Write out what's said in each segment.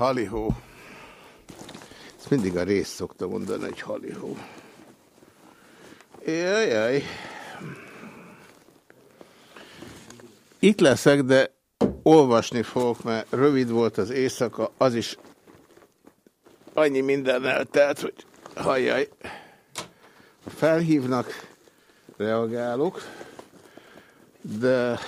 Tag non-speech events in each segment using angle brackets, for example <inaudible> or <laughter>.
Halihó. Ezt mindig a rész szokta mondani, hogy halihó. Jajjaj. Itt leszek, de olvasni fogok, mert rövid volt az éjszaka, az is annyi minden eltelt, hogy hajjaj. Ha felhívnak, reagálok, de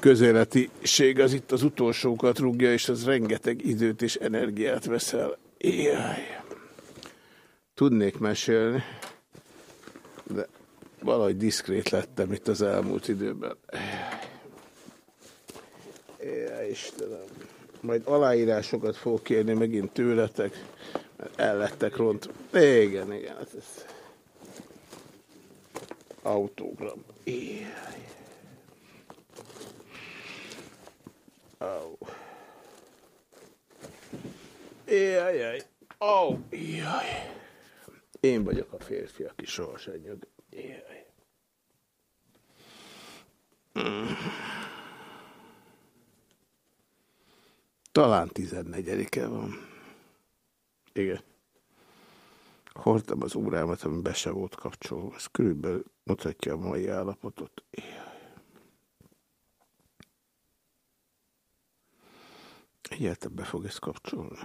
közéletiség az itt az utolsókat rúgja, és az rengeteg időt és energiát veszel. Jaj. Tudnék mesélni, de valahogy diszkrét lettem itt az elmúlt időben. Jaj, Istenem. Majd aláírásokat fogok kérni megint tőletek, mert el lettek ront. Igen, igen. Hát ez... Autógram. Jaj. Oh. Jaj, jaj. Oh, jaj. Én vagyok a férfi, aki sohasem nyög. Jaj. Talán 14-e van. Igen. Hordtam az órámat, ami be se volt kapcsolva. Ez körülbelül mutatja a mai állapotot. Jaj. Egyáltalán be fog ezt kapcsolni.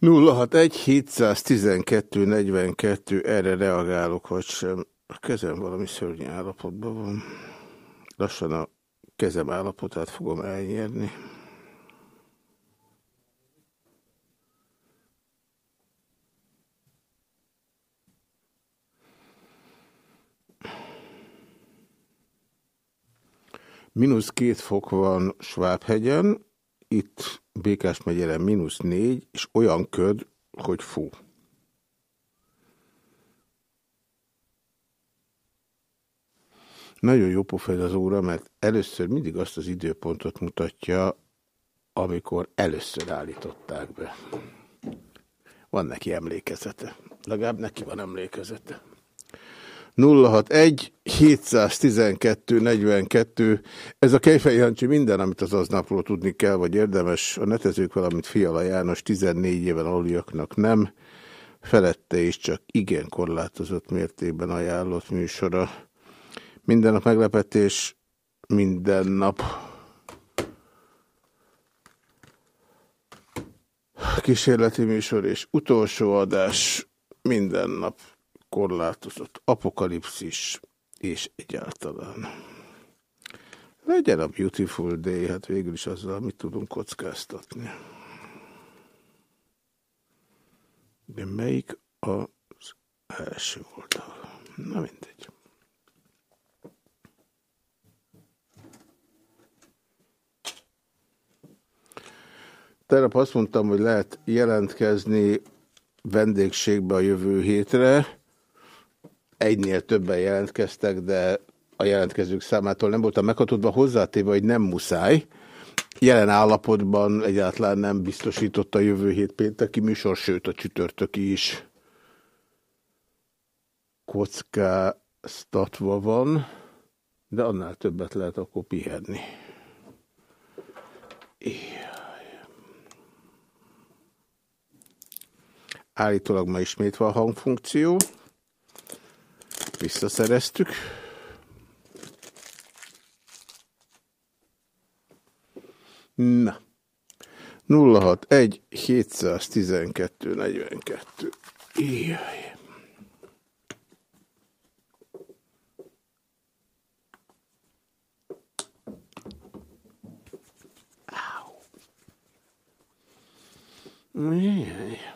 061 712 42 erre reagálok, vagy sem. A kezem valami szörnyű állapotban van. Lassan a kezem állapotát fogom elnyerni. Minusz két fok van Svábhegyen, itt Békás megyere mínusz négy, és olyan köd, hogy fú. Nagyon jó pofed az óra, mert először mindig azt az időpontot mutatja, amikor először állították be. Van neki emlékezete. Legalább neki van emlékezete. 061 712 42. Ez a Kejfej Jancsi minden, amit az aznapról tudni kell, vagy érdemes. A netezők, valamint Fiala János 14 éven aluljaknak nem. Felette is csak igen korlátozott mértékben ajánlott műsora. Minden nap meglepetés, minden nap kísérleti műsor és utolsó adás minden nap korlátozott apokalipszis, és egyáltalán. Legyen a Beautiful Day, hát végül is azzal mit tudunk kockáztatni. De melyik az első oldal? Na mindegy. Tegnap azt mondtam, hogy lehet jelentkezni vendégségbe a jövő hétre, egynél többen jelentkeztek, de a jelentkezők számától nem voltam meghatódva hozzátéve, hogy nem muszáj. Jelen állapotban egyáltalán nem biztosította a jövő hét pénteki műsor, sőt a csütörtöki is kockáztatva van, de annál többet lehet akkor pihenni. Állítólag ma ismét van hangfunkció. Visszaszereztük. Na. 061 712 42. Jaj. Jaj.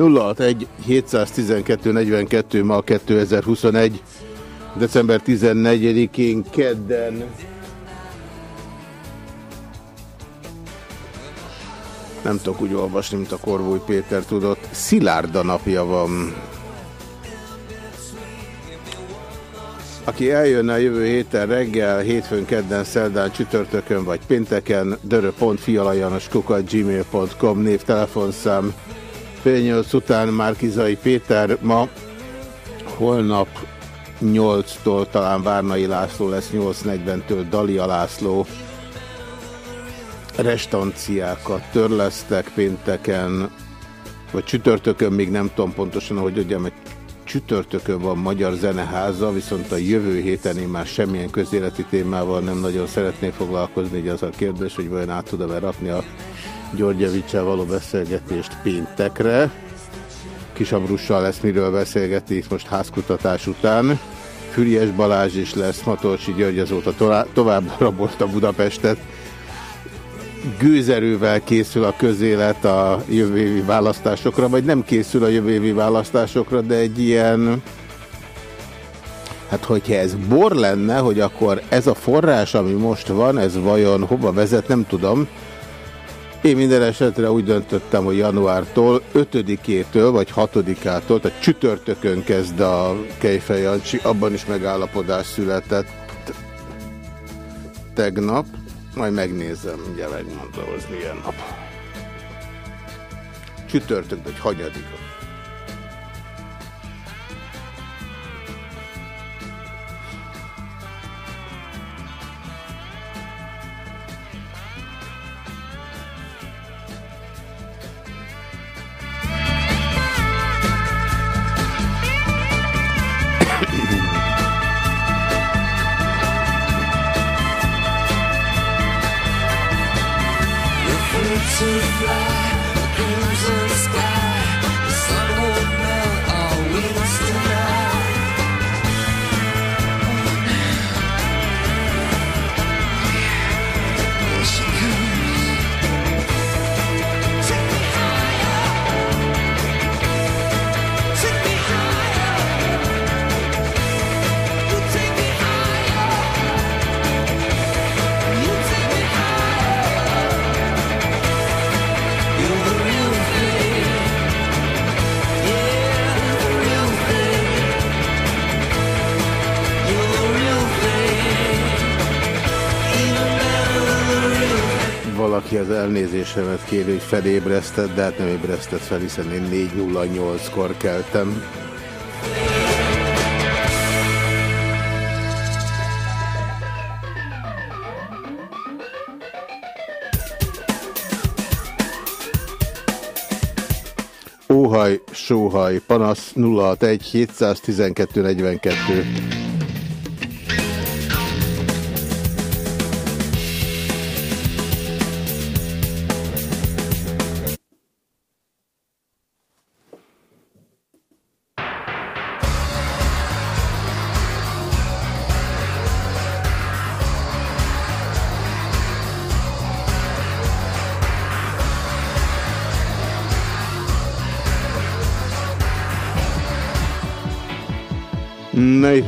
061 712 42 ma 2021 december 14-én kedden nem tudok úgy olvasni, mint a Korvúj Péter tudott. Szilárda napja van. Aki eljönne a jövő héten reggel, hétfőn, kedden, szerdán, csütörtökön vagy pénteken, dörö.fialajanoskukat gmail.com név, telefonszám. Fél nyolc után Márkizai Péter ma, holnap 8-tól talán Várnai László lesz, 8.40-től Dalia László. Restanciákat törlesztek pénteken, vagy csütörtökön, még nem tudom pontosan, hogy ugye, mert csütörtökön van Magyar Zeneháza, viszont a jövő héten én már semmilyen közéleti témával nem nagyon szeretnék foglalkozni, így az a kérdés, hogy vajon át tudom-e rakni a Györgyevicsel való beszélgetést péntekre. Kisamrussal lesz miről beszélgetni most házkutatás után. Füriás Balázs is lesz, Matolcsi György azóta tovább <laughs> rabolta Budapestet. Gőzerővel készül a közélet a jövő választásokra, vagy nem készül a jövő választásokra, de egy ilyen... Hát hogyha ez bor lenne, hogy akkor ez a forrás, ami most van, ez vajon hova vezet, nem tudom. Én minden esetre úgy döntöttem, hogy januártól 5-től vagy 6-ától, tehát csütörtökön kezd a Kejfej Jancsi, abban is megállapodás született tegnap. Majd megnézem, mindjárt megmondom, hogy milyen nap. Csütörtök, vagy hanyadikon. Kéri, hogy felébresztett, de hát nem ébresztett fel, hiszen én 4.08-kor keltem. Óhaj, sóhaj, panasz 061 712 42.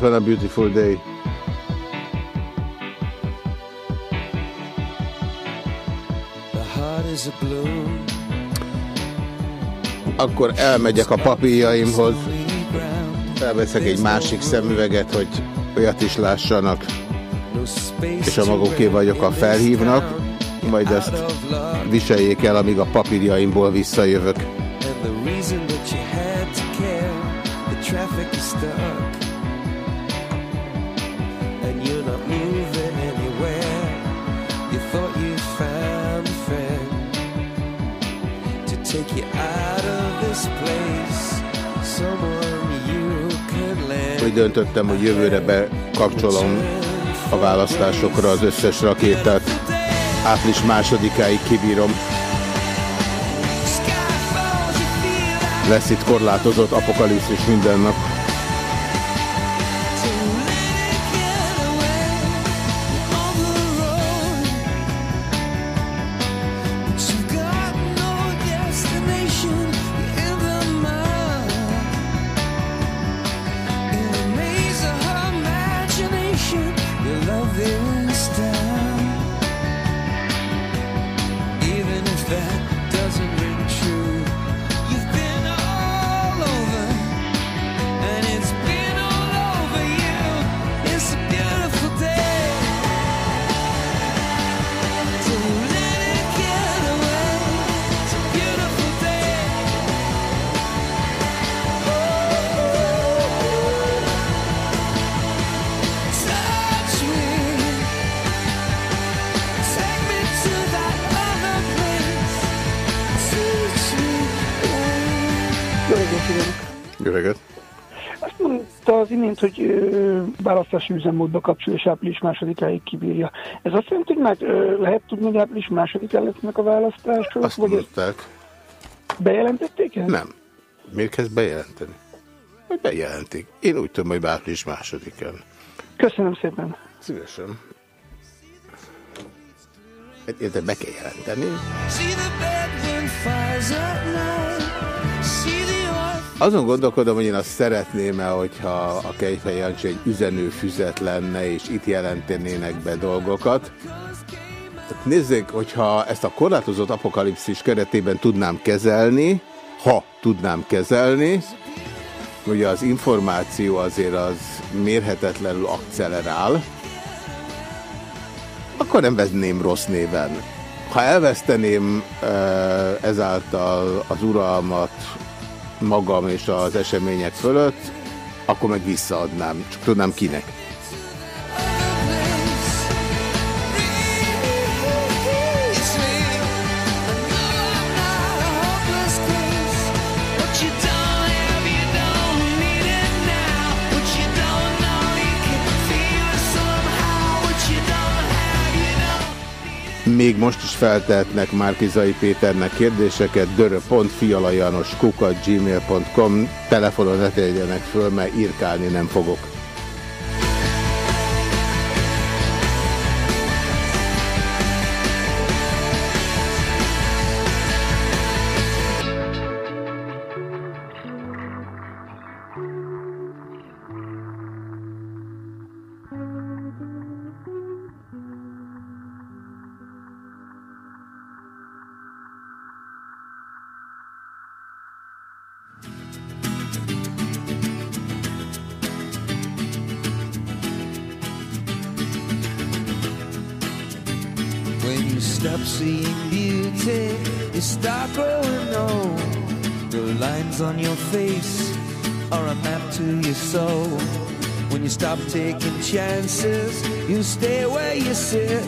Van a Beautiful Day. Akkor elmegyek a papírjaimhoz. Felveszek egy másik szemüveget, hogy olyat is lássanak. És a maguké vagyok, a felhívnak. Majd ezt viseljék el, amíg a papírjaimból visszajövök. traffic is stuck Úgy döntöttem, hogy jövőre bekapcsolom a választásokra az összes rakétát. Április másodikáig kibírom. Lesz itt korlátozott apokalipszis minden nap. Választási üzemmódba kapcsol, és április másodikáig kibírja. Ez azt jelenti, hogy már lehet tudni, hogy április másodikán lesznek a választások? Azt vagy mondták. Bejelentették el? Nem. Miért kezd bejelenteni? Hogy bejelentik. Én úgy tudom, hogy április másodikán. Köszönöm szépen. Szívesen. Érte, be kell jelenteni. Azon gondolkodom, hogy én azt szeretném-e, hogyha a Kejfej Jancsi egy üzenőfüzet lenne, és itt jelentenének be dolgokat. Nézzék, hogyha ezt a korlátozott apokalipszis keretében tudnám kezelni, ha tudnám kezelni, ugye az információ azért az mérhetetlenül akcelerál, akkor nem venném rossz néven. Ha elveszteném ezáltal az uralmat magam és az események fölött, akkor meg visszaadnám. Csak tudnám kinek. Még most is feltehetnek Márkizai Péternek kérdéseket, dörö.fialajanoskukat.gmail.com telefonon ne tegyenek föl, mert írkálni nem fogok. You.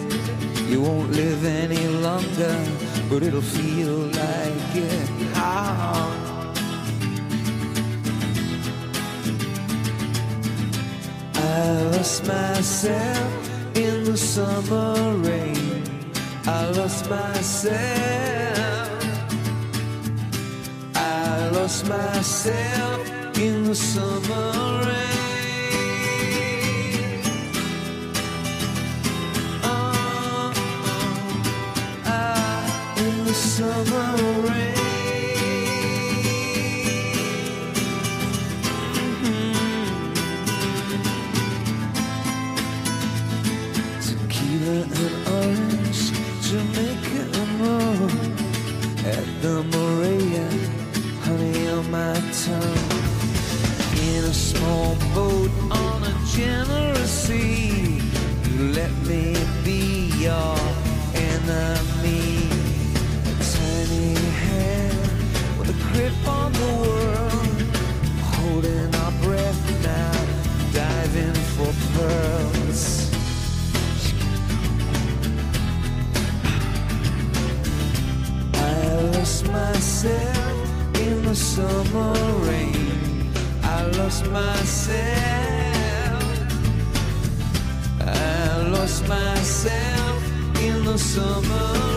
You won't live any longer, but it'll feel like it. Ah. I lost myself in the summer rain. I lost myself. I lost myself in the summer rain. Summer lost myself. I lost myself in the summer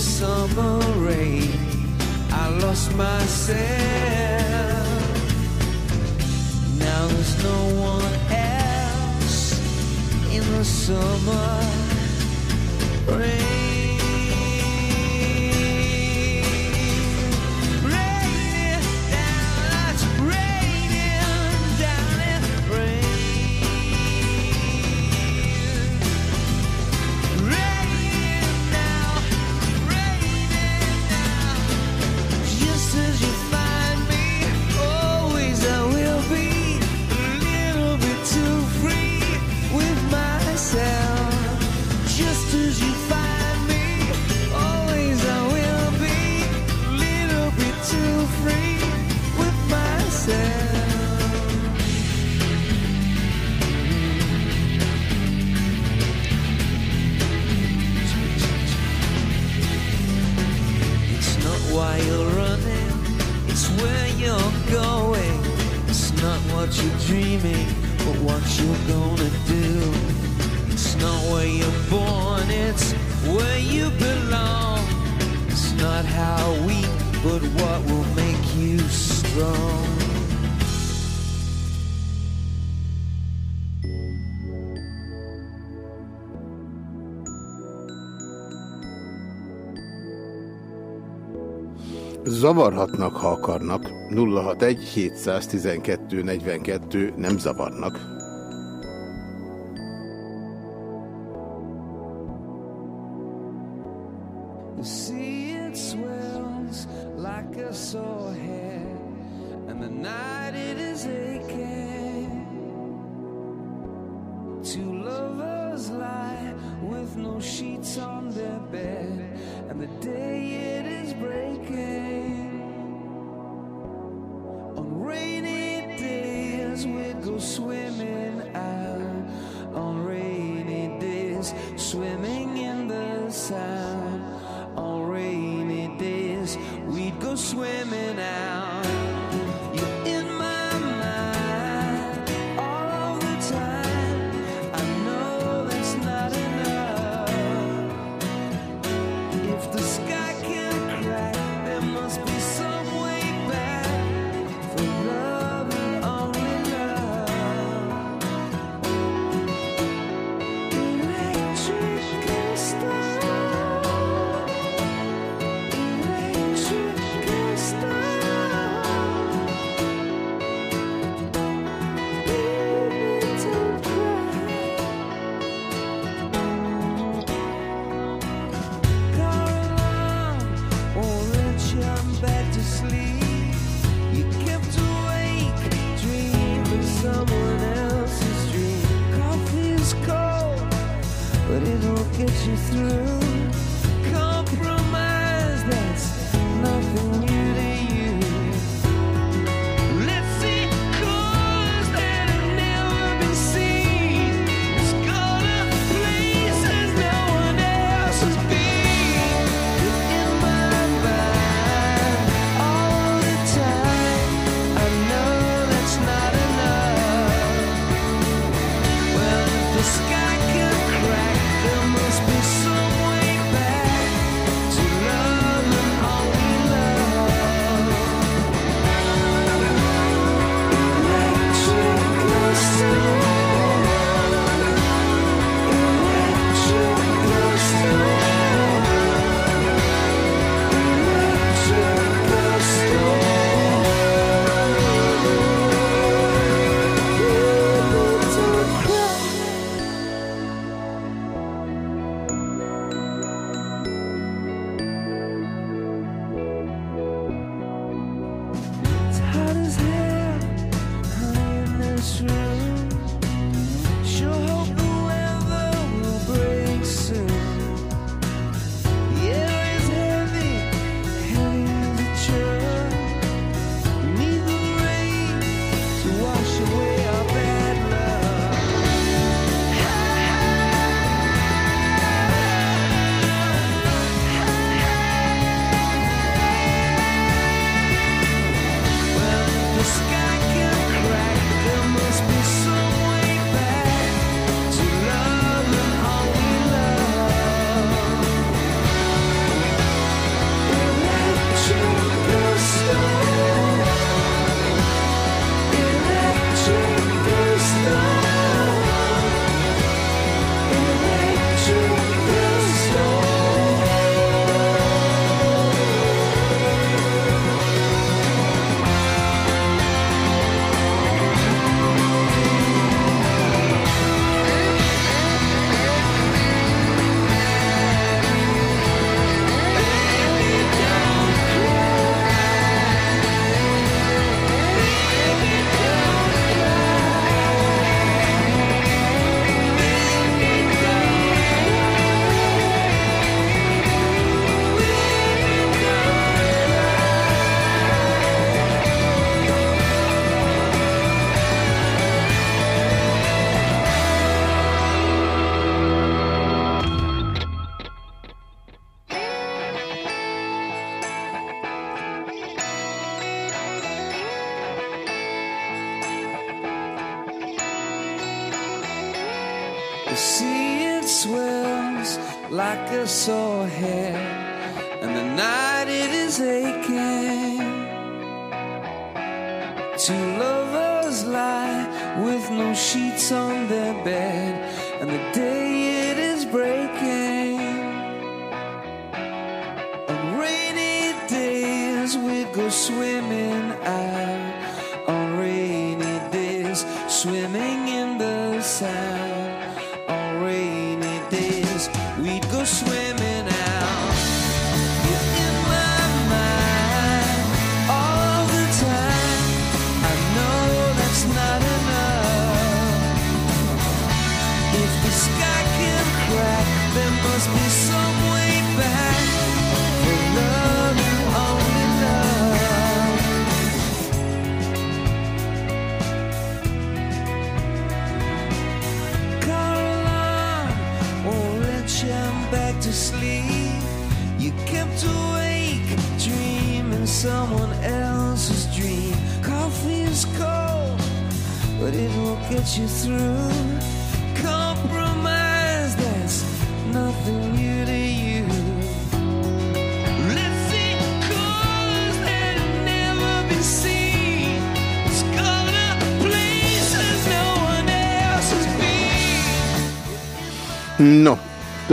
summer rain. I lost myself. Now there's no one else in the summer rain. Zavarhatnak, ha akarnak. 061 712 42 nem zavarnak.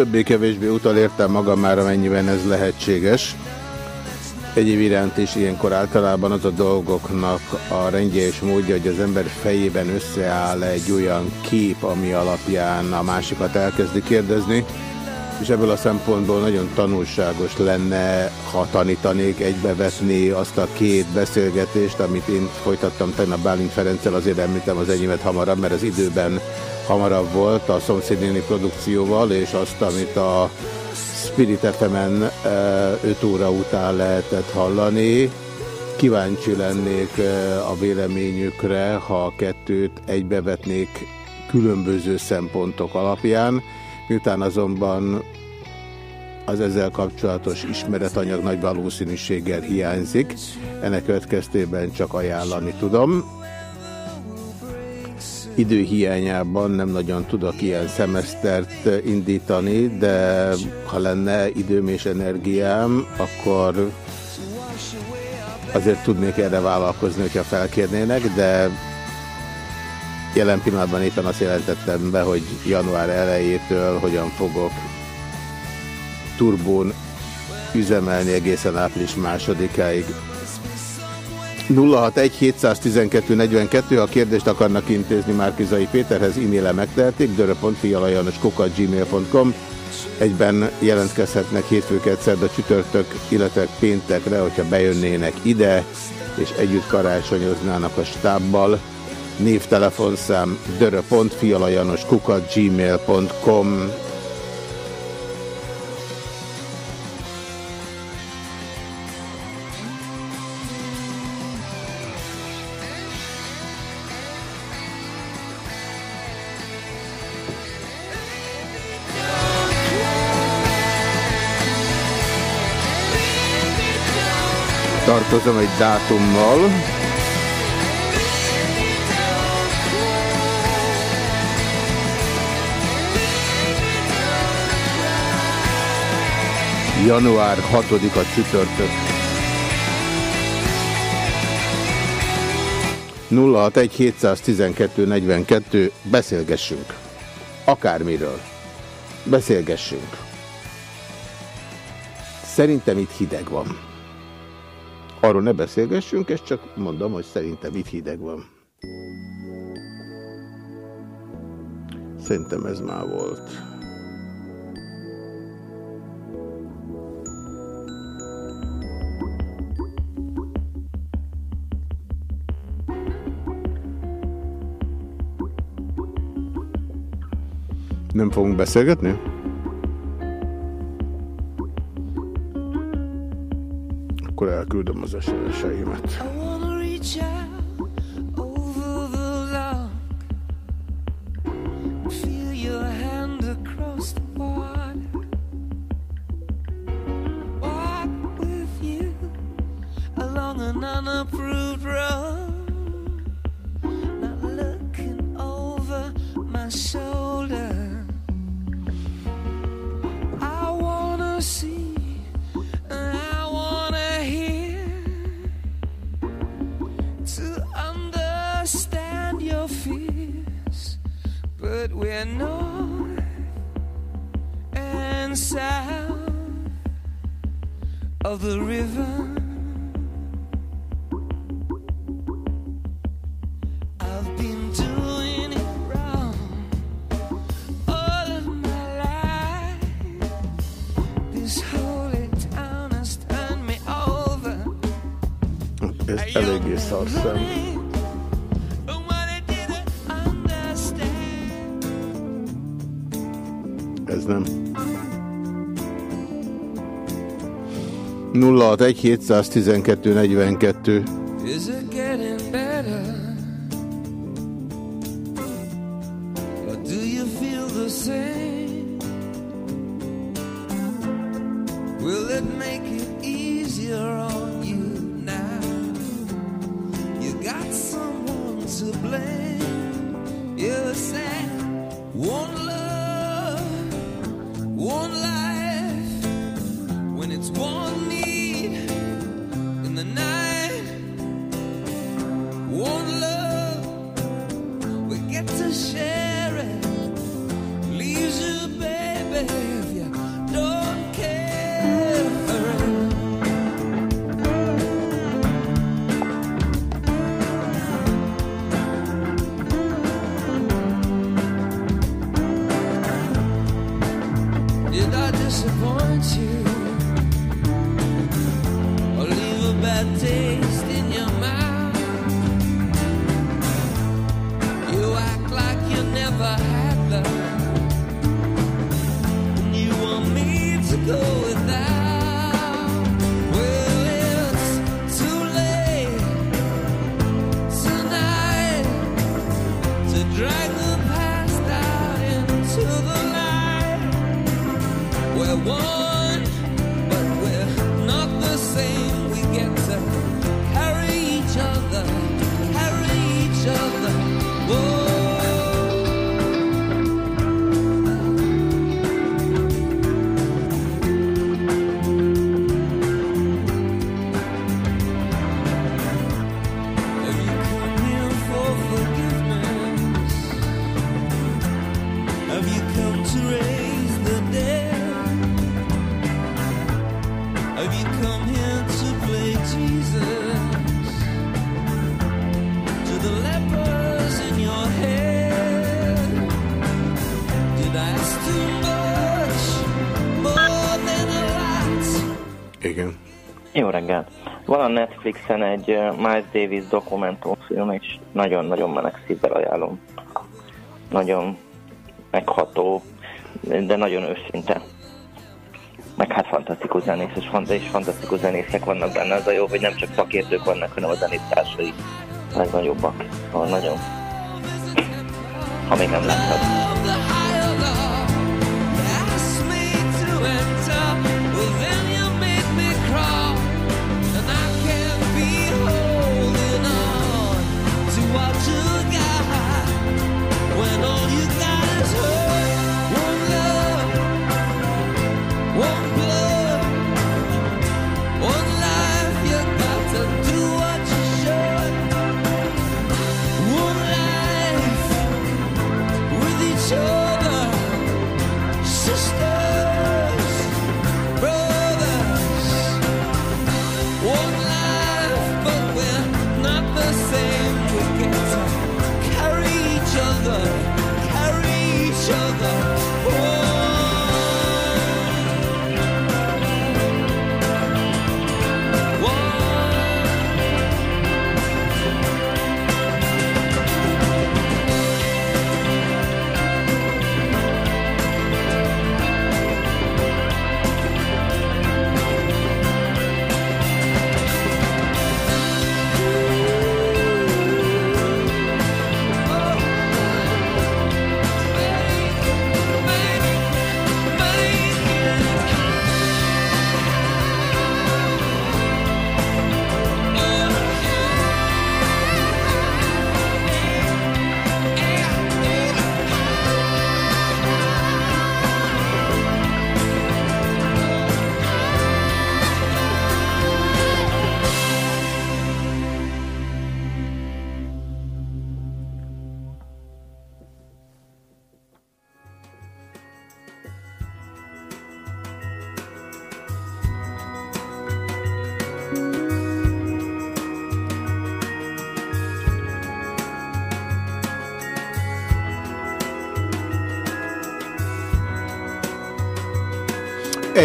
Többé-kevésbé utolértem magam már, amennyiben ez lehetséges. Egyéb iránt is ilyenkor általában az a dolgoknak a rendje és módja, hogy az ember fejében összeáll egy olyan kép, ami alapján a másikat elkezdi kérdezni, és ebből a szempontból nagyon tanulságos lenne, ha tanítanék egybevetni azt a két beszélgetést, amit én folytattam tegnap Bálint Ferenccel, azért említem az enyémet hamarabb, mert az időben hamarabb volt a szomszédnéni produkcióval, és azt, amit a Spirit FM-en 5 óra után lehetett hallani. Kíváncsi lennék eh, a véleményükre, ha a kettőt egybevetnék különböző szempontok alapján, miután azonban az ezzel kapcsolatos ismeretanyag nagy valószínűséggel hiányzik. Ennek következtében csak ajánlani tudom. Idő hiányában nem nagyon tudok ilyen szemesztert indítani, de ha lenne időm és energiám, akkor azért tudnék erre vállalkozni, hogyha felkérnének, de jelen pillanatban éppen azt jelentettem be, hogy január elejétől hogyan fogok turbón üzemelni egészen április másodikáig. 061 712 42, ha kérdést akarnak intézni Márkizai Péterhez, e-maile megtehetik, dörö.fialajanoskuka.gmail.com Egyben jelentkezhetnek hétfőket, szerda csütörtök, illetve péntekre, hogyha bejönnének ide, és együtt karácsonyoznának a stábbal. Névtelefonszám dörö.fialajanoskuka.gmail.com Tartozom egy dátummal. Január 6-a csütörtök. 061 712 42, beszélgessünk. Akármiről. Beszélgessünk. Szerintem itt hideg van. Arról ne beszélgessünk, ezt csak mondom, hogy szerintem itt hideg van. Szerintem ez már volt. Nem fogunk beszélgetni? Akkor elküldöm az SMS-eimet. of the river. 061 712 42 a Netflixen egy Miles Davis dokumentumfilm, és nagyon-nagyon meleg szívvel ajánlom. Nagyon megható, de nagyon őszinte. Meg hát fantasztikus zenész, és, fant- és fantasztikus zenészek vannak benne. Az a jó, hogy nem csak szakértők vannak, hanem a zenésztársai legnagyobbak. Szóval nagyon, ha még nem láttad.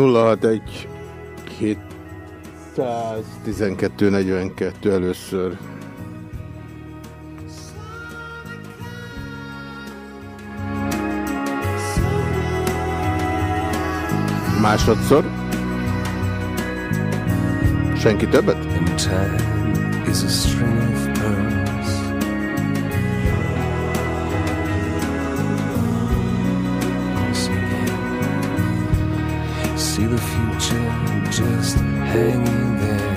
061 712 42 először. Másodszor. Senki többet? And time is a string just hanging there.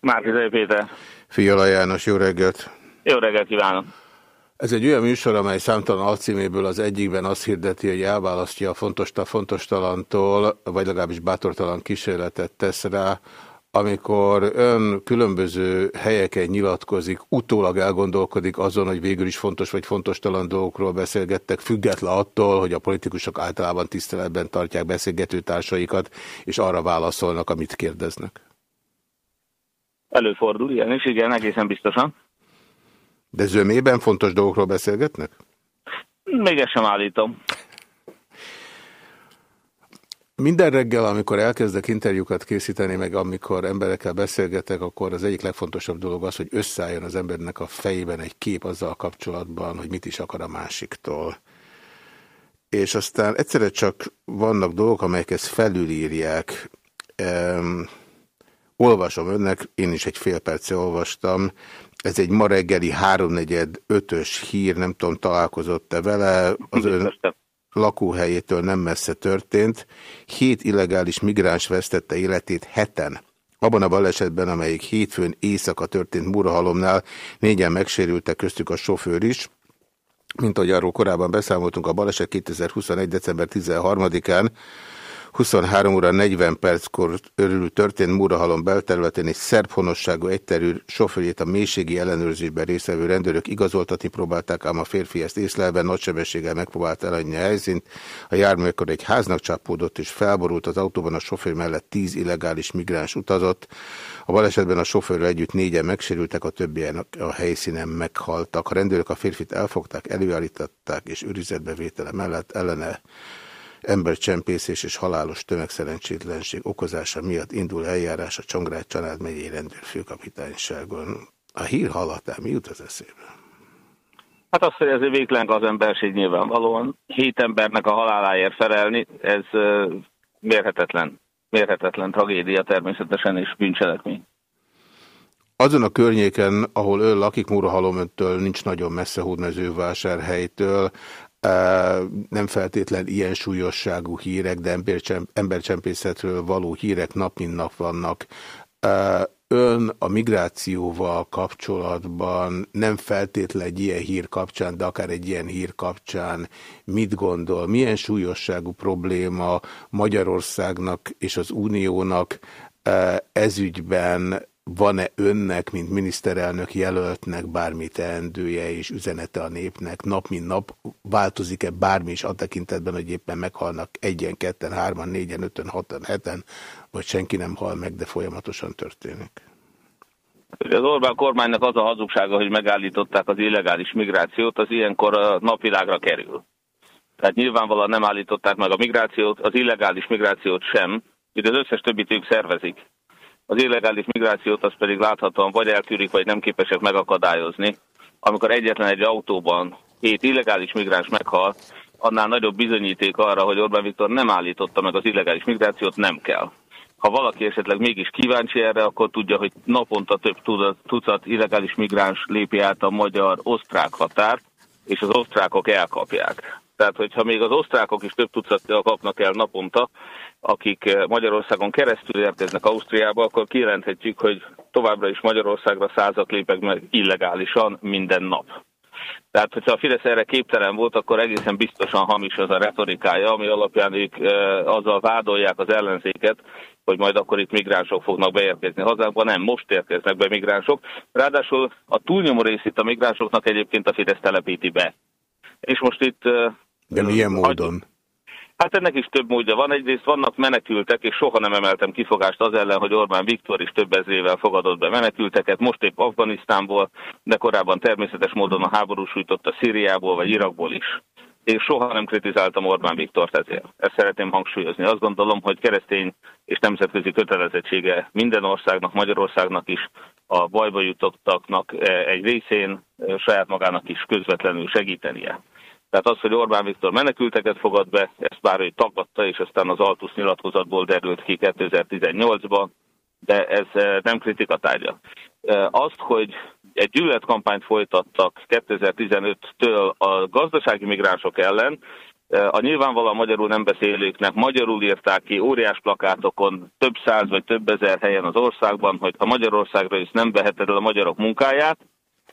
Márki Péter. Fiala János, jó reggelt! Jó reggelt kívánok! Ez egy olyan műsor, amely számtalan alcíméből az egyikben azt hirdeti, hogy elválasztja a fontos a fontos talantól, vagy legalábbis bátortalan kísérletet tesz rá, amikor ön különböző helyeken nyilatkozik, utólag elgondolkodik azon, hogy végül is fontos vagy fontos talan dolgokról beszélgettek, független attól, hogy a politikusok általában tiszteletben tartják beszélgető társaikat, és arra válaszolnak, amit kérdeznek. Előfordul ilyen is, igen, egészen biztosan. De zömében fontos dolgokról beszélgetnek? Még ezt sem állítom. Minden reggel, amikor elkezdek interjúkat készíteni, meg amikor emberekkel beszélgetek, akkor az egyik legfontosabb dolog az, hogy összeálljon az embernek a fejében egy kép azzal kapcsolatban, hogy mit is akar a másiktól. És aztán egyszerre csak vannak dolgok, amelyek ezt felülírják. Um, olvasom önnek, én is egy fél perce olvastam, ez egy ma reggeli háromnegyed ötös hír, nem tudom, találkozott-e vele, az ön lakóhelyétől nem messze történt. Hét illegális migráns vesztette életét heten. Abban a balesetben, amelyik hétfőn éjszaka történt Murahalomnál, négyen megsérültek köztük a sofőr is. Mint ahogy arról korábban beszámoltunk, a baleset 2021. december 13-án 23 óra 40 perckor örül történt Murahalom belterületén egy szerb honosságú egyterű sofőrjét a mélységi ellenőrzésben résztvevő rendőrök igazoltatni próbálták, ám a férfi ezt észlelve nagy sebességgel megpróbált eladni a helyszínt. A járműkor egy háznak csapódott és felborult az autóban a sofőr mellett tíz illegális migráns utazott. A balesetben a sofőrrel együtt négyen megsérültek, a többien a helyszínen meghaltak. A rendőrök a férfit elfogták, előállították és őrizetbe vétele mellett ellene embercsempészés és halálos tömegszerencsétlenség okozása miatt indul eljárás a Csongrád család megyei rendőrfőkapitányságon. A hír hallatán mi jut az eszébe? Hát azt, hogy ez végtelen az emberség nyilvánvalóan. Hét embernek a haláláért felelni, ez mérhetetlen. Mérhetetlen tragédia természetesen és bűncselekmény. Azon a környéken, ahol ön lakik, Murahalomöntől nincs nagyon messze Hódmezővásárhelytől, nem feltétlen ilyen súlyosságú hírek, de embercsempészetről való hírek nap mint nap vannak. Ön a migrációval kapcsolatban nem feltétlen egy ilyen hír kapcsán, de akár egy ilyen hír kapcsán mit gondol? Milyen súlyosságú probléma Magyarországnak és az Uniónak ezügyben van-e önnek, mint miniszterelnök jelöltnek bármi teendője és üzenete a népnek? Nap mint nap változik-e bármi is a tekintetben, hogy éppen meghalnak egyen, ketten, hárman, négyen, öten, hatan, heten, vagy senki nem hal meg, de folyamatosan történik? Az Orbán kormánynak az a hazugsága, hogy megállították az illegális migrációt, az ilyenkor a napvilágra kerül. Tehát nyilvánvalóan nem állították meg a migrációt, az illegális migrációt sem, itt az összes többit ők szervezik. Az illegális migrációt az pedig láthatóan vagy eltűrik, vagy nem képesek megakadályozni. Amikor egyetlen egy autóban hét illegális migráns meghal, annál nagyobb bizonyíték arra, hogy Orbán Viktor nem állította meg az illegális migrációt, nem kell. Ha valaki esetleg mégis kíváncsi erre, akkor tudja, hogy naponta több tucat illegális migráns lépi át a magyar-osztrák határt, és az osztrákok elkapják. Tehát, hogyha még az osztrákok is több tucattal kapnak el naponta, akik eh, Magyarországon keresztül érkeznek Ausztriába, akkor kijelenthetjük, hogy továbbra is Magyarországra százak lépek meg illegálisan minden nap. Tehát, hogyha a Fidesz erre képtelen volt, akkor egészen biztosan hamis az a retorikája, ami alapján ők e, azzal vádolják az ellenzéket, hogy majd akkor itt migránsok fognak beérkezni hazánkba. Nem, most érkeznek be migránsok. Ráadásul a túlnyomó részét a migránsoknak egyébként a Fidesz telepíti be. És most itt... De milyen módon? Hát ennek is több módja van. Egyrészt vannak menekültek, és soha nem emeltem kifogást az ellen, hogy Orbán Viktor is több ezrével fogadott be menekülteket, most épp Afganisztánból, de korábban természetes módon a háború sújtotta Szíriából vagy Irakból is. És soha nem kritizáltam Orbán Viktort ezért. Ezt szeretném hangsúlyozni. Azt gondolom, hogy keresztény és nemzetközi kötelezettsége minden országnak, Magyarországnak is a bajba jutottaknak eh, egy részén eh, saját magának is közvetlenül segítenie. Tehát az, hogy Orbán Viktor menekülteket fogad be, ezt bár ő tagadta, és aztán az Altusz nyilatkozatból derült ki 2018-ban, de ez eh, nem kritika tárgya. Eh, azt, hogy egy gyűlöletkampányt folytattak 2015-től a gazdasági migránsok ellen, eh, a nyilvánvalóan magyarul nem beszélőknek magyarul írták ki óriás plakátokon több száz vagy több ezer helyen az országban, hogy ha Magyarországra is nem veheted el a magyarok munkáját,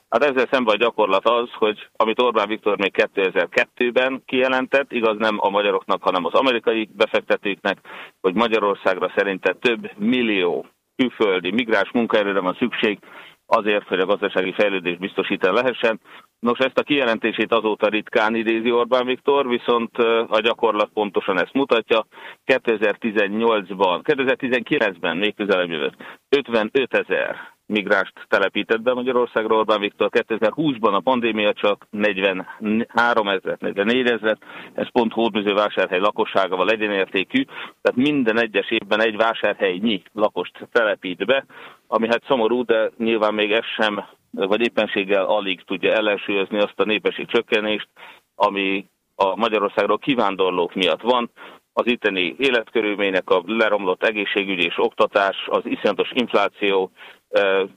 Hát ezzel szemben a gyakorlat az, hogy amit Orbán Viktor még 2002-ben kijelentett, igaz nem a magyaroknak, hanem az amerikai befektetőknek, hogy Magyarországra szerinte több millió külföldi migráns munkaerőre van szükség azért, hogy a gazdasági fejlődés biztosítani lehessen. Nos, ezt a kijelentését azóta ritkán idézi Orbán Viktor, viszont a gyakorlat pontosan ezt mutatja. 2018-ban, 2019-ben még közelebb jövő 55 ezer migránst telepített be Magyarországra Orbán Viktor. 2020-ban a pandémia csak 43 ezer, 44 ezer, ez pont Hódműzővásárhely lakosságával egyenértékű, tehát minden egyes évben egy vásárhelynyi lakost telepít be, ami hát szomorú, de nyilván még ez sem, vagy éppenséggel alig tudja ellensúlyozni azt a népesség csökkenést, ami a Magyarországról kivándorlók miatt van. Az itteni életkörülmények, a leromlott egészségügy és oktatás, az iszonyatos infláció,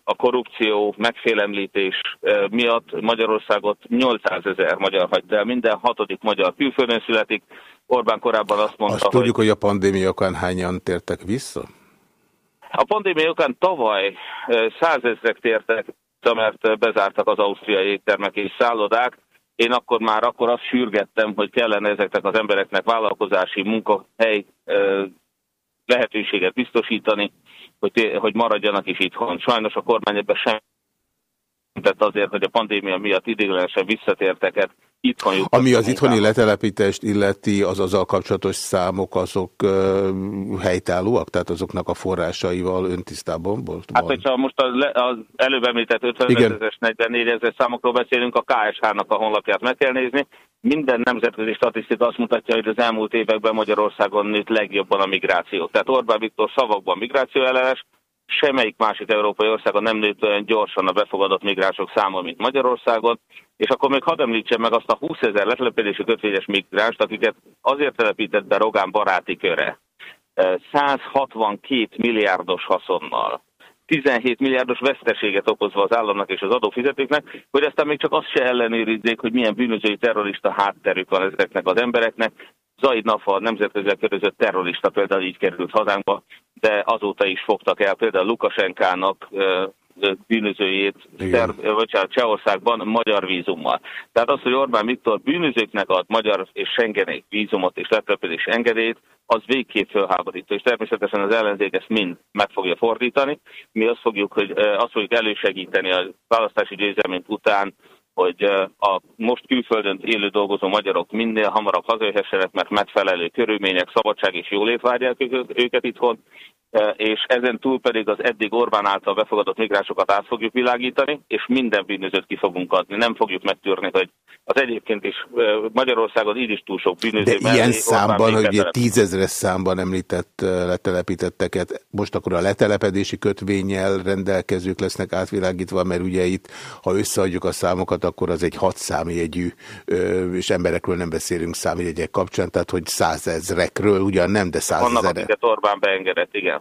a korrupció, megfélemlítés miatt Magyarországot 800 ezer magyar hagyta el. Minden hatodik magyar külföldön születik. Orbán korábban azt mondta, Azt tudjuk, hogy, hogy a pandémia okán hányan tértek vissza? A pandémia okán tavaly százezrek tértek mert bezártak az ausztriai éttermek és szállodák. Én akkor már akkor azt sürgettem, hogy kellene ezeknek az embereknek vállalkozási munkahely lehetőséget biztosítani, hogy, hogy maradjanak is itthon. Sajnos a kormány ebben sem tett azért, hogy a pandémia miatt ideiglenesen visszatérteket itthon Ami az itthoni letelepítést illeti, az azzal kapcsolatos számok, azok uh, helytállóak? Tehát azoknak a forrásaival öntisztában volt? Hát, hogyha most az, az előbb említett 55 ezer 44 ezer számokról beszélünk, a KSH-nak a honlapját meg kell nézni. Minden nemzetközi statisztika azt mutatja, hogy az elmúlt években Magyarországon nőtt legjobban a migráció. Tehát Orbán Viktor szavakban migráció ellenes, semmelyik másik európai országon nem nőtt olyan gyorsan a befogadott migránsok száma, mint Magyarországon, és akkor még hadd említsem meg azt a 20 ezer letelepedési kötvényes migránst, akiket azért telepített be Rogán baráti köre. 162 milliárdos haszonnal. 17 milliárdos veszteséget okozva az államnak és az adófizetőknek, hogy aztán még csak azt se ellenőrizzék, hogy milyen bűnözői terrorista hátterük van ezeknek az embereknek. Zaid Nafa nemzetközileg körözött terrorista például így került hazánkba, de azóta is fogtak el például Lukasenkának bűnözőjét bocsánat, Csehországban magyar vízummal. Tehát az, hogy Orbán Viktor bűnözőknek ad magyar és Schengeni vízumot és letelepedés engedélyt, az végképp fölháborító, és természetesen az ellenzék ezt mind meg fogja fordítani. Mi azt fogjuk, hogy azt fogjuk elősegíteni a választási győzelményt után, hogy a most külföldön élő dolgozó magyarok minél hamarabb hazajöhessenek, mert megfelelő körülmények, szabadság és jólét várják őket itthon, és ezen túl pedig az eddig Orbán által befogadott migránsokat át fogjuk világítani, és minden bűnözőt ki fogunk adni. Nem fogjuk megtűrni, hogy az egyébként is Magyarországon így is túl sok bűnöző. De ilyen számban, hogy ugye tízezres számban említett letelepítetteket, most akkor a letelepedési kötvényel rendelkezők lesznek átvilágítva, mert ugye itt, ha összeadjuk a számokat, akkor az egy hat számjegyű, és emberekről nem beszélünk számjegyek kapcsán, tehát hogy százezrekről ugyan nem, de százezerek. Vannak, akiket Orbán beengedett, igen.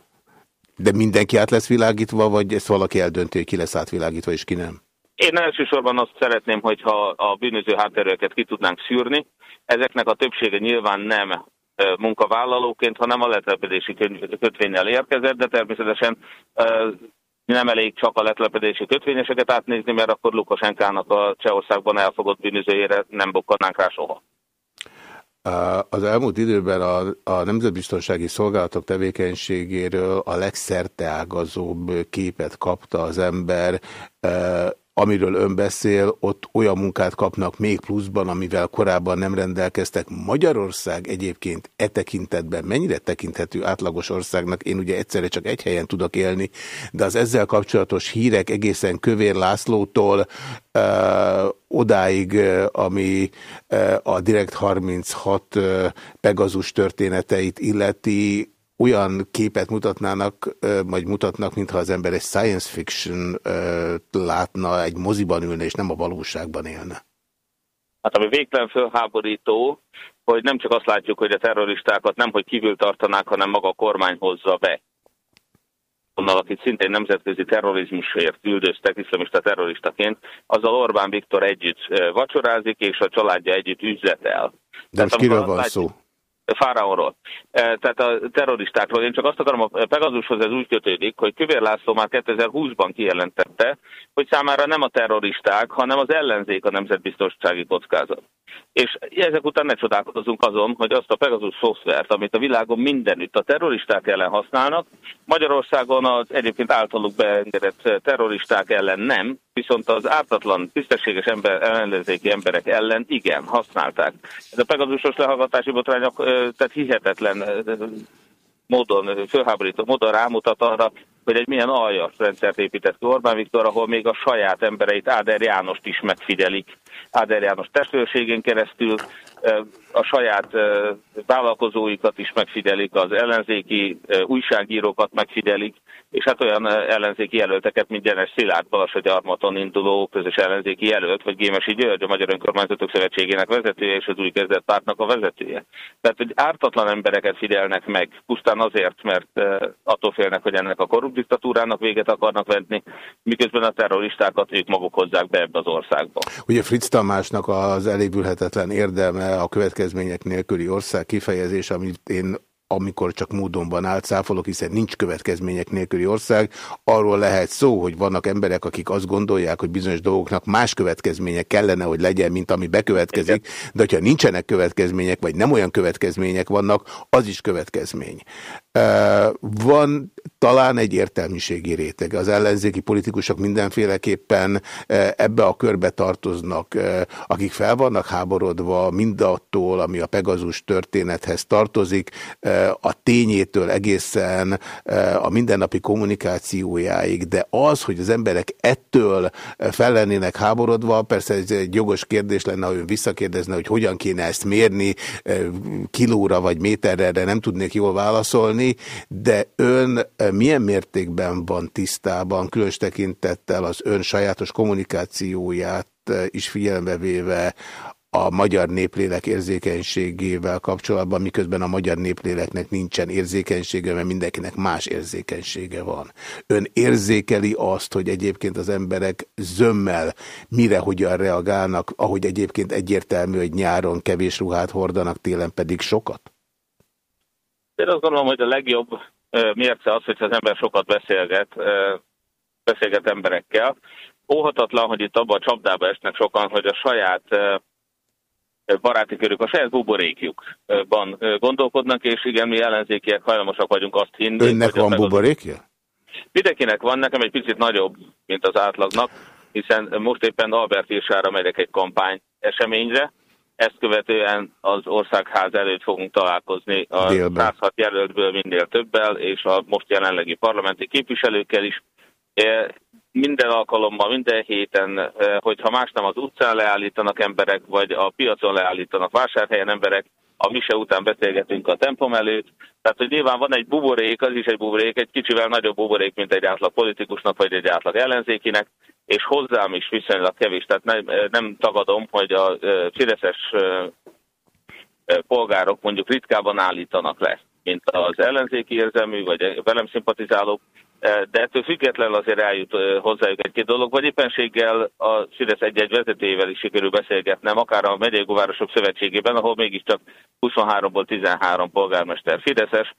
De mindenki át lesz világítva, vagy ezt valaki eldönti, hogy ki lesz átvilágítva, és ki nem? Én elsősorban azt szeretném, hogyha a bűnöző hátterőket ki tudnánk szűrni. Ezeknek a többsége nyilván nem munkavállalóként, hanem a letelepedési kötvényel érkezett, de természetesen nem elég csak a letelepedési kötvényeseket átnézni, mert akkor Lukasenkának a Csehországban elfogott bűnözőjére nem bukkannánk rá soha. Az elmúlt időben a, a Nemzetbiztonsági Szolgálatok tevékenységéről a legszerteágazóbb képet kapta az ember amiről ön beszél, ott olyan munkát kapnak még pluszban, amivel korábban nem rendelkeztek. Magyarország egyébként e tekintetben mennyire tekinthető átlagos országnak? Én ugye egyszerre csak egy helyen tudok élni, de az ezzel kapcsolatos hírek egészen Kövér Lászlótól ö, odáig, ami ö, a Direkt 36 ö, Pegazus történeteit illeti, olyan képet mutatnának, vagy mutatnak, mintha az ember egy science fiction látna, egy moziban ülne, és nem a valóságban élne. Hát ami végtelen fölháborító, hogy nem csak azt látjuk, hogy a terroristákat nem hogy kívül tartanák, hanem maga a kormány hozza be. Onnan, akit szintén nemzetközi terrorizmusért üldöztek iszlamista terroristaként, azzal Orbán Viktor együtt vacsorázik, és a családja együtt üzletel. De most kiről van látjuk, szó? Fáraóról. E, tehát a terroristákról. Én csak azt akarom, a Pegazushoz ez úgy kötődik, hogy Kövér László már 2020-ban kijelentette, hogy számára nem a terroristák, hanem az ellenzék a nemzetbiztonsági kockázat. És ezek után ne csodálkozunk azon, hogy azt a Pegasus szoftvert, amit a világon mindenütt a terroristák ellen használnak, Magyarországon az egyébként általuk beengedett terroristák ellen nem, viszont az ártatlan, tisztességes ember, ellenzéki emberek ellen igen, használták. Ez a Pegasusos lehallgatási botrányok, tehát hihetetlen módon, fölháborító módon rámutat arra, hogy egy milyen aljas rendszert épített ki Orbán Viktor, ahol még a saját embereit, Áder Jánost is megfigyelik. Áder János testvérségén keresztül a saját vállalkozóikat is megfigyelik, az ellenzéki újságírókat megfigyelik, és hát olyan ellenzéki jelölteket, mint Gyenes Szilárd Balassagyarmaton induló közös ellenzéki jelölt, vagy Gémesi György, a Magyar Önkormányzatok Szövetségének vezetője, és az új kezdett pártnak a vezetője. Tehát, hogy ártatlan embereket figyelnek meg, pusztán azért, mert attól félnek, hogy ennek a korrupt diktatúrának véget akarnak venni, miközben a terroristákat ők maguk hozzák be ebbe az országba. Ugye Fritz Tamásnak az elévülhetetlen érdeme a következmények nélküli ország kifejezés, amit én amikor csak módonban állt száfolok, hiszen nincs következmények nélküli ország. Arról lehet szó, hogy vannak emberek, akik azt gondolják, hogy bizonyos dolgoknak más következmények kellene, hogy legyen, mint ami bekövetkezik, de hogyha nincsenek következmények, vagy nem olyan következmények vannak, az is következmény. Van talán egy értelmiségi réteg. Az ellenzéki politikusok mindenféleképpen ebbe a körbe tartoznak, akik fel vannak háborodva mindattól, ami a Pegazus történethez tartozik, a tényétől egészen a mindennapi kommunikációjáig, de az, hogy az emberek ettől fel lennének háborodva, persze ez egy jogos kérdés lenne, ha ön visszakérdezne, hogy hogyan kéne ezt mérni, kilóra vagy méterre, de nem tudnék jól válaszolni, de ön milyen mértékben van tisztában, különös tekintettel az ön sajátos kommunikációját is figyelembe véve a magyar néplélek érzékenységével kapcsolatban, miközben a magyar népléleknek nincsen érzékenysége, mert mindenkinek más érzékenysége van. Ön érzékeli azt, hogy egyébként az emberek zömmel mire hogyan reagálnak, ahogy egyébként egyértelmű, hogy nyáron kevés ruhát hordanak, télen pedig sokat? Én azt gondolom, hogy a legjobb mérce az, hogyha az ember sokat beszélget, beszélget emberekkel. Óhatatlan, hogy itt abban a csapdába esnek sokan, hogy a saját baráti körük, a saját buborékjukban gondolkodnak, és igen, mi ellenzékiek hajlamosak vagyunk azt hinni. Önnek van buborékja? Mindenkinek van, nekem egy picit nagyobb, mint az átlagnak, hiszen most éppen Albert Irsára megyek egy kampány eseményre, ezt követően az országház előtt fogunk találkozni a Délben. 106 jelöltből minél többel, és a most jelenlegi parlamenti képviselőkkel is. Minden alkalommal, minden héten, hogyha más nem az utcán leállítanak emberek, vagy a piacon leállítanak vásárhelyen emberek, a mise után beszélgetünk a tempom előtt. Tehát, hogy nyilván van egy buborék, az is egy buborék, egy kicsivel nagyobb buborék, mint egy átlag politikusnak, vagy egy átlag ellenzékinek, és hozzám is viszonylag kevés. Tehát nem, nem tagadom, hogy a fideszes polgárok mondjuk ritkában állítanak le, mint az ellenzéki érzelmű, vagy velem szimpatizálók, de ettől függetlenül azért eljut hozzájuk egy-két dolog, vagy éppenséggel a Fidesz egy-egy vezetőjével is sikerül beszélgetnem, akár a Megyei Városok Szövetségében, ahol mégiscsak 23-ból 13 polgármester Fideszes,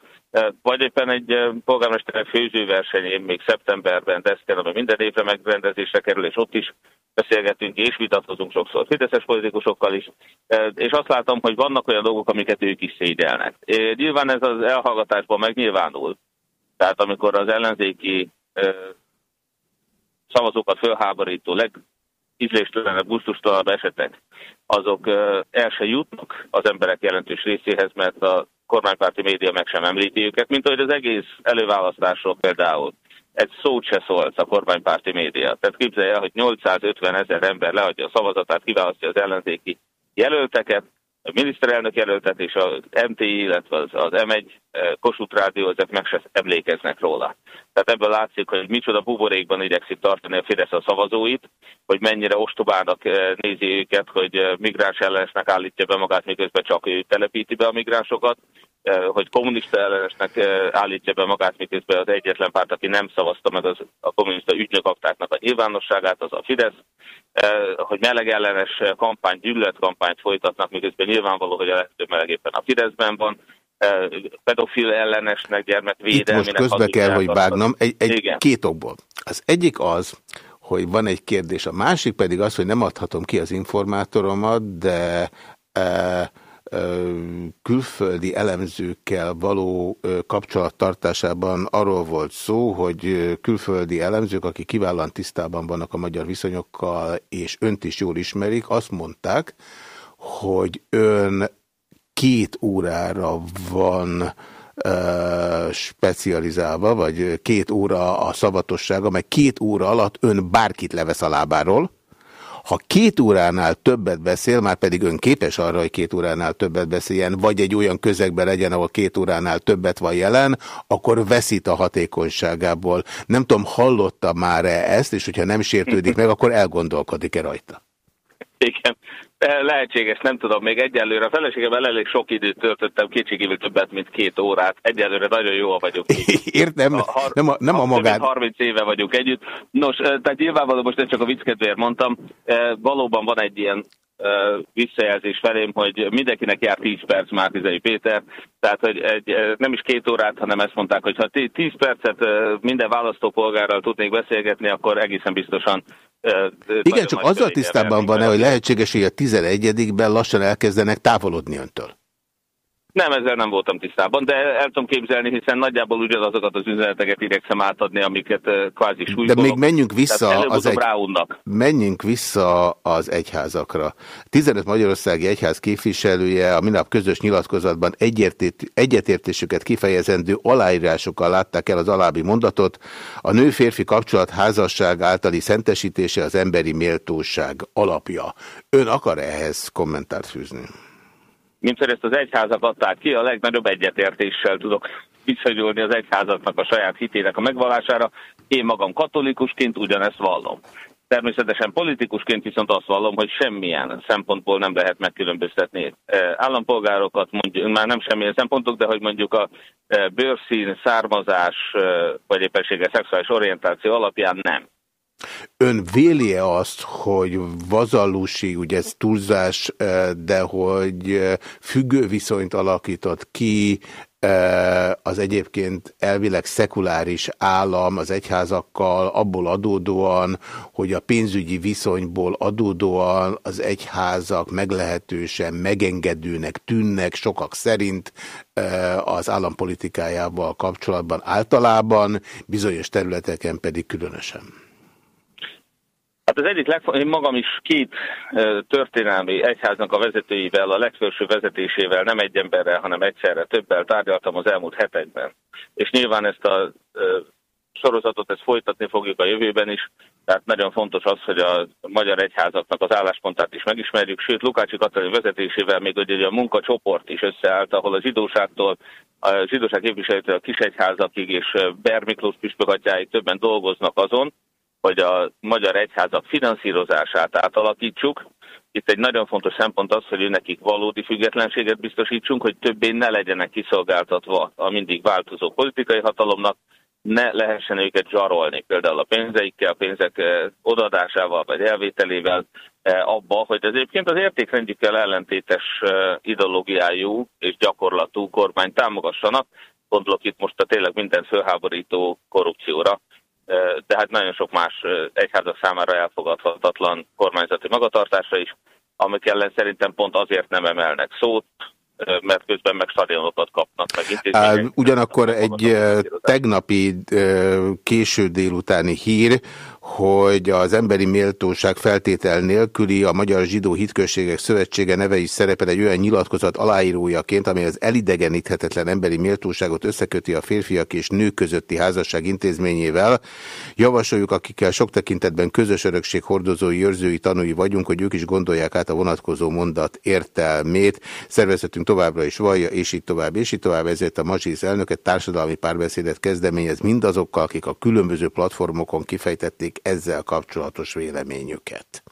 vagy éppen egy polgármester főzőversenyén még szeptemberben Deszken, ami minden évre megrendezésre kerül, és ott is beszélgetünk és vitatkozunk sokszor Fideszes politikusokkal is, és azt látom, hogy vannak olyan dolgok, amiket ők is szégyelnek. Nyilván ez az elhallgatásban megnyilvánul, tehát amikor az ellenzéki szavazókat fölháborító legízléstelenebb, gusztustalanabb esetek, azok el se jutnak az emberek jelentős részéhez, mert a kormánypárti média meg sem említi őket, mint ahogy az egész előválasztásról például egy szót se szólt a kormánypárti média. Tehát képzelje el, hogy 850 ezer ember leadja a szavazatát, kiválasztja az ellenzéki jelölteket, a miniszterelnök jelöltet és az MTI, illetve az, az M1 eh, Kossuth Rádió, ezek meg se emlékeznek róla. Tehát ebből látszik, hogy micsoda buborékban igyekszik tartani a Fidesz a szavazóit, hogy mennyire ostobának eh, nézi őket, hogy eh, migráns ellenesnek állítja be magát, miközben csak ő telepíti be a migránsokat, hogy kommunista ellenesnek állítja be magát, miközben az egyetlen párt, aki nem szavazta meg az, a kommunista ügynökaktáknak a nyilvánosságát, az a Fidesz, hogy meleg ellenes kampány, gyűlöletkampányt folytatnak, miközben nyilvánvaló, hogy a legtöbb meleg éppen a Fideszben van, pedofil ellenesnek, gyermekvédelminek. Itt most közbe kell, hogy vágnom, egy, egy két okból. Az egyik az, hogy van egy kérdés, a másik pedig az, hogy nem adhatom ki az informátoromat, de e, külföldi elemzőkkel való kapcsolattartásában arról volt szó, hogy külföldi elemzők, akik kiválóan tisztában vannak a magyar viszonyokkal, és önt is jól ismerik, azt mondták, hogy ön két órára van specializálva, vagy két óra a szavatossága, meg két óra alatt ön bárkit levesz a lábáról, ha két óránál többet beszél, már pedig ön képes arra, hogy két óránál többet beszéljen, vagy egy olyan közegben legyen, ahol két óránál többet van jelen, akkor veszít a hatékonyságából. Nem tudom, hallotta már-e ezt, és hogyha nem sértődik meg, akkor elgondolkodik-e rajta? Igen, lehetséges, nem tudom, még egyelőre. A feleségemmel elég sok időt töltöttem, kétségével többet, mint két órát. Egyelőre nagyon jól vagyok. <laughs> Értem, a, nem a, nem a magát. 30 éve vagyunk együtt. Nos, tehát nyilvánvalóan most nem csak a vicckedvéért mondtam, valóban van egy ilyen visszajelzés felém, hogy mindenkinek jár 10 perc Márkizai Péter, tehát hogy egy, nem is két órát, hanem ezt mondták, hogy ha 10 percet minden választópolgárral tudnék beszélgetni, akkor egészen biztosan igen, csak azzal tisztában van-e, hogy lehetséges, hogy a 11-ben lassan elkezdenek távolodni öntől? Nem, ezzel nem voltam tisztában, de el tudom képzelni, hiszen nagyjából ugyanazokat az üzeneteket igyekszem átadni, amiket kvázi súlykolok. De még menjünk vissza, az egy... menjünk vissza az egyházakra. 15 Magyarországi Egyház képviselője a minap közös nyilatkozatban egyetértésüket kifejezendő aláírásokkal látták el az alábbi mondatot. A nő-férfi kapcsolat házasság általi szentesítése az emberi méltóság alapja. Ön akar ehhez kommentárt fűzni? Mint ezt az egyházak adták ki, a legnagyobb egyetértéssel tudok viszonyulni az egyházaknak a saját hitének a megvallására. Én magam katolikusként ugyanezt vallom. Természetesen politikusként viszont azt vallom, hogy semmilyen szempontból nem lehet megkülönböztetni állampolgárokat, mondjuk, már nem semmilyen szempontok, de hogy mondjuk a bőrszín, származás, vagy éppenséggel szexuális orientáció alapján nem. Ön véli-e azt, hogy vazallusi, ugye ez túlzás, de hogy függő viszonyt alakított ki az egyébként elvileg szekuláris állam az egyházakkal abból adódóan, hogy a pénzügyi viszonyból adódóan az egyházak meglehetősen megengedőnek tűnnek sokak szerint az állampolitikájával kapcsolatban általában, bizonyos területeken pedig különösen. Hát az egyik legfontosabb, én magam is két történelmi egyháznak a vezetőivel, a legfelső vezetésével, nem egy emberrel, hanem egyszerre többel tárgyaltam az elmúlt hetekben. És nyilván ezt a sorozatot ezt folytatni fogjuk a jövőben is, tehát nagyon fontos az, hogy a magyar egyházaknak az álláspontát is megismerjük, sőt Lukácsi Katalin vezetésével még ugye a munkacsoport is összeállt, ahol a zsidóságtól, a zsidóság képviselőtől a kisegyházakig és Bermiklós püspökatjáig többen dolgoznak azon, hogy a magyar egyházak finanszírozását átalakítsuk. Itt egy nagyon fontos szempont az, hogy nekik valódi függetlenséget biztosítsunk, hogy többé ne legyenek kiszolgáltatva a mindig változó politikai hatalomnak, ne lehessen őket zsarolni, például a pénzeikkel, a pénzek eh, odadásával vagy elvételével eh, abba, hogy ez egyébként az értékrendjükkel ellentétes eh, ideológiájú és gyakorlatú kormány támogassanak. Gondolok itt most a tényleg minden fölháborító korrupcióra, de hát nagyon sok más egyházak számára elfogadhatatlan kormányzati magatartásra is, amik ellen szerintem pont azért nem emelnek szót, mert közben meg stadionokat kapnak meg. Ugyanakkor egy tegnapi késő délutáni hír, hogy az emberi méltóság feltétel nélküli a Magyar Zsidó Hitközségek Szövetsége neve is szerepel egy olyan nyilatkozat aláírójaként, amely az elidegeníthetetlen emberi méltóságot összeköti a férfiak és nők közötti házasság intézményével. Javasoljuk, akikkel sok tekintetben közös örökség hordozói, őrzői, tanúi vagyunk, hogy ők is gondolják át a vonatkozó mondat értelmét. Szervezetünk továbbra is vallja, és így tovább, és így tovább. Ezért a Mazsisz elnöke társadalmi párbeszédet kezdeményez mindazokkal, akik a különböző platformokon kifejtették ezzel kapcsolatos véleményüket.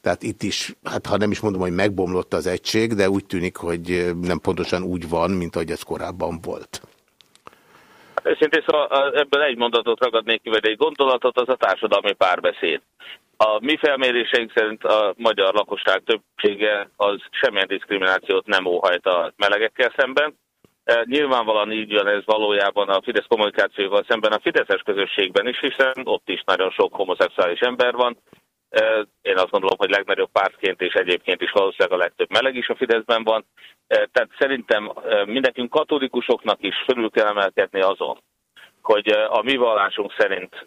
Tehát itt is, hát ha nem is mondom, hogy megbomlott az egység, de úgy tűnik, hogy nem pontosan úgy van, mint ahogy ez korábban volt. Őszintén szóval ebből egy mondatot ragadnék ki, vagy egy gondolatot, az a társadalmi párbeszéd. A mi felméréseink szerint a magyar lakosság többsége az semmilyen diszkriminációt nem óhajt a melegekkel szemben. E, nyilvánvalóan így van ez valójában a Fidesz kommunikációval szemben a Fideszes közösségben is, hiszen ott is nagyon sok homoszexuális ember van. E, én azt gondolom, hogy legnagyobb pártként és egyébként is valószínűleg a legtöbb meleg is a Fideszben van. E, tehát szerintem mindenkünk katolikusoknak is fölül kell emelkedni azon, hogy a mi vallásunk szerint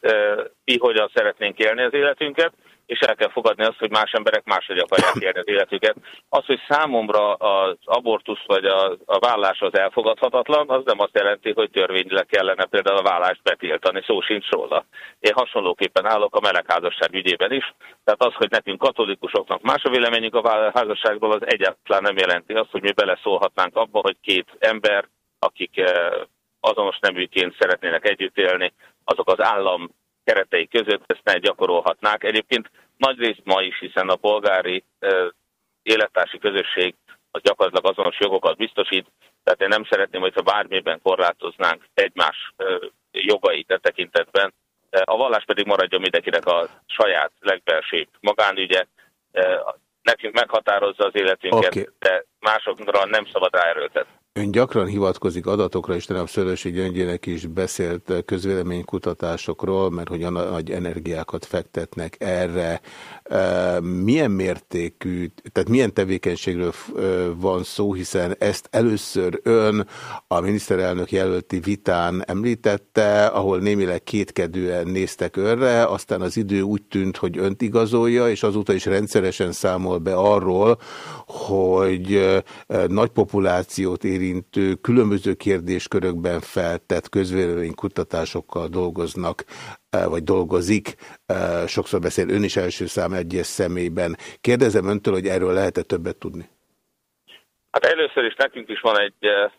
mi hogyan szeretnénk élni az életünket, és el kell fogadni azt, hogy más emberek máshogy akarják élni az életüket. Az, hogy számomra az abortusz vagy a, a vállás az elfogadhatatlan, az nem azt jelenti, hogy törvényileg kellene például a vállást betiltani, szó sincs róla. Én hasonlóképpen állok a melegházasság ügyében is, tehát az, hogy nekünk katolikusoknak más a véleményünk a házasságról, az egyáltalán nem jelenti azt, hogy mi beleszólhatnánk abba, hogy két ember, akik eh, azonos neműként szeretnének együtt élni, azok az állam keretei között ezt ne gyakorolhatnák. Egyébként nagy részt ma is, hiszen a polgári élettársi közösség az gyakorlatilag azonos jogokat biztosít, tehát én nem szeretném, hogyha bármiben korlátoznánk egymás jogait e tekintetben. A vallás pedig maradjon mindenkinek a saját legbelsőbb magánügye. Nekünk meghatározza az életünket, okay. de másokra nem szabad ráerőltetni. Ön gyakran hivatkozik adatokra, és a Szörösi Gyöngyének is beszélt közvéleménykutatásokról, mert hogy nagy energiákat fektetnek erre. Milyen mértékű, tehát milyen tevékenységről van szó, hiszen ezt először ön a miniszterelnök jelölti vitán említette, ahol némileg kétkedően néztek önre, aztán az idő úgy tűnt, hogy önt igazolja, és azóta is rendszeresen számol be arról, hogy nagy populációt ér érintő különböző kérdéskörökben feltett közvéleménykutatásokkal dolgoznak, e, vagy dolgozik. E, sokszor beszél ön is első szám egyes személyben. Kérdezem öntől, hogy erről lehet-e többet tudni? Hát először is nekünk is van egy e,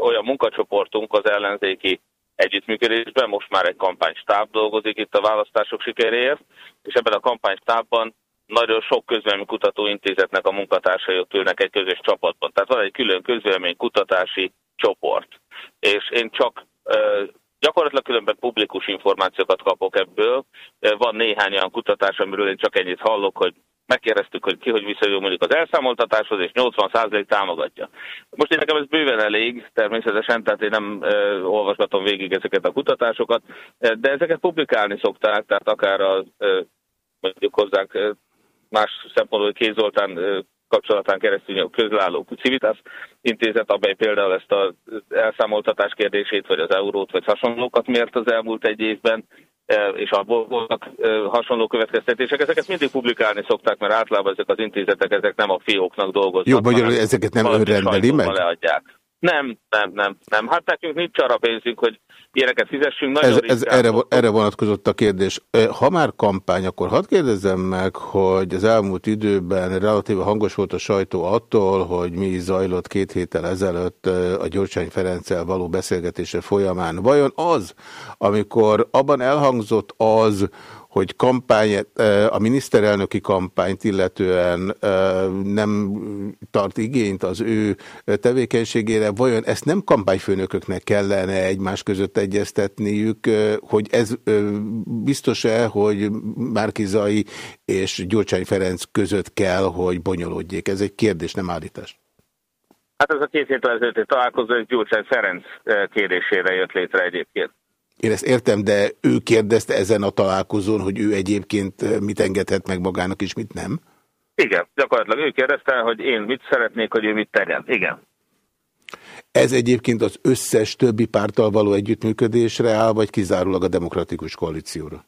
olyan munkacsoportunk az ellenzéki együttműködésben, most már egy kampánystáb dolgozik itt a választások sikeréért, és ebben a kampánystábban nagyon sok közvélemény kutatóintézetnek a munkatársai ott ülnek egy közös csapatban. Tehát van egy külön közvélemény kutatási csoport. És én csak gyakorlatilag különben publikus információkat kapok ebből. Van néhány olyan kutatás, amiről én csak ennyit hallok, hogy megkérdeztük, hogy ki hogy viszonyul mondjuk az elszámoltatáshoz, és 80% támogatja. Most én nekem ez bőven elég, természetesen, tehát én nem ö, olvasgatom végig ezeket a kutatásokat, de ezeket publikálni szokták, tehát akár a, ö, mondjuk hozzánk más szempontból Kéz Zoltán kapcsolatán keresztül a közlálló Civitas intézet, amely például ezt az elszámoltatás kérdését, vagy az eurót, vagy hasonlókat mért az elmúlt egy évben, és abból voltak hasonló következtetések. Ezeket mindig publikálni szokták, mert általában ezek az intézetek, ezek nem a fióknak dolgoznak. Jó, magyarul ezeket nem önrendeli meg? Leadják. Nem, nem, nem, nem. Hát nekünk nincs arra pénzünk, hogy ilyeneket fizessünk. Nagyon ez, ez erre, erre vonatkozott a kérdés. Ha már kampány, akkor hadd kérdezzem meg, hogy az elmúlt időben relatíve hangos volt a sajtó attól, hogy mi zajlott két héttel ezelőtt a Gyurcsány Ferenccel való beszélgetése folyamán. Vajon az, amikor abban elhangzott az, hogy kampány, a miniszterelnöki kampányt illetően nem tart igényt az ő tevékenységére, vajon ezt nem kampányfőnököknek kellene egymás között egyeztetniük, hogy ez biztos-e, hogy Márkizai és Gyurcsány Ferenc között kell, hogy bonyolódjék? Ez egy kérdés, nem állítás. Hát ez a két héttel ezelőtti találkozó, Gyurcsány Ferenc kérdésére jött létre egyébként. Én ezt értem, de ő kérdezte ezen a találkozón, hogy ő egyébként eh, mit engedhet meg magának, és mit nem? Igen, gyakorlatilag ő kérdezte, hogy én mit szeretnék, hogy ő mit tegyen. Igen. Ez egyébként az összes többi párttal való együttműködésre áll, vagy kizárólag a demokratikus koalícióra?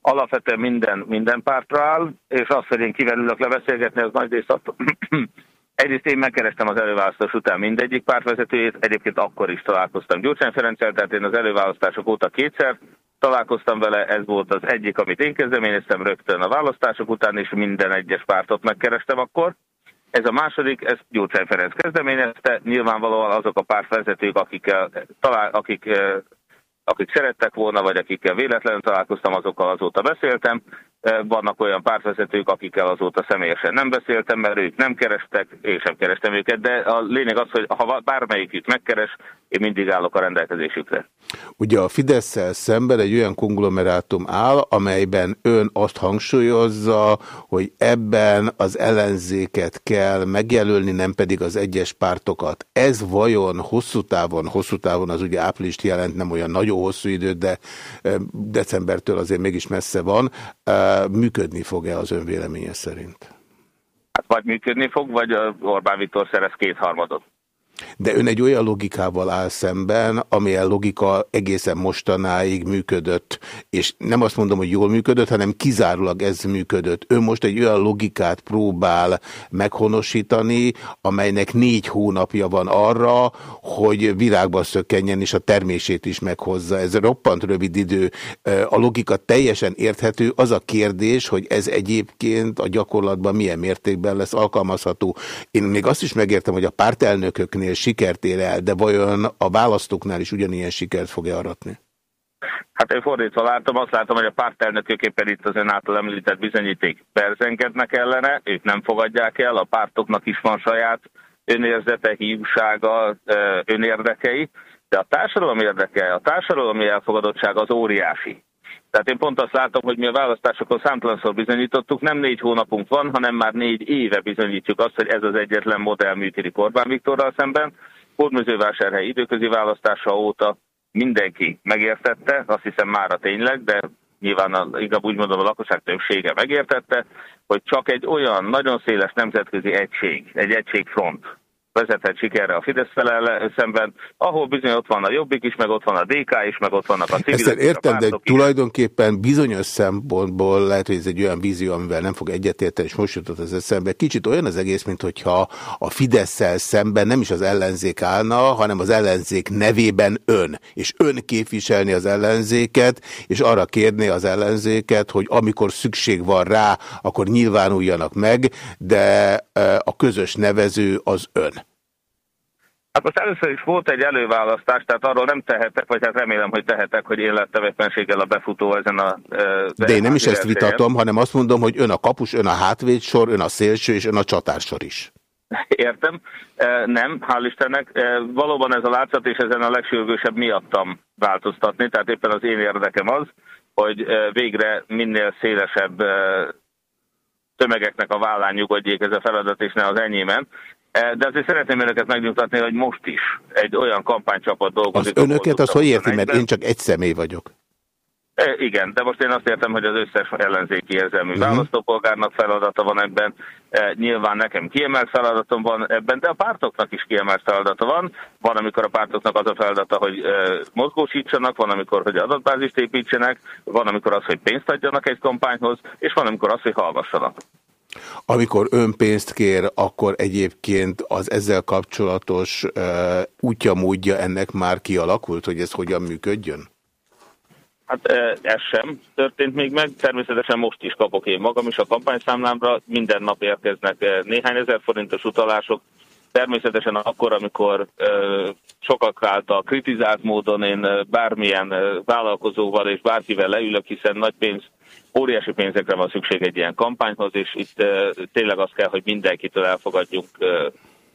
Alapvetően minden, minden pártra áll, és azt, hogy én kivel ülök lebeszélgetni, az nagy részt <clears throat> Egyrészt én megkerestem az előválasztás után mindegyik pártvezetőjét, egyébként akkor is találkoztam Gyurcsány Ferenccel, tehát én az előválasztások óta kétszer találkoztam vele, ez volt az egyik, amit én kezdeményeztem rögtön a választások után, és minden egyes pártot megkerestem akkor. Ez a második, ez Gyurcsány Ferenc kezdeményezte, nyilvánvalóan azok a pártvezetők, akikkel, talál, akik, eh, akik szerettek volna, vagy akikkel véletlenül találkoztam, azokkal azóta beszéltem. Vannak olyan pártvezetők, akikkel azóta személyesen nem beszéltem, mert ők nem kerestek, én sem kerestem őket, de a lényeg az, hogy ha bármelyikük megkeres, én mindig állok a rendelkezésükre. Ugye a fidesz szemben egy olyan konglomerátum áll, amelyben ön azt hangsúlyozza, hogy ebben az ellenzéket kell megjelölni, nem pedig az egyes pártokat. Ez vajon hosszú távon, hosszú távon az ugye áprilist jelent, nem olyan nagyon hosszú időt, de decembertől azért mégis messze van, működni fog-e az ön véleménye szerint? Hát vagy működni fog, vagy Orbán Viktor szerez kétharmadot. De ön egy olyan logikával áll szemben, amilyen logika egészen mostanáig működött, és nem azt mondom, hogy jól működött, hanem kizárólag ez működött. Ön most egy olyan logikát próbál meghonosítani, amelynek négy hónapja van arra, hogy virágba szökkenjen, és a termését is meghozza. Ez roppant rövid idő. A logika teljesen érthető. Az a kérdés, hogy ez egyébként a gyakorlatban milyen mértékben lesz alkalmazható. Én még azt is megértem, hogy a pártelnököknél ennél sikert ér el, de vajon a választóknál is ugyanilyen sikert fog-e aratni? Hát én fordítva látom, azt látom, hogy a pártelnökök éppen itt az ön által említett bizonyíték perzenkednek ellene, ők nem fogadják el, a pártoknak is van saját önérzete, hívsága, önérdekei, de a társadalom érdeke, a társadalmi elfogadottság az óriási. Tehát én pont azt látom, hogy mi a választásokon számtalanszor bizonyítottuk, nem négy hónapunk van, hanem már négy éve bizonyítjuk azt, hogy ez az egyetlen modell működik Orbán Viktorral szemben. Hódműzővásárhely időközi választása óta mindenki megértette, azt hiszem mára tényleg, de nyilván a, inkább úgy mondom a lakosság többsége megértette, hogy csak egy olyan nagyon széles nemzetközi egység, egy egységfront, vezethet sikerre a Fidesz felel szemben, ahol bizony ott van a Jobbik is, meg ott van a DK is, meg ott vannak a civilek. Ezt értem, de tulajdonképpen bizonyos szempontból lehet, hogy ez egy olyan vízió, amivel nem fog egyetérteni, és most jutott az eszembe. Kicsit olyan az egész, mint hogyha a fidesz szemben nem is az ellenzék állna, hanem az ellenzék nevében ön, és ön képviselni az ellenzéket, és arra kérni az ellenzéket, hogy amikor szükség van rá, akkor nyilvánuljanak meg, de a közös nevező az ön. Hát most először is volt egy előválasztás, tehát arról nem tehetek, vagy hát remélem, hogy tehetek, hogy én lettem éppenséggel a befutó ezen a... De én nem is ezt vitatom, hanem azt mondom, hogy ön a kapus, ön a hátvédsor, ön a szélső, és ön a csatársor is. Értem. Nem, hál' Istennek. Valóban ez a látszat, és ezen a legsürgősebb miattam változtatni, tehát éppen az én érdekem az, hogy végre minél szélesebb tömegeknek a vállán nyugodjék ez a feladat, és ne az enyémen. De azért szeretném önöket megnyugtatni, hogy most is egy olyan kampánycsapat dolgozik. Az önöket az hogy érti, mert én csak egy személy vagyok. E, igen, de most én azt értem, hogy az összes ellenzéki érzelmű uh-huh. választópolgárnak feladata van ebben. E, nyilván nekem kiemelt feladatom van ebben, de a pártoknak is kiemelt feladata van. Van, amikor a pártoknak az a feladata, hogy mozgósítsanak, van, amikor, hogy adatbázist építsenek, van, amikor az, hogy pénzt adjanak egy kampányhoz, és van, amikor az, hogy hallgassanak. Amikor ön pénzt kér, akkor egyébként az ezzel kapcsolatos uh, útja-módja ennek már kialakult, hogy ez hogyan működjön? Hát ez sem történt még meg. Természetesen most is kapok én magam is a kampányszámlámra. Minden nap érkeznek néhány ezer forintos utalások. Természetesen akkor, amikor sokak által kritizált módon én bármilyen vállalkozóval és bárkivel leülök, hiszen nagy pénz, óriási pénzekre van szükség egy ilyen kampányhoz, és itt tényleg az kell, hogy mindenkitől elfogadjunk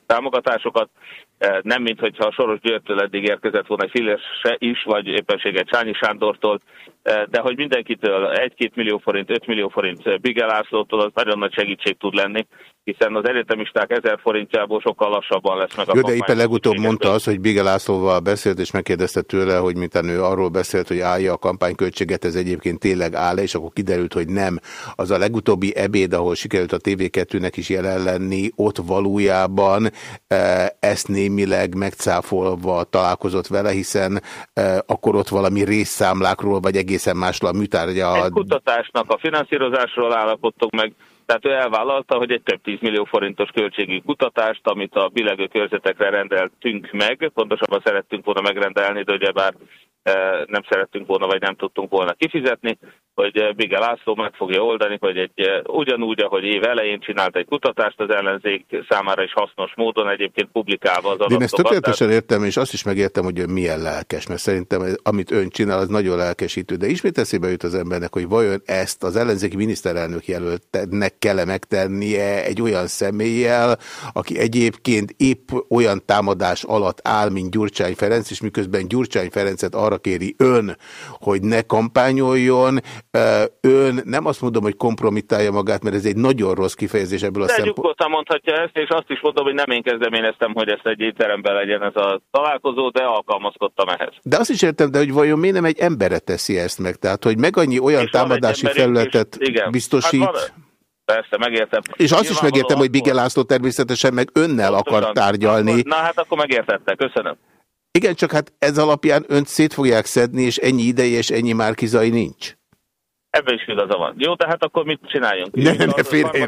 támogatásokat. Nem, mint hogyha Soros Györgytől eddig érkezett volna egy filles se is, vagy éppenséget Csányi Sándortól, de hogy mindenkitől 1-2 millió forint, 5 millió forint Bigel Ászlótól az nagyon nagy segítség tud lenni, hiszen az egyetemisták ezer forintjából sokkal lassabban lesz meg a Jó, de éppen legutóbb mondta az, hogy Bigel Lászlóval beszélt, és megkérdezte tőle, hogy mint a nő arról beszélt, hogy állja a kampányköltséget, ez egyébként tényleg áll és akkor kiderült, hogy nem. Az a legutóbbi ebéd, ahol sikerült a TV2-nek is jelen lenni, ott valójában ezt némileg megcáfolva találkozott vele, hiszen akkor ott valami részszámlákról, vagy egészen másról a műtárgya... Egy kutatásnak a finanszírozásról állapodtunk meg, tehát ő elvállalta, hogy egy több tízmillió forintos költségű kutatást, amit a bilegő körzetekre rendeltünk meg, pontosabban szerettünk volna megrendelni, de ugyebár nem szerettünk volna, vagy nem tudtunk volna kifizetni, hogy Bige László meg fogja oldani, hogy egy ugyanúgy, ahogy év elején csinált egy kutatást az ellenzék számára is hasznos módon, egyébként publikálva az adatokat. Én ezt tökéletesen értem, és azt is megértem, hogy milyen lelkes, mert szerintem amit ön csinál, az nagyon lelkesítő. De ismét eszébe jut az embernek, hogy vajon ezt az ellenzéki miniszterelnök jelöltnek kell megtennie egy olyan személlyel, aki egyébként épp olyan támadás alatt áll, mint Gyurcsány Ferenc, és miközben Gyurcsány Ferencet arra kéri ön, hogy ne kampányoljon, ön nem azt mondom, hogy kompromittálja magát, mert ez egy nagyon rossz kifejezés ebből a szempontból. nyugodtan mondhatja ezt, és azt is mondom, hogy nem én kezdeményeztem, hogy ezt egy étteremben legyen ez a találkozó, de alkalmazkodtam ehhez. De azt is értem, de hogy vajon miért nem egy emberre teszi ezt meg? Tehát, hogy meg annyi olyan és támadási felületet és, igen. biztosít... Hát Persze, megértem. És azt is megértem, hogy Bigel László természetesen meg önnel akar tárgyalni. Na hát akkor megértette, köszönöm. Igen, csak hát ez alapján önt szét fogják szedni, és ennyi ideje és ennyi márkizai nincs. Ebben is igaza van. Jó, tehát akkor mit csináljunk? Ne, ne, félre,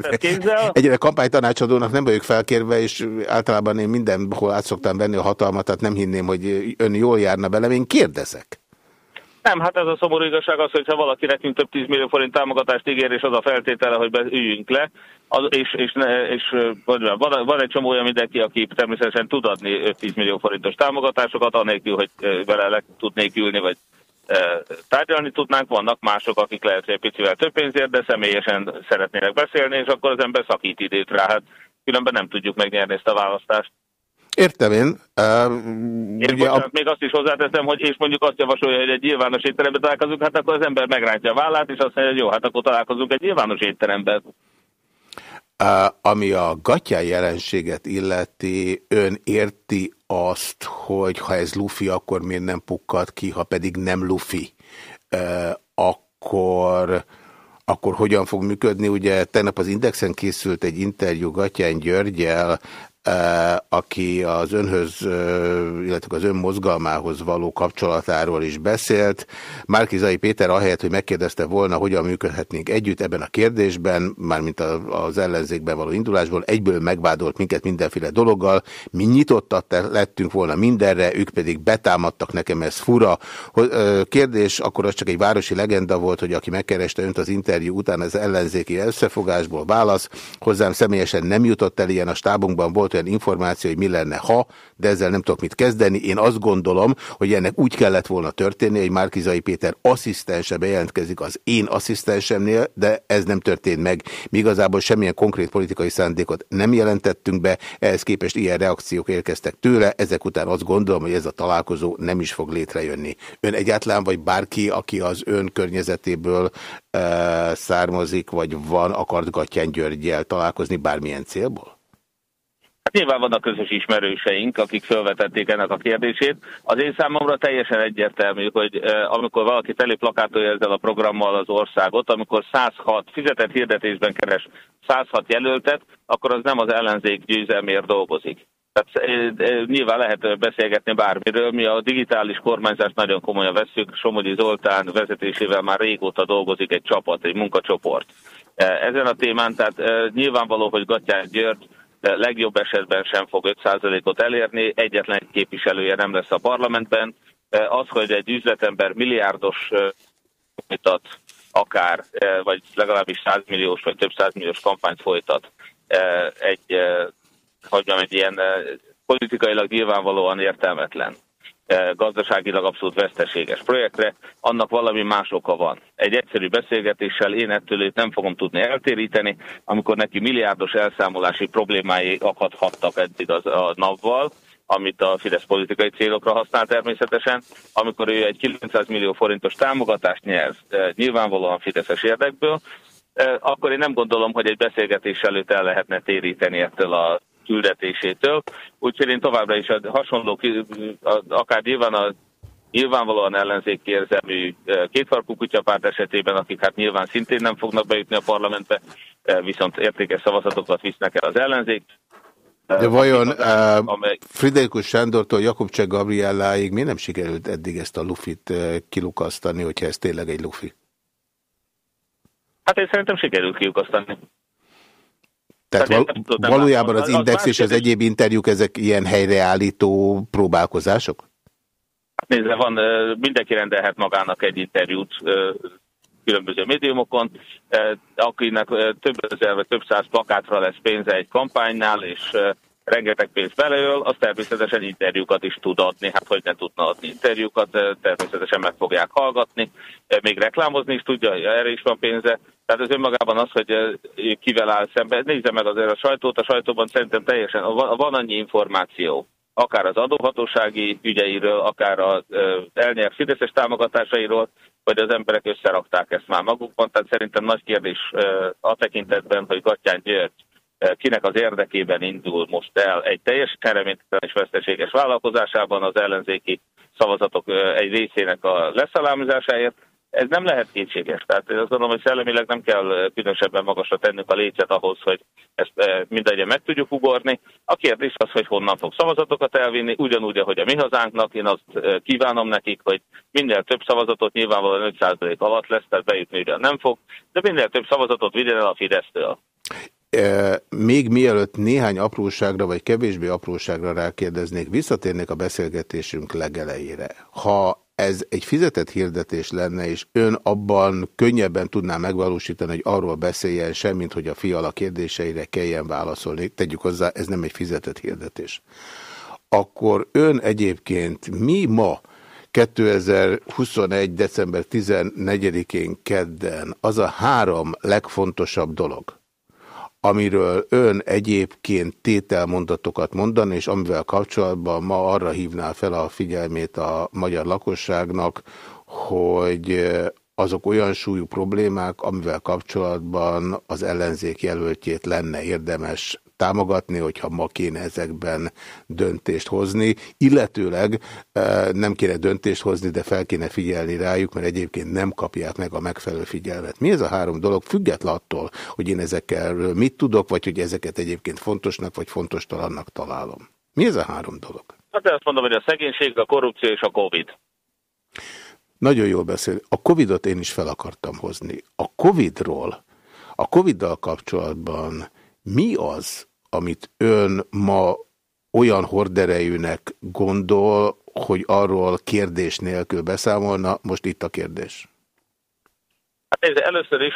Egyre kampánytanácsadónak nem vagyok felkérve, és általában én mindenhol át szoktam venni a hatalmat, tehát nem hinném, hogy ön jól járna velem. Én kérdezek. Nem, hát ez a szomorú igazság az, hogyha valaki nekünk több 10 millió forint támogatást ígér, és az a feltétele, hogy beüljünk le, az, és, és, és van, van egy csomó olyan mindenki, aki természetesen tud adni 5-10 millió forintos támogatásokat, anélkül, hogy vele le tudnék ülni, vagy tárgyalni tudnánk, vannak mások, akik lehet, hogy egy picivel több pénzért, de személyesen szeretnének beszélni, és akkor az ember szakít időt rá, hát különben nem tudjuk megnyerni ezt a választást. Értem én. Uh, én bocsánat, a... még azt is hozzáteszem, hogy és mondjuk azt javasolja, hogy egy nyilvános étteremben találkozunk, hát akkor az ember megrántja a vállát, és azt mondja, hogy jó, hát akkor találkozunk egy nyilvános étteremben. Ami a gatyá jelenséget illeti, ön érti azt, hogy ha ez lufi, akkor miért nem pukkad ki, ha pedig nem lufi, akkor akkor hogyan fog működni? Ugye tegnap az Indexen készült egy interjú Gatyán Györgyel, aki az önhöz, illetve az ön mozgalmához való kapcsolatáról is beszélt. Márkizai Péter ahelyett, hogy megkérdezte volna, hogyan működhetnénk együtt ebben a kérdésben, mármint az ellenzékben való indulásból, egyből megvádolt minket mindenféle dologgal. Mi nyitottak lettünk volna mindenre, ők pedig betámadtak nekem, ez fura. Kérdés, akkor az csak egy városi legenda volt, hogy aki megkereste önt az interjú után az ellenzéki összefogásból válasz. Hozzám személyesen nem jutott el ilyen, a stábunkban volt olyan információ, hogy mi lenne ha, de ezzel nem tudok mit kezdeni. Én azt gondolom, hogy ennek úgy kellett volna történni, hogy Márkizai Péter asszisztense bejelentkezik az én asszisztensemnél, de ez nem történt meg. Mi igazából semmilyen konkrét politikai szándékot nem jelentettünk be, ehhez képest ilyen reakciók érkeztek tőle, ezek után azt gondolom, hogy ez a találkozó nem is fog létrejönni. Ön egyáltalán, vagy bárki, aki az ön környezetéből e, származik, vagy van, akart Gattyán Györgyel találkozni bármilyen célból? Hát nyilván vannak közös ismerőseink, akik felvetették ennek a kérdését. Az én számomra teljesen egyértelmű, hogy eh, amikor valaki teli plakátolja ezzel a programmal az országot, amikor 106 fizetett hirdetésben keres 106 jelöltet, akkor az nem az ellenzék győzelmért dolgozik. Tehát eh, eh, nyilván lehet beszélgetni bármiről. Mi a digitális kormányzást nagyon komolyan veszük. Somogyi Zoltán vezetésével már régóta dolgozik egy csapat, egy munkacsoport. Ezen a témán, tehát nyilvánvaló, hogy Gattyán György legjobb esetben sem fog 5%-ot elérni, egyetlen képviselője nem lesz a parlamentben. Az, hogy egy üzletember milliárdos folytat akár, vagy legalábbis 100 milliós vagy több 100 milliós kampányt folytat egy, hogy mondjam, egy ilyen politikailag nyilvánvalóan értelmetlen gazdaságilag abszolút veszteséges projektre, annak valami más oka van. Egy egyszerű beszélgetéssel én ettől itt nem fogom tudni eltéríteni, amikor neki milliárdos elszámolási problémái akadhattak eddig az, a NAV-val, amit a Fidesz politikai célokra használ természetesen, amikor ő egy 900 millió forintos támogatást nyer, e, nyilvánvalóan Fideszes érdekből, e, akkor én nem gondolom, hogy egy beszélgetés előtt el lehetne téríteni ettől a küldetésétől. Úgyhogy én továbbra is a hasonló, akár nyilván a nyilvánvalóan ellenzéki érzelmű kétfarkú kutyapárt esetében, akik hát nyilván szintén nem fognak bejutni a parlamentbe, viszont értékes szavazatokat visznek el az ellenzék. De vajon uh, Friderikus Sándortól Jakobcsek Gabrielláig mi nem sikerült eddig ezt a lufit kilukasztani, hogyha ez tényleg egy lufi? Hát én szerintem sikerült kilukasztani. Tehát val valójában az Index és az egyéb interjúk ezek ilyen helyreállító próbálkozások? Hát nézze, van, mindenki rendelhet magának egy interjút különböző médiumokon, akinek több ezer vagy több száz plakátra lesz pénze egy kampánynál, és rengeteg pénzt beleöl, az természetesen interjúkat is tud adni. Hát hogy ne tudna adni interjúkat, természetesen meg fogják hallgatni, még reklámozni is tudja, erre is van pénze. Tehát ez önmagában az, hogy kivel áll szembe. Nézze meg azért a sajtót, a sajtóban szerintem teljesen van annyi információ, akár az adóhatósági ügyeiről, akár az elnyert Fideszes támogatásairól, hogy az emberek összerakták ezt már magukban. Tehát szerintem nagy kérdés a tekintetben, hogy Gattyán György kinek az érdekében indul most el egy teljesen reménytelen és veszteséges vállalkozásában az ellenzéki szavazatok egy részének a leszalámizásáért, ez nem lehet kétséges. Tehát én azt gondolom, hogy szellemileg nem kell különösebben magasra tennünk a lécet ahhoz, hogy ezt mindegyen meg tudjuk ugorni. A kérdés az, hogy honnan fog szavazatokat elvinni, ugyanúgy, ahogy a mi hazánknak. Én azt kívánom nekik, hogy minél több szavazatot nyilvánvalóan 5% alatt lesz, tehát bejutni ugyan nem fog, de minél több szavazatot vigyen el a Fidesztől. Még mielőtt néhány apróságra, vagy kevésbé apróságra rákérdeznék, visszatérnék a beszélgetésünk legelejére. Ha ez egy fizetett hirdetés lenne, és ön abban könnyebben tudná megvalósítani, hogy arról beszéljen semmint, hogy a fiala kérdéseire kelljen válaszolni. Tegyük hozzá, ez nem egy fizetett hirdetés. Akkor ön egyébként mi ma 2021. december 14-én kedden az a három legfontosabb dolog, amiről ön egyébként tételmondatokat mondan, és amivel kapcsolatban ma arra hívná fel a figyelmét a magyar lakosságnak, hogy azok olyan súlyú problémák, amivel kapcsolatban az ellenzék jelöltjét lenne érdemes támogatni, hogyha ma kéne ezekben döntést hozni, illetőleg e, nem kéne döntést hozni, de fel kéne figyelni rájuk, mert egyébként nem kapják meg a megfelelő figyelmet. Mi ez a három dolog? Független attól, hogy én ezekkel mit tudok, vagy hogy ezeket egyébként fontosnak, vagy fontos talannak találom. Mi ez a három dolog? Hát azt mondom, hogy a szegénység, a korrupció és a Covid. Nagyon jól beszél. A Covidot én is fel akartam hozni. A Covidról, a Coviddal kapcsolatban mi az, amit ön ma olyan horderejűnek gondol, hogy arról kérdés nélkül beszámolna? Most itt a kérdés. Hát először is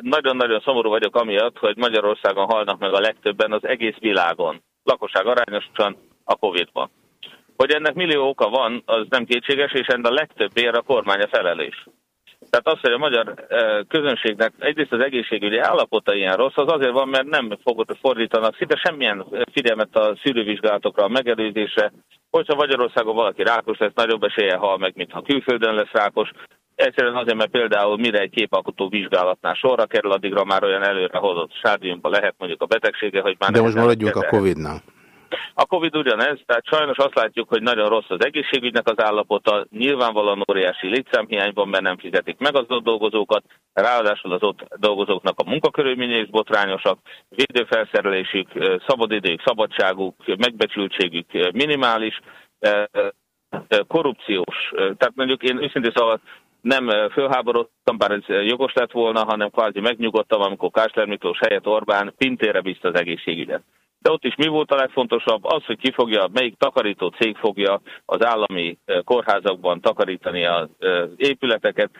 nagyon-nagyon szomorú vagyok amiatt, hogy Magyarországon halnak meg a legtöbben az egész világon. lakosság arányosan a Covid-ban. Hogy ennek millió oka van, az nem kétséges, és ennek a legtöbb ér a kormány a felelés. Tehát az, hogy a magyar közönségnek egyrészt az egészségügyi állapota ilyen rossz, az azért van, mert nem fordítanak szinte semmilyen figyelmet a szűrővizsgálatokra, a megelőzésre. Hogyha Magyarországon valaki rákos lesz, nagyobb esélye hal meg, mint ha külföldön lesz rákos. Egyszerűen azért, mert például mire egy képalkotó vizsgálatnál sorra kerül, addigra már olyan előre hozott stádiumban lehet mondjuk a betegsége, hogy már... De most maradjunk a Covid-nál. A Covid ugyanez, tehát sajnos azt látjuk, hogy nagyon rossz az egészségügynek az állapota, nyilvánvalóan óriási létszámhiányban, mert nem fizetik meg az ott dolgozókat, ráadásul az ott dolgozóknak a munkakörülményei is botrányosak, védőfelszerelésük, szabadidők, szabadságuk, megbecsültségük minimális, korrupciós. Tehát mondjuk én őszintén szóval nem fölháborodtam, bár ez jogos lett volna, hanem kvázi megnyugodtam, amikor Kásler Miklós helyett Orbán pintére bízta az egészségügyet. De ott is mi volt a legfontosabb? Az, hogy ki fogja, melyik takarító cég fogja az állami kórházakban takarítani az épületeket.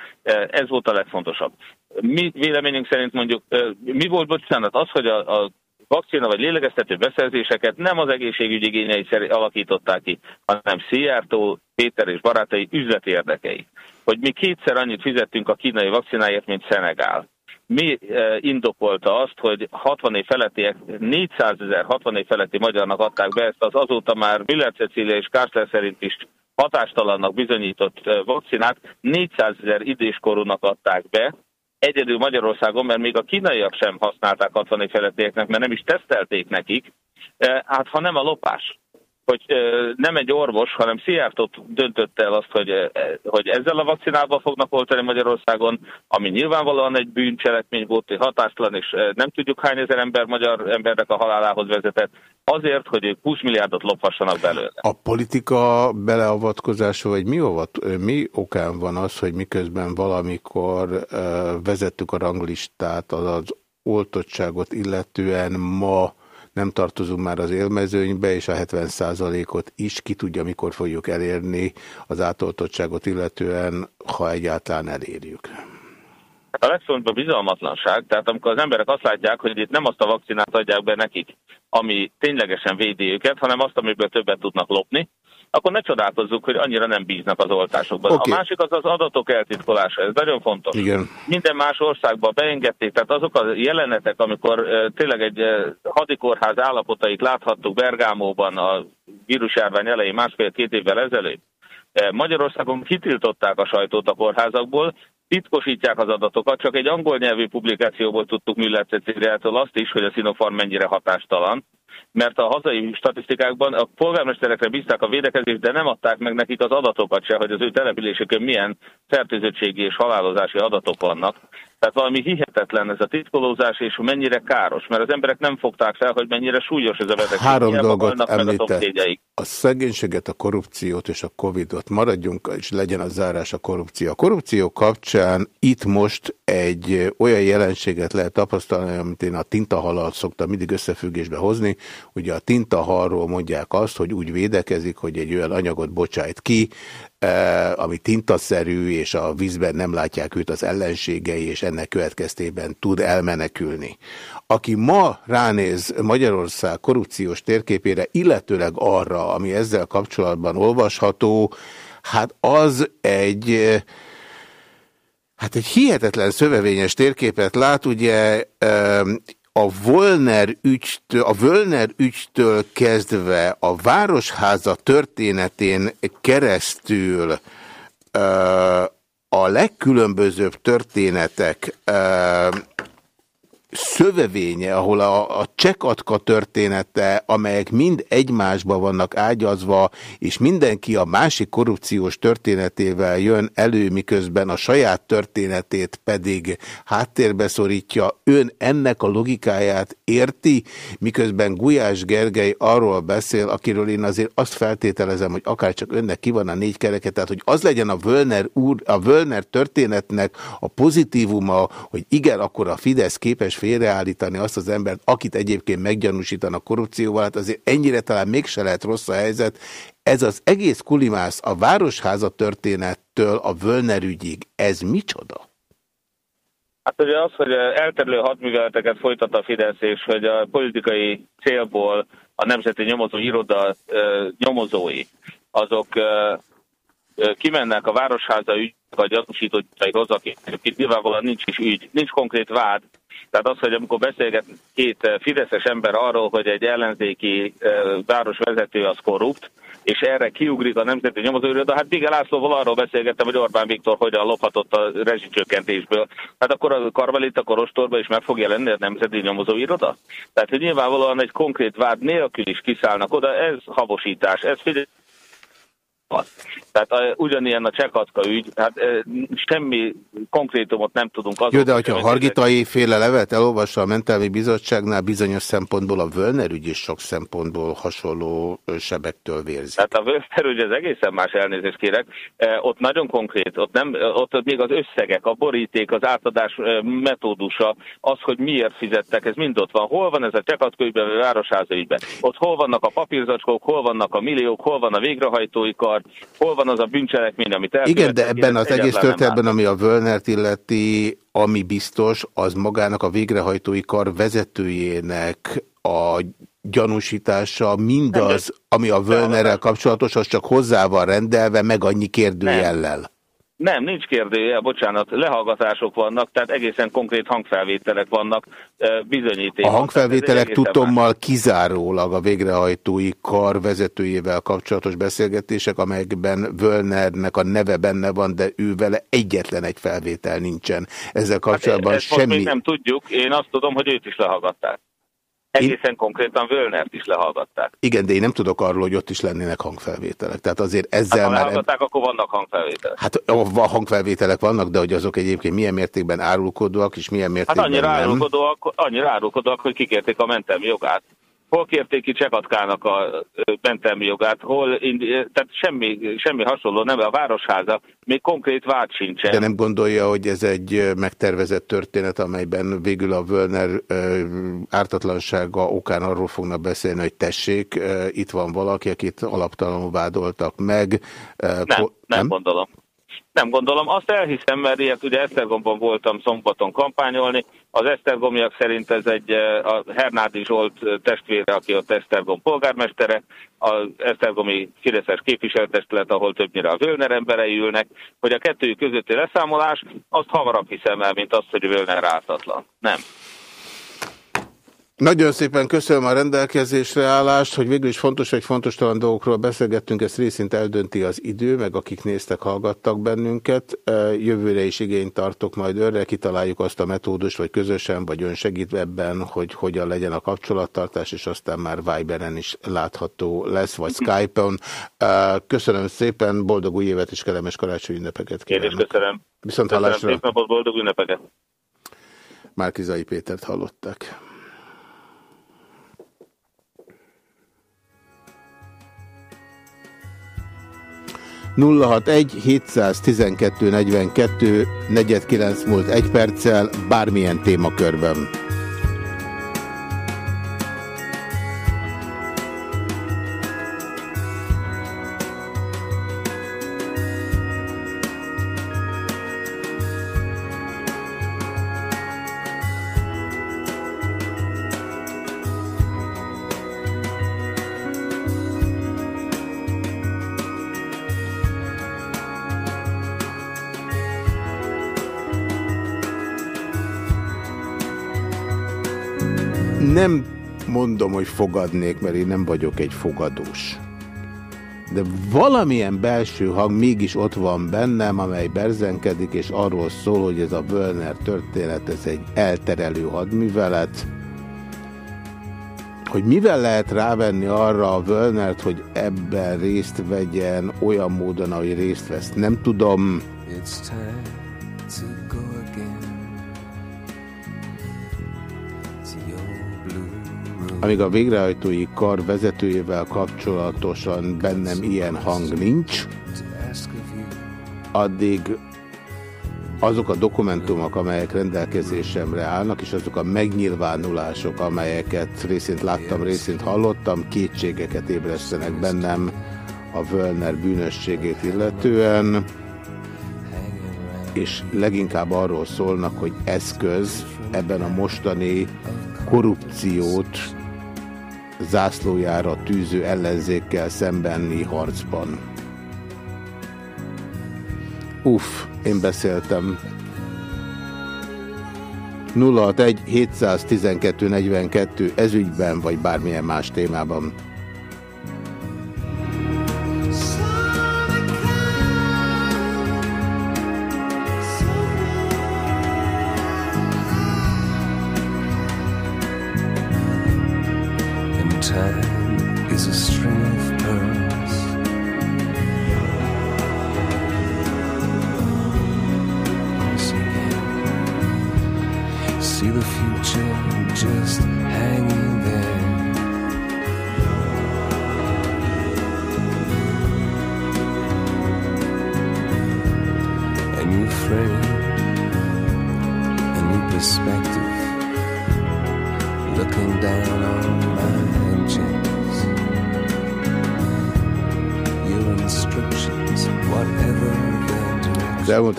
Ez volt a legfontosabb. Mi véleményünk szerint mondjuk, mi volt, bocsánat, az, hogy a, a vakcina vagy lélegeztető beszerzéseket nem az egészségügyi igényei alakították ki, hanem Szijjártó, Péter és barátai üzleti érdekei. Hogy mi kétszer annyit fizettünk a kínai vakcináért, mint Szenegál mi eh, indokolta azt, hogy 60 év felettiek, 400 ezer 60 év feletti magyarnak adták be ezt az azóta már Miller Cecilia és Kárszler szerint is hatástalannak bizonyított eh, vakcinát, 400 ezer időskorúnak adták be, egyedül Magyarországon, mert még a kínaiak sem használták 60 év felettieknek, mert nem is tesztelték nekik, eh, hát ha nem a lopás hogy nem egy orvos, hanem Szijjártót döntött el azt, hogy, hogy ezzel a vakcinával fognak oltani Magyarországon, ami nyilvánvalóan egy bűncselekmény volt, hogy hatástalan, és nem tudjuk hány ezer ember magyar embernek a halálához vezetett, azért, hogy ők 20 milliárdot lophassanak belőle. A politika beleavatkozása, vagy mi, avat, mi okán van az, hogy miközben valamikor vezettük a ranglistát az oltottságot illetően ma nem tartozunk már az élmezőnybe, és a 70%-ot is ki tudja, mikor fogjuk elérni az átoltottságot illetően, ha egyáltalán elérjük. A legfontosabb a bizalmatlanság, tehát amikor az emberek azt látják, hogy itt nem azt a vakcinát adják be nekik, ami ténylegesen védi őket, hanem azt, amiből többet tudnak lopni, akkor ne csodálkozzuk, hogy annyira nem bíznak az oltásokban. Okay. A másik az az adatok eltitkolása, ez nagyon fontos. Igen. Minden más országban beengedték, tehát azok a jelenetek, amikor tényleg egy hadikórház állapotait láthattuk Bergámóban a vírusjárvány elején másfél-két évvel ezelőtt, Magyarországon kitiltották a sajtót a kórházakból, titkosítják az adatokat, csak egy angol nyelvű publikációból tudtuk Müller Ceciliától azt is, hogy a Sinopharm mennyire hatástalan, mert a hazai statisztikákban a polgármesterekre bízták a védekezést, de nem adták meg nekik az adatokat se, hogy az ő településükön milyen fertőzöttségi és halálozási adatok vannak. Tehát valami hihetetlen ez a titkolózás, és mennyire káros, mert az emberek nem fogták fel, hogy mennyire súlyos ez a betegség. Három dolgot említett. A, a szegénységet, a korrupciót és a Covidot. Maradjunk, és legyen a zárás a korrupció. A korrupció kapcsán itt most egy olyan jelenséget lehet tapasztalni, amit én a tintahalal szoktam mindig összefüggésbe hozni. Ugye a tintahalról mondják azt, hogy úgy védekezik, hogy egy olyan anyagot bocsájt ki, ami tintaszerű, és a vízben nem látják őt az ellenségei, és ennek következtében tud elmenekülni. Aki ma ránéz Magyarország korrupciós térképére, illetőleg arra, ami ezzel kapcsolatban olvasható, hát az egy... Hát egy hihetetlen szövevényes térképet lát, ugye a Volner ügytől, a Völner ügytől kezdve a Városháza történetén keresztül a legkülönbözőbb történetek szövevénye, ahol a, a csekatka története, amelyek mind egymásba vannak ágyazva, és mindenki a másik korrupciós történetével jön elő, miközben a saját történetét pedig háttérbe szorítja. Ön ennek a logikáját érti, miközben Gulyás Gergely arról beszél, akiről én azért azt feltételezem, hogy akár csak önnek ki van a négy kereket, tehát hogy az legyen a Völner, úr, a Völner történetnek a pozitívuma, hogy igen, akkor a Fidesz képes félreállítani azt az embert, akit egyébként meggyanúsítanak korrupcióval, hát azért ennyire talán mégse lehet rossz a helyzet. Ez az egész kulimász a Városháza történettől a Völner ügyig, ez micsoda? Hát ugye az, hogy elterülő hadműveleteket folytat a Fidesz, és hogy a politikai célból a Nemzeti Nyomozó Iroda nyomozói, azok kimennek a Városháza ügy, vagy gyanúsítottjaihoz, akik nyilvánvalóan nincs is ügy, nincs konkrét vád, tehát az, hogy amikor beszélget két fideszes ember arról, hogy egy ellenzéki városvezető az korrupt, és erre kiugrik a Nemzeti Nyomozóiroda. Hát Bige Lászlóval arról beszélgettem, hogy Orbán Viktor hogyan lophatott a rezsicsökkentésből. Hát akkor a Karmelita Korostorba is meg fog jelenni a Nemzeti Nyomozóiroda. Tehát, hogy nyilvánvalóan egy konkrét vád nélkül is kiszállnak oda, ez habosítás, ez figyelj tehát a, ugyanilyen a Csekacka ügy, hát e, semmi konkrétumot nem tudunk azon. Jó, de hogyha a Hargitai féle levet elolvassa a Mentelmi Bizottságnál, bizonyos szempontból a Völner ügy is sok szempontból hasonló sebektől vérzik. Tehát a Völner ügy az egészen más elnézést kérek. E, ott nagyon konkrét, ott, nem, ott még az összegek, a boríték, az átadás metódusa, az, hogy miért fizettek, ez mind ott van. Hol van ez a Csekacka ügyben, a Városháza ügyben? Ott hol vannak a papírzacskók, hol vannak a milliók, hol van a végrehajtói kar, hol van az a bűncselekmény, amit elkövettek. Igen, de ebben az egész történetben, ami a Völnert illeti, ami biztos, az magának a végrehajtói kar vezetőjének a gyanúsítása, mindaz, ami a Völnerrel kapcsolatos, az csak hozzá van rendelve, meg annyi kérdőjellel. Nem, nincs kérdője, bocsánat, lehallgatások vannak, tehát egészen konkrét hangfelvételek vannak, bizonyítékok. A hangfelvételek tudtommal más. kizárólag a végrehajtói kar vezetőjével kapcsolatos beszélgetések, amelyekben Völnernek a neve benne van, de ő vele egyetlen egy felvétel nincsen. Ezzel kapcsolatban hát, semmi... még nem tudjuk, én azt tudom, hogy őt is lehallgatták. Egészen én... konkrétan Völnert is lehallgatták. Igen, de én nem tudok arról, hogy ott is lennének hangfelvételek. Tehát azért ezzel hát, ha már... lehallgatták, akkor vannak hangfelvételek. Hát a hangfelvételek vannak, de hogy azok egyébként milyen mértékben árulkodóak, és milyen mértékben Hát annyira nem. árulkodóak, annyira árulkodóak, hogy kikérték a mentelmi jogát hol kérték ki Csekatkának a mentelmi jogát, hol, tehát semmi, semmi hasonló, nem a Városháza, még konkrét vád sincsen. De nem gondolja, hogy ez egy megtervezett történet, amelyben végül a Völner ártatlansága okán arról fognak beszélni, hogy tessék, itt van valaki, akit alaptalanul vádoltak meg. Nem, nem, nem gondolom. Nem gondolom, azt elhiszem, mert ilyet ugye Esztergomban voltam szombaton kampányolni, az Esztergomiak szerint ez egy a Hernádi Zsolt testvére, aki ott Esztergom polgármestere, az Esztergomi Fideszes képviselőtestület, ahol többnyire a Völner emberei ülnek, hogy a kettőjük közötti leszámolás, azt hamarabb hiszem el, mint azt, hogy Völner ártatlan. Nem. Nagyon szépen köszönöm a rendelkezésre állást, hogy végül is fontos vagy fontos talán dolgokról beszélgettünk, ezt részint eldönti az idő, meg akik néztek, hallgattak bennünket. Jövőre is igényt tartok majd önre, kitaláljuk azt a metódust, vagy közösen, vagy ön segít ebben, hogy hogyan legyen a kapcsolattartás, és aztán már Viberen is látható lesz, vagy Skype-on. Köszönöm szépen, boldog új évet és kellemes karácsonyi ünnepeket kívánok. Én is köszönöm. Viszont köszönöm hallásra. Szép napot, boldog ünnepeket. Márkizai Pétert hallották. 061 712 42 49 múlt egy perccel bármilyen témakörben. Mondom, hogy fogadnék, mert én nem vagyok egy fogadós. De valamilyen belső hang mégis ott van bennem, amely berzenkedik, és arról szól, hogy ez a Völner történet, ez egy elterelő hadművelet, hogy mivel lehet rávenni arra a Völnert, hogy ebben részt vegyen olyan módon, ahogy részt vesz. Nem tudom. It's time. Amíg a végrehajtói kar vezetőjével kapcsolatosan bennem ilyen hang nincs, addig azok a dokumentumok, amelyek rendelkezésemre állnak, és azok a megnyilvánulások, amelyeket részint láttam, részint hallottam, kétségeket ébresztenek bennem a Völner bűnösségét illetően, és leginkább arról szólnak, hogy eszköz ebben a mostani korrupciót zászlójára tűző ellenzékkel szembenni harcban. Uff, én beszéltem. 061 712 42 ezügyben vagy bármilyen más témában.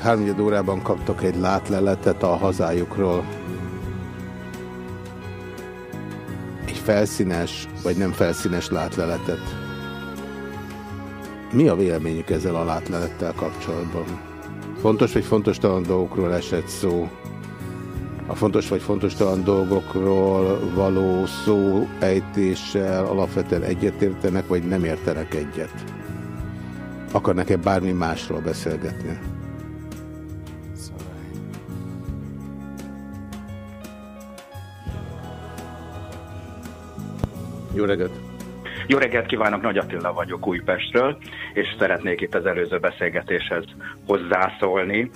Háromnyed órában kaptak egy látleletet a hazájukról. Egy felszínes, vagy nem felszínes látleletet. Mi a véleményük ezzel a látlelettel kapcsolatban? Fontos vagy fontos talan dolgokról esett szó? A fontos vagy fontos talan dolgokról való szó ejtéssel alapvetően egyetértenek, vagy nem értenek egyet? Akarnak-e bármi másról beszélgetni? Jó reggelt! Jó reggelt kívánok, Nagy Attila vagyok Újpestről, és szeretnék itt az előző beszélgetéshez hozzászólni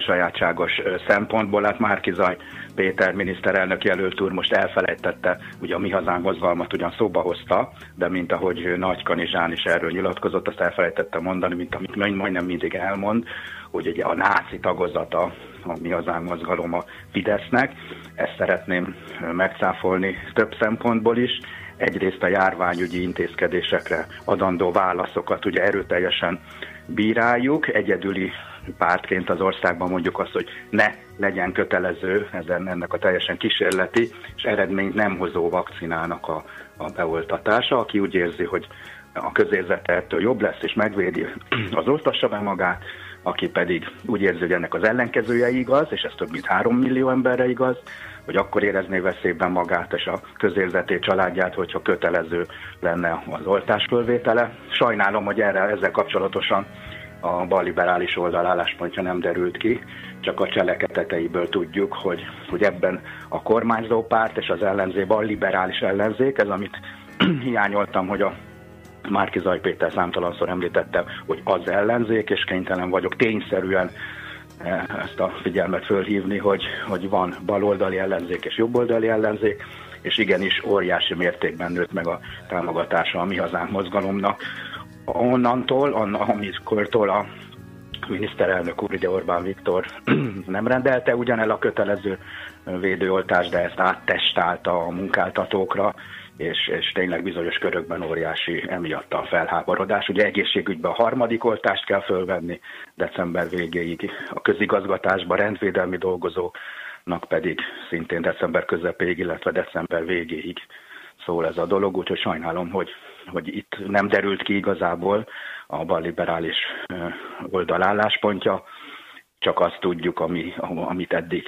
sajátságos szempontból. Hát Márki Zaj Péter miniszterelnök jelölt úr most elfelejtette, ugye a Mi Hazánk mozgalmat ugyan szóba hozta, de mint ahogy Nagy Kanizsán is erről nyilatkozott, azt elfelejtette mondani, mint amit majdnem mindig elmond, hogy ugye a náci tagozata a Mi Hazánk mozgalom a Fidesznek. Ezt szeretném megcáfolni több szempontból is egyrészt a járványügyi intézkedésekre adandó válaszokat ugye erőteljesen bíráljuk, egyedüli pártként az országban mondjuk azt, hogy ne legyen kötelező ezen, ennek a teljesen kísérleti és eredményt nem hozó vakcinának a, a beoltatása, aki úgy érzi, hogy a közérzete ettől jobb lesz és megvédi, <clears throat> az oltassa be magát, aki pedig úgy érzi, hogy ennek az ellenkezője igaz, és ez több mint három millió emberre igaz, hogy akkor érezné veszélyben magát és a közérzetét, családját, hogyha kötelező lenne az oltás fölvétele. Sajnálom, hogy erre ezzel kapcsolatosan a balliberális oldal álláspontja nem derült ki, csak a cselekedeteiből tudjuk, hogy, hogy ebben a kormányzó párt és az ellenzék, balliberális ellenzék, ez amit <clears throat> hiányoltam, hogy a Márki Zaj Péter számtalanszor említette, hogy az ellenzék, és kénytelen vagyok tényszerűen ezt a figyelmet fölhívni, hogy, hogy van baloldali ellenzék és jobboldali ellenzék, és igenis óriási mértékben nőtt meg a támogatása a Mi Hazánk mozgalomnak. Onnantól, amikortól a miniszterelnök úr, ugye Orbán Viktor <clears throat> nem rendelte ugyanel a kötelező védőoltást, de ezt áttestálta a munkáltatókra, és, és tényleg bizonyos körökben óriási emiatt a felháborodás. Ugye egészségügyben a harmadik oltást kell fölvenni december végéig, a közigazgatásban rendvédelmi dolgozóknak pedig szintén december közepéig, illetve december végéig szól ez a dolog, úgyhogy sajnálom, hogy, hogy itt nem derült ki igazából a balliberális oldal álláspontja csak azt tudjuk, ami, amit eddig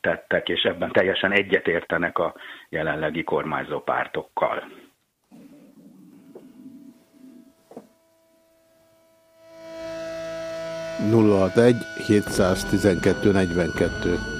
tettek, és ebben teljesen egyetértenek a jelenlegi kormányzó pártokkal. nulla 712 42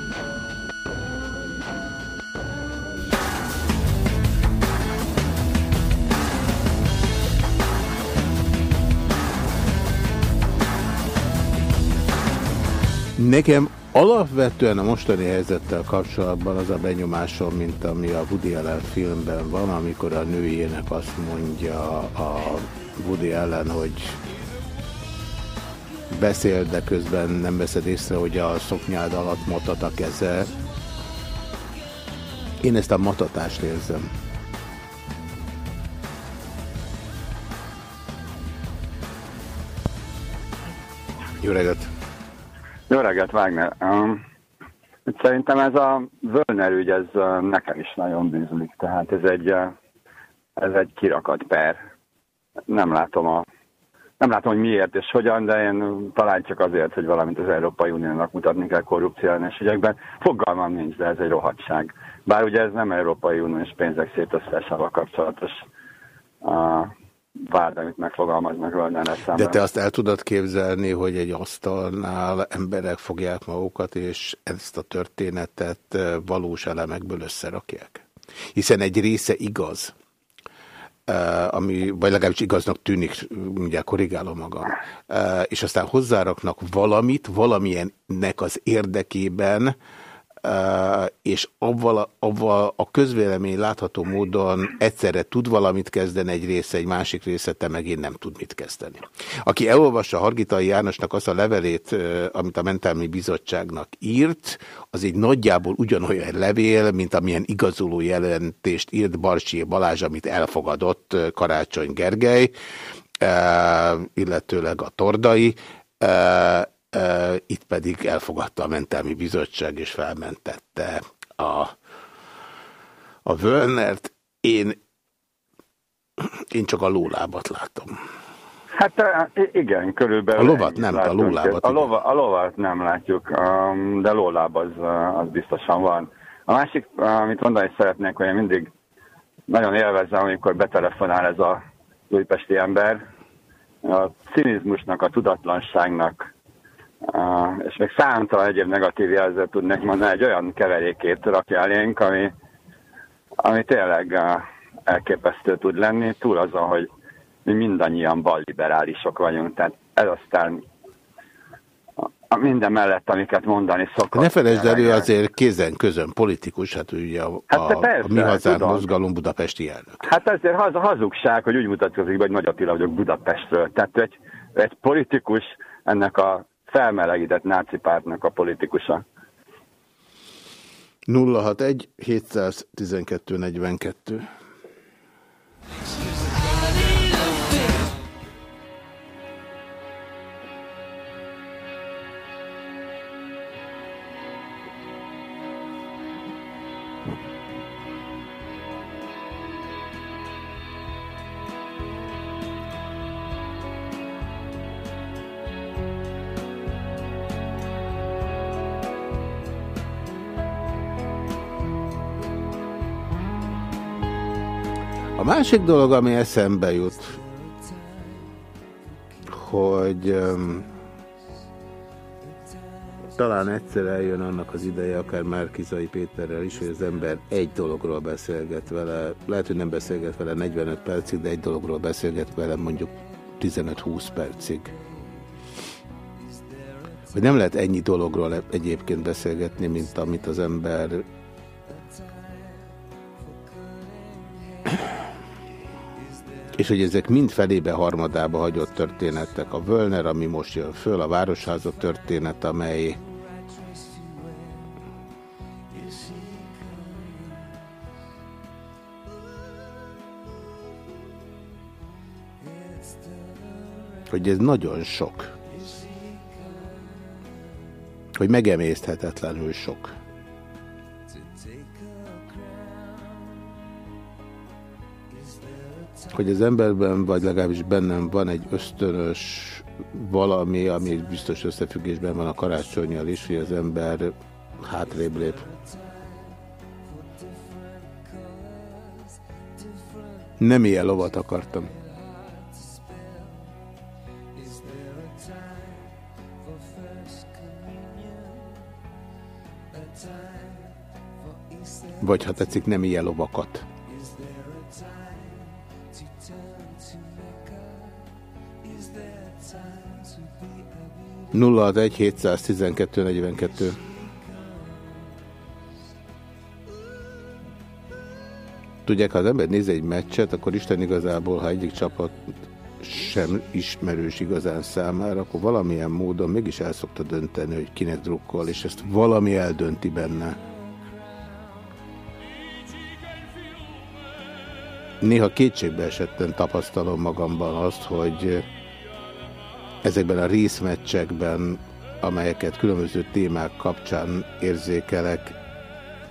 Nekem alapvetően a mostani helyzettel kapcsolatban az a benyomásom, mint ami a Woody Allen filmben van, amikor a nőjének azt mondja a Woody Allen, hogy beszél, de közben nem veszed észre, hogy a szoknyád alatt matat a keze. Én ezt a matatást érzem. Jó reggelt! Jó reggelt, Wagner. Um, szerintem ez a Völner ügy, ez uh, nekem is nagyon bűzlik. Tehát ez egy uh, ez egy kirakat per. Nem látom a nem látom, hogy miért és hogyan, de én talán csak azért, hogy valamint az Európai Uniónak mutatni kell korrupció ellenes ügyekben. Fogalmam nincs, de ez egy rohadság. Bár ugye ez nem Európai Uniós pénzek szétosztásával kapcsolatos a vád, amit megfogalmaznak Völner szemben. De te azt el tudod képzelni, hogy egy asztalnál emberek fogják magukat, és ezt a történetet valós elemekből összerakják? Hiszen egy része igaz, ami, vagy legalábbis igaznak tűnik, mindjárt korrigálom magam, és aztán hozzáraknak valamit, valamilyennek az érdekében, és avval, avval a közvélemény látható módon egyszerre tud valamit kezdeni egy része, egy másik része, te megint nem tud mit kezdeni. Aki elolvassa Hargitai Jánosnak azt a levelét, amit a Mentelmi Bizottságnak írt, az egy nagyjából ugyanolyan levél, mint amilyen igazoló jelentést írt Barcsi Balázs, amit elfogadott Karácsony Gergely, illetőleg a Tordai, itt pedig elfogadta a Mentelmi Bizottság, és felmentette a, a Völnert. Én, én csak a lólábat látom. Hát igen, körülbelül. A lovat nem, a lólábat. A, lova, a lovat nem látjuk, de lóláb az, az biztosan van. A másik, amit mondani szeretnék, hogy én mindig nagyon élvezem, amikor betelefonál ez a újpesti ember, a cinizmusnak, a tudatlanságnak és még számtalan egyéb negatív jelzőt tudnék mondani, egy olyan keverékét rakja elénk, ami, ami tényleg elképesztő tud lenni, túl azon, hogy mi mindannyian balliberálisok vagyunk, tehát ez aztán minden mellett, amiket mondani szokott. Ne felejtsd elő azért kézen közön politikus, hát ugye a, hát a, persze, a Mi Hazán Mozgalom budapesti elnök. Hát ezért haz, hazugság, hogy úgy mutatkozik, hogy Nagy Attila vagyok Budapestről. Tehát egy, egy politikus ennek a felmelegített náci pártnak a politikusa. 061 712 42 Másik dolog, ami eszembe jut, hogy um, talán egyszer eljön annak az ideje, akár Márkizai Péterrel is, hogy az ember egy dologról beszélget vele, lehet, hogy nem beszélget vele 45 percig, de egy dologról beszélget vele mondjuk 15-20 percig. Hogy nem lehet ennyi dologról egyébként beszélgetni, mint amit az ember és hogy ezek mind felébe harmadába hagyott történetek. A Völner, ami most jön föl, a Városházok történet, amely hogy ez nagyon sok. Hogy megemészthetetlenül sok. Hogy az emberben, vagy legalábbis bennem van egy ösztönös valami, ami biztos összefüggésben van a karácsonyjal is, hogy az ember hátrébb lép. Nem ilyen lovat akartam. Vagy ha tetszik, nem ilyen lovakat. 061 712 42. Tudják, ha az ember néz egy meccset, akkor Isten igazából, ha egyik csapat sem ismerős igazán számára, akkor valamilyen módon mégis el szokta dönteni, hogy kinek drukkol, és ezt valami eldönti benne. Néha kétségbe esetten tapasztalom magamban azt, hogy ezekben a részmeccsekben, amelyeket különböző témák kapcsán érzékelek,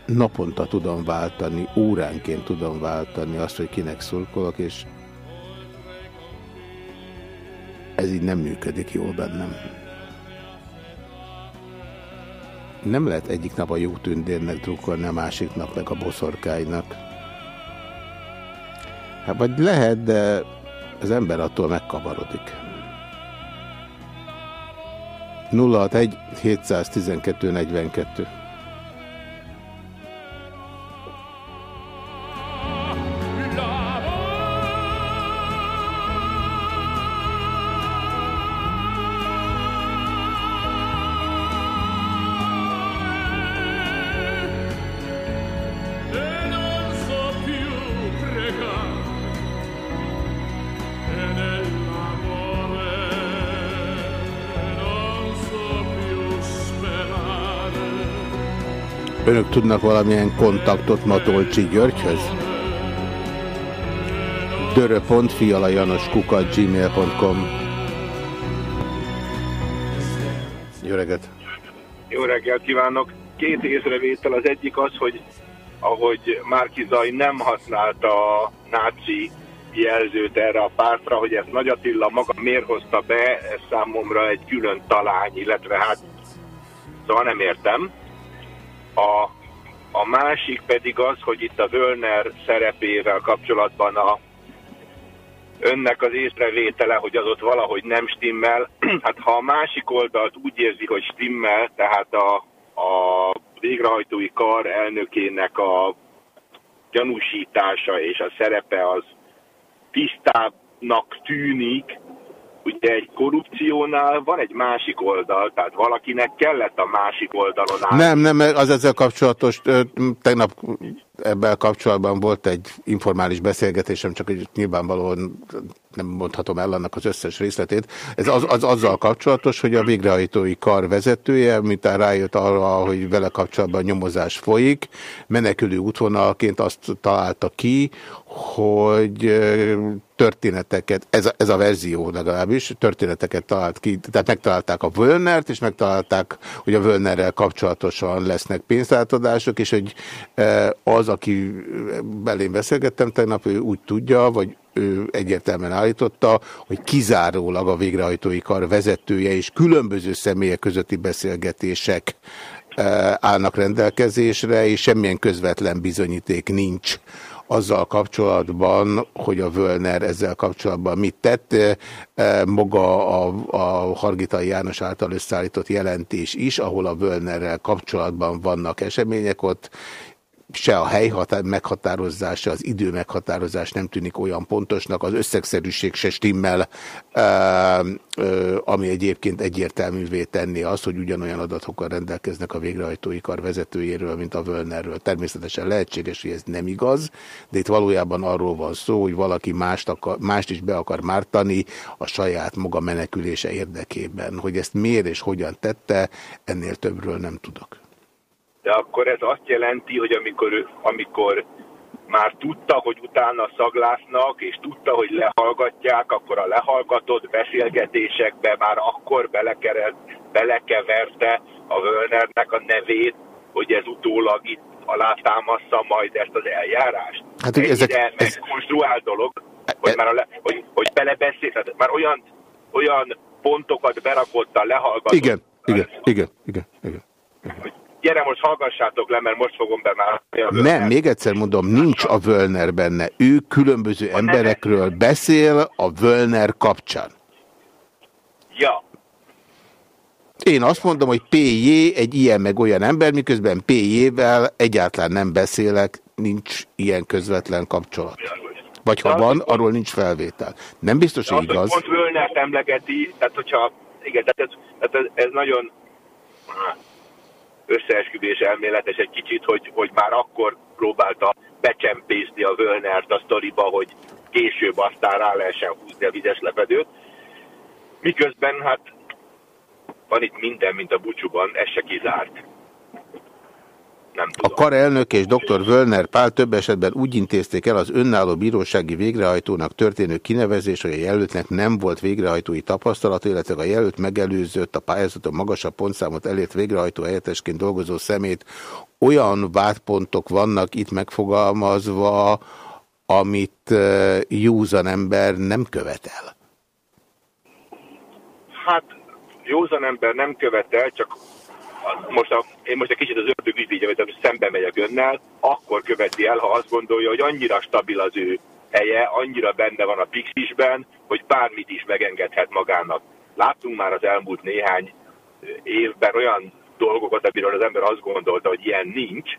naponta tudom váltani, óránként tudom váltani azt, hogy kinek szurkolok, és ez így nem működik jól bennem. Nem lehet egyik nap a jó tündérnek drukkolni, a másik nap meg a boszorkáinak. Hát vagy lehet, de az ember attól megkavarodik. 061 712 42 Önök tudnak valamilyen kontaktot Matolcsi Györgyhöz? dörö.fialajanoskukat gmail.com Jó reggelt! Jó reggelt kívánok! Két észrevétel. Az egyik az, hogy ahogy Márkizai nem használta a náci jelzőt erre a pártra, hogy ezt Nagy Attila maga miért hozta be, ez számomra egy külön talány, illetve hát szóval nem értem. A, a másik pedig az, hogy itt a Völner szerepével kapcsolatban a önnek az észrevétele, hogy az ott valahogy nem stimmel. <clears throat> Hát ha a másik oldalt úgy érzi, hogy stimmel, tehát a, a végrehajtói kar elnökének a gyanúsítása és a szerepe az tisztábbnak tűnik, ugye egy korrupciónál van egy másik oldal, tehát valakinek kellett a másik oldalon állni. Nem, nem, az ezzel kapcsolatos, tegnap ebben kapcsolatban volt egy informális beszélgetésem, csak egy nyilvánvalóan nem mondhatom el annak az összes részletét. Ez az, az azzal kapcsolatos, hogy a végrehajtói kar vezetője, mint rájött arra, hogy vele kapcsolatban nyomozás folyik, menekülő útvonalként azt találta ki, hogy történeteket, ez a, ez a verzió legalábbis, történeteket talált ki, tehát megtalálták a Völnert, és megtalálták, hogy a Völnerrel kapcsolatosan lesznek pénzátadások, és hogy az, aki belém beszélgettem tegnap, ő úgy tudja, vagy ő egyértelműen állította, hogy kizárólag a végrehajtói kar vezetője és különböző személyek közötti beszélgetések állnak rendelkezésre, és semmilyen közvetlen bizonyíték nincs azzal kapcsolatban, hogy a Völner ezzel kapcsolatban mit tett. Maga a, a Hargitai János által összeállított jelentés is, ahol a Völnerrel kapcsolatban vannak események, ott se a hely meghatározása, az idő meghatározás nem tűnik olyan pontosnak, az összegszerűség se stimmel, ami egyébként egyértelművé tenni azt, hogy ugyanolyan adatokkal rendelkeznek a végrehajtói kar vezetőjéről, mint a Völnerről. Természetesen lehetséges, hogy ez nem igaz, de itt valójában arról van szó, hogy valaki mást, akar, mást is be akar mártani a saját maga menekülése érdekében. Hogy ezt miért és hogyan tette, ennél többről nem tudok de akkor ez azt jelenti, hogy amikor, amikor már tudta, hogy utána szaglásznak, és tudta, hogy lehallgatják, akkor a lehallgatott beszélgetésekbe már akkor belekerelt, belekeverte a Völnernek a nevét, hogy ez utólag itt alátámassza majd ezt az eljárást. Hát, hogy ezek... Ez... megkonstruált dolog, hogy, e- már a le, hogy, hogy belebeszél, tehát már olyan, olyan pontokat berakott a lehallgatott. Igen, igen, igen, igen, igen. igen. Hogy gyere most hallgassátok le, mert most fogom be már. Nem, még egyszer mondom, nincs a Völner benne. Ő különböző a emberekről beszél a Völner kapcsán. Ja. Én azt mondom, hogy PJ egy ilyen meg olyan ember, miközben PJ-vel egyáltalán nem beszélek, nincs ilyen közvetlen kapcsolat. Vagy ha van, arról nincs felvétel. Nem biztos, hogy igaz. Pont Völnert emlegeti, tehát hogyha, igen, tehát ez, tehát ez, ez nagyon, összeesküvés elméletes egy kicsit, hogy, hogy már akkor próbálta becsempészni a Völnert a sztoriba, hogy később aztán rá lehessen húzni a vizes lepedőt. Miközben hát van itt minden, mint a bucsúban, ez se kizárt. Nem A tudom. kar elnök és dr. Wölner Pál több esetben úgy intézték el az önálló bírósági végrehajtónak történő kinevezés, hogy a jelöltnek nem volt végrehajtói tapasztalat, illetve a jelölt megelőzött a pályázaton magasabb pontszámot elért végrehajtó helyettesként dolgozó szemét. Olyan vádpontok vannak itt megfogalmazva, amit eh, józan ember nem követel. Hát józan ember nem követel, csak a- most a, én most egy kicsit az ördög ügyvédje hogy szembe megyek önnel, akkor követi el, ha azt gondolja, hogy annyira stabil az ő helye, annyira benne van a pixisben, hogy bármit is megengedhet magának. Láttunk már az elmúlt néhány évben olyan dolgokat, amiről az ember azt gondolta, hogy ilyen nincs,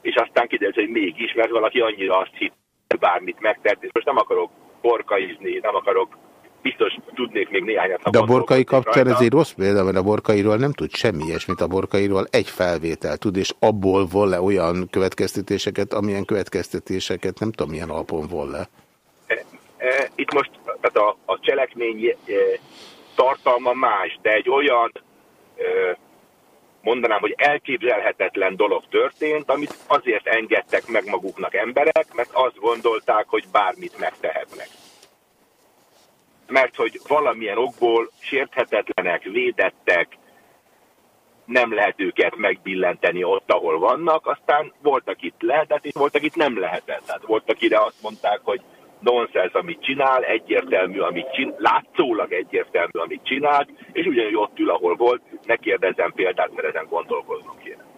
és aztán kiderült, hogy mégis, mert valaki annyira azt hitt, bármit megtett, és most nem akarok borkaizni, nem akarok, biztos tudnék még néhányat. De a borkai kapcsán rajta. ez egy rossz példa, mert a borkairól nem tud semmi ilyesmit. A borkairól egy felvétel tud, és abból von le olyan következtetéseket, amilyen következtetéseket nem tudom, milyen alapon von le. E, Itt most tehát a, a cselekmény e, tartalma más, de egy olyan, e, mondanám, hogy elképzelhetetlen dolog történt, amit azért engedtek meg maguknak emberek, mert azt gondolták, hogy bármit megtehetnek. Mert hogy valamilyen okból sérthetetlenek, védettek, nem lehet őket megbillenteni ott, ahol vannak, aztán voltak itt lehetett, és voltak itt nem lehetett. Tehát voltak ide azt mondták, hogy nonsens, amit csinál, egyértelmű, amit csinál, látszólag egyértelmű, amit csinált, és ugyanúgy ott ül, ahol volt, ne kérdezzem példát, mert ezen gondolkoznom kéne.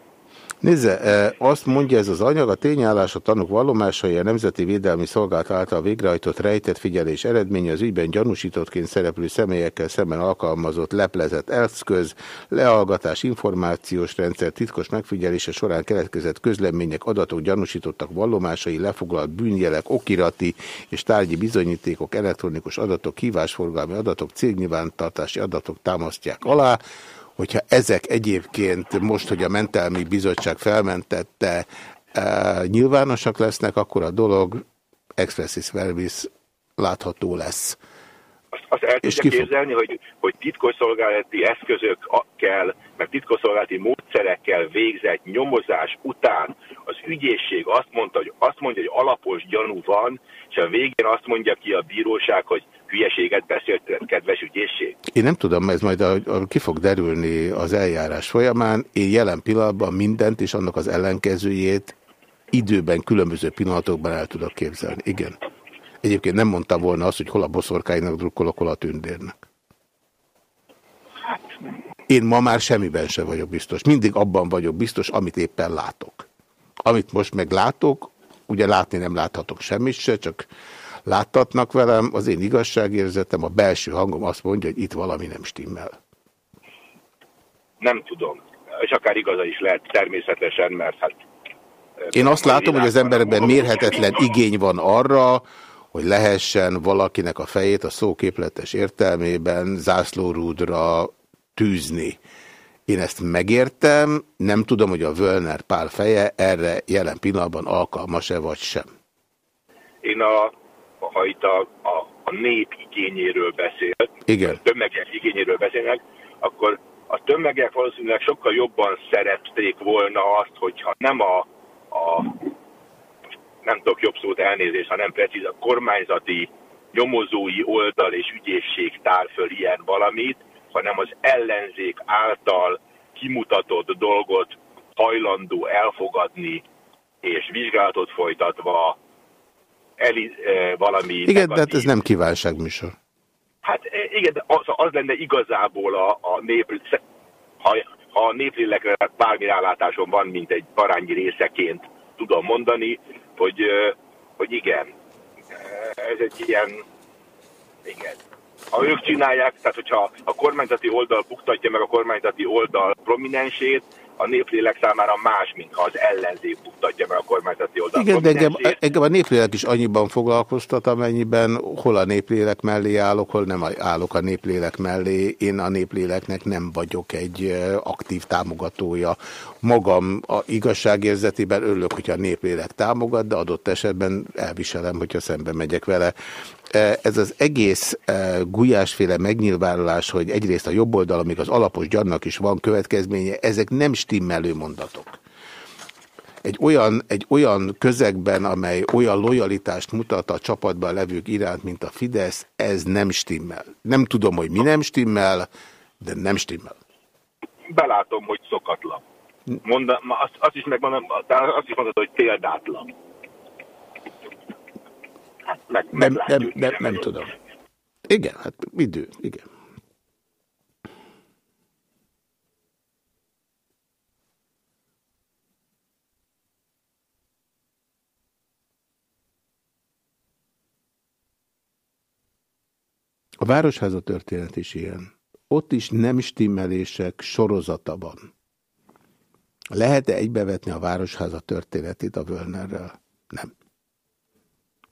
Nézze, eh, azt mondja ez az anyag, a tényállás a tanúk vallomásai a Nemzeti Védelmi Szolgálat által végrehajtott rejtett figyelés eredménye az ügyben gyanúsítottként szereplő személyekkel szemben alkalmazott leplezett eszköz, leallgatás, információs rendszer, titkos megfigyelése során keletkezett közlemények, adatok, gyanúsítottak vallomásai, lefoglalt bűnjelek, okirati és tárgyi bizonyítékok, elektronikus adatok, hívásforgalmi adatok, cégnyilvántartási adatok támasztják alá, hogyha ezek egyébként most, hogy a Mentelmi Bizottság felmentette, e, nyilvánosak lesznek, akkor a dolog expressis verbis látható lesz. Azt, azt el tudja képzelni, hogy, hogy titkosszolgálati eszközökkel, meg titkosszolgálati módszerekkel végzett nyomozás után az ügyészség azt mondta, hogy azt mondja, hogy alapos gyanú van, és a végén azt mondja ki a bíróság, hogy hülyeséget beszélt, kedves ügyészség. Én nem tudom, ez majd a, a, ki fog derülni az eljárás folyamán. Én jelen pillanatban mindent és annak az ellenkezőjét időben, különböző pillanatokban el tudok képzelni. Igen. Egyébként nem mondtam volna azt, hogy hol a boszorkánynak drukkolok, hol a tündérnek. Én ma már semmiben sem vagyok biztos. Mindig abban vagyok biztos, amit éppen látok. Amit most meg látok, ugye látni nem láthatok semmit se, csak láttatnak velem, az én igazságérzetem, a belső hangom azt mondja, hogy itt valami nem stimmel. Nem tudom. És akár igaza is lehet természetesen, mert hát... Én azt látom, hogy az emberekben mérhetetlen igény van arra, hogy lehessen valakinek a fejét a szóképletes értelmében zászlórúdra tűzni. Én ezt megértem, nem tudom, hogy a Völner Pál feje erre jelen pillanatban alkalmas-e vagy sem. Én a, ha itt a, a, a nép igényéről beszél, Igen. a tömegek igényéről beszélnek, akkor a tömegek valószínűleg sokkal jobban szerették volna azt, hogyha nem a, a nem tudok jobb szót elnézést, hanem precíz a kormányzati nyomozói oldal és ügyészség tár föl ilyen valamit, hanem az ellenzék által kimutatott dolgot hajlandó elfogadni és vizsgálatot folytatva eli, eh, valami Igen, de hát negatív- ez nem kívánságműsor. Hát eh, igen, de az, az lenne igazából a, a nép, ha, ha a néplélekre bármi rálátásom van, mint egy parányi részeként tudom mondani, hogy, eh, hogy igen, ez egy ilyen, igen. Ha ők csinálják, tehát hogyha a kormányzati oldal buktatja meg a kormányzati oldal prominensét, a néplélek számára más, mint ha az ellenzék buktatja meg a kormányzati oldal Igen, de engem, engem a néplélek is annyiban foglalkoztat, amennyiben hol a néplélek mellé állok, hol nem állok a néplélek mellé. Én a népléleknek nem vagyok egy aktív támogatója. Magam a igazságérzetében örülök, hogyha a néplélek támogat, de adott esetben elviselem, hogyha szembe megyek vele. Eh, Ez az egész eh, gulyásféle megnyilvánulás, hogy egyrészt a jobb oldal, amíg az alapos gyannak is van következménye, ezek nem stimmelő mondatok. egy olyan, egy olyan közegben, amely olyan lojalitást mutat a csapatban levők iránt, mint a Fidesz, ez nem stimmel. Nem tudom, hogy mi nem stimmel, de nem stimmel. Belátom, hogy szokatlan. Monda, azt, azt is megmondom, azt is mondod, hogy példátlan. Hát meg, nem, nem, nem, nem tudom. Igen, hát idő, igen. A Városháza történet is ilyen. Ott is nem stimmelések sorozata van. Lehet-e egybevetni a Városháza történetét a Völnerrel? Nem.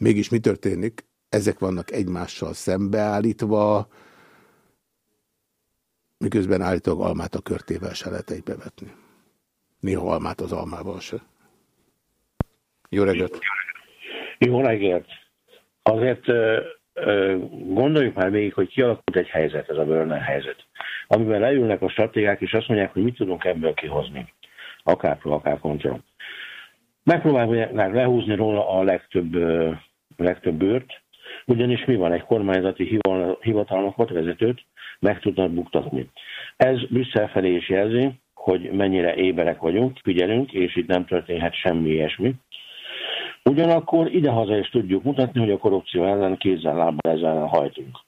Mégis mi történik? Ezek vannak egymással szembeállítva, miközben állítólag almát a körtével se lehet egybevetni. Néha almát az almával se. Jó reggelt! Jó reggelt! Azért gondoljuk már végig, hogy kialakult egy helyzet, ez a Werner helyzet, amiben leülnek a stratégiák, és azt mondják, hogy mit tudunk ebből kihozni. Akár pro, akár kontra. Megpróbálják lehúzni róla a legtöbb, legtöbb bőrt, ugyanis mi van, egy kormányzati hivatalnokot, vezetőt meg tudnak buktatni. Ez Brüsszel felé is jelzi, hogy mennyire éberek vagyunk, figyelünk, és itt nem történhet semmi ilyesmi. Ugyanakkor idehaza is tudjuk mutatni, hogy a korrupció ellen kézzel lábbal ezzel hajtunk.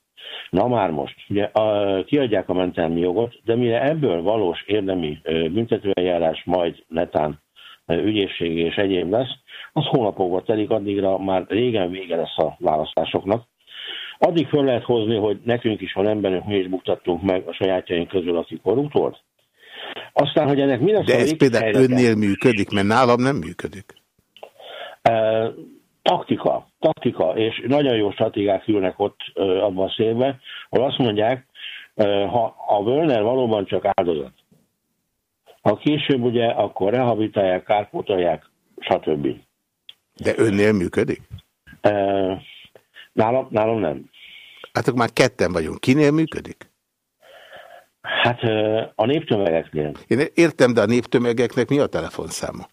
Na már most, ugye a, kiadják a mentelmi jogot, de mire ebből valós érdemi büntetőeljárás majd netán ügyészség és egyéb lesz, az hónapokba telik, addigra már régen vége lesz a választásoknak. Addig föl lehet hozni, hogy nekünk is van emberünk, mi is buktattunk meg a sajátjaink közül, aki korrupt volt. Aztán, hogy ennek mi lesz De ez például helyzete? önnél működik, mert nálam nem működik. Taktika, taktika, és nagyon jó stratégiák ülnek ott abban a szélben, ahol azt mondják, ha a Völner valóban csak áldozat, ha később ugye, akkor rehabilitálják, kárpótolják, stb. De önnél működik? Nálam, nálam nem. Hát akkor már ketten vagyunk. Kinél működik? Hát a néptömegeknél. Én értem, de a néptömegeknek mi a telefonszáma?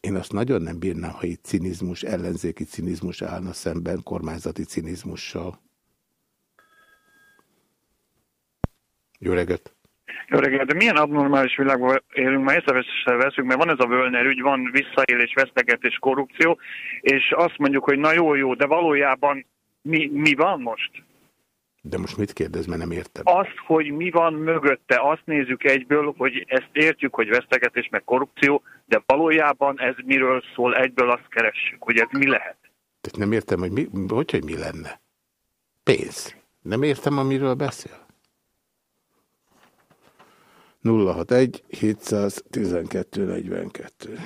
Én azt nagyon nem bírnám, ha itt cinizmus, ellenzéki cinizmus állna szemben kormányzati cinizmussal. Jó reggelt! Jó reggelt! De milyen abnormális világban élünk, már észreveszéssel veszünk, mert van ez a Völner ügy, van visszaélés, vesztegetés, korrupció, és azt mondjuk, hogy na jó, jó, de valójában mi, mi van most? De most mit kérdez, mert nem értem. Azt, hogy mi van mögötte, azt nézzük egyből, hogy ezt értjük, hogy vesztegetés meg korrupció, de valójában ez miről szól, egyből azt keressük, hogy ez mi lehet. Tehát nem értem, hogy mi, hogy, hogy mi lenne. Pénz. Nem értem, amiről beszél. 061 712 42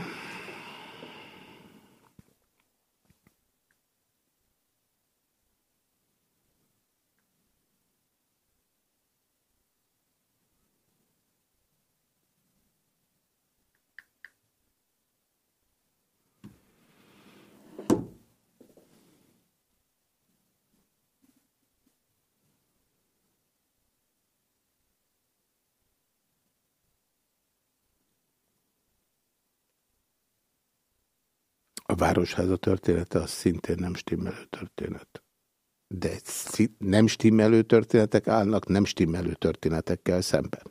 A Városháza története az szintén nem stimmelő történet. De nem stimmelő történetek állnak nem stimmelő történetekkel szemben.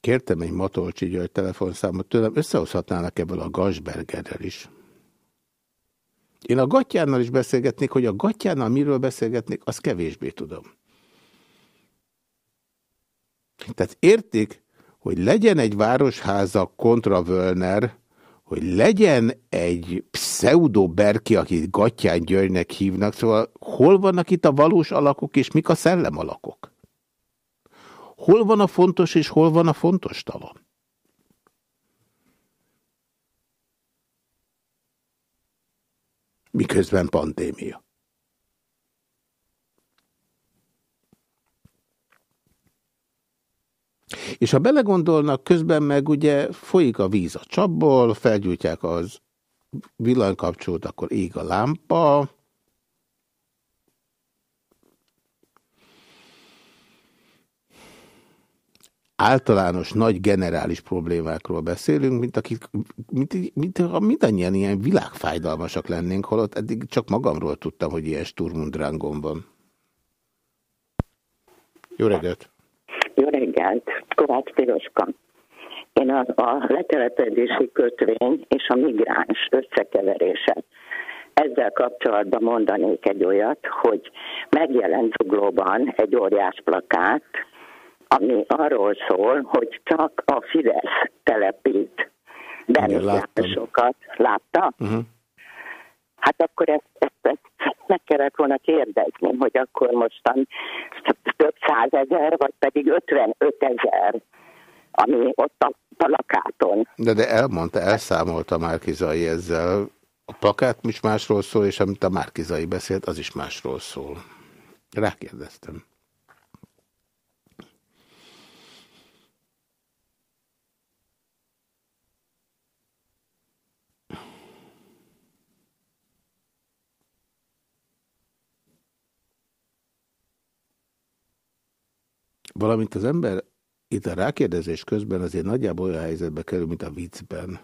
Kértem egy Matolcsi György telefonszámot tőlem, összehozhatnának ebből a Gasbergerrel is. Én a Gatyánnal is beszélgetnék, hogy a Gatyánnal miről beszélgetnék, azt kevésbé tudom. Tehát értik, hogy legyen egy városháza kontra Völner, hogy legyen egy pseudo Berki, akit Gattyán Györgynek hívnak, szóval hol vannak itt a valós alakok, és mik a szellem alakok? Hol van a fontos, és hol van a fontos talan? Miközben pandémia. És ha belegondolnak, közben meg ugye folyik a víz a csapból, felgyújtják az villanykapcsolót, akkor ég a lámpa, általános nagy generális problémákról beszélünk, mint, akik, mint, mint ha mindannyian ilyen világfájdalmasak lennénk, holott eddig csak magamról tudtam, hogy ilyen sturmundrángom van. Jó reggelt! Jó reggelt! Kovács Piroska. Én a, a letelepedési kötvény és a migráns összekeverése. Ezzel kapcsolatban mondanék egy olyat, hogy megjelent zuglóban egy óriás plakát, ami arról szól, hogy csak a Fidesz telepít bemisjárosokat. Látta? Uh-huh. Hát akkor ezt, ezt meg kellett volna kérdezni, hogy akkor mostan több százezer, vagy pedig 55 ezer, ami ott a plakáton. De, de elmondta, elszámolta Márkizai ezzel. A plakát is másról szól, és amit a Márkizai beszélt, az is másról szól. Rákérdeztem. Valamint az ember itt a rákérdezés közben azért nagyjából olyan helyzetbe kerül, mint a viccben,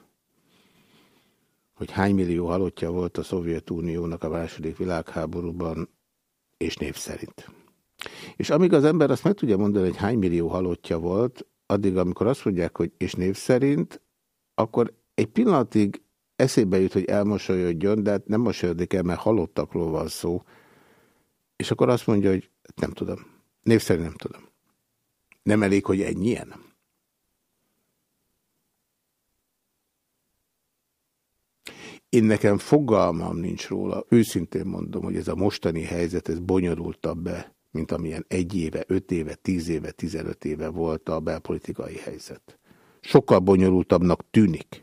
hogy hány millió halottja volt a Szovjetuniónak a második világháborúban, és név szerint. És amíg az ember azt meg tudja mondani, hogy hány millió halottja volt, addig, amikor azt mondják, hogy és név szerint, akkor egy pillanatig eszébe jut, hogy elmosolyodjon, de hát nem mosolyodik el, mert halottakról van szó. És akkor azt mondja, hogy nem tudom. Név szerint nem tudom. Nem elég, hogy ennyien? Én nekem fogalmam nincs róla, őszintén mondom, hogy ez a mostani helyzet, ez bonyolultabb be, mint amilyen egy éve, öt éve, tíz éve, tizenöt éve volt a belpolitikai helyzet. Sokkal bonyolultabbnak tűnik,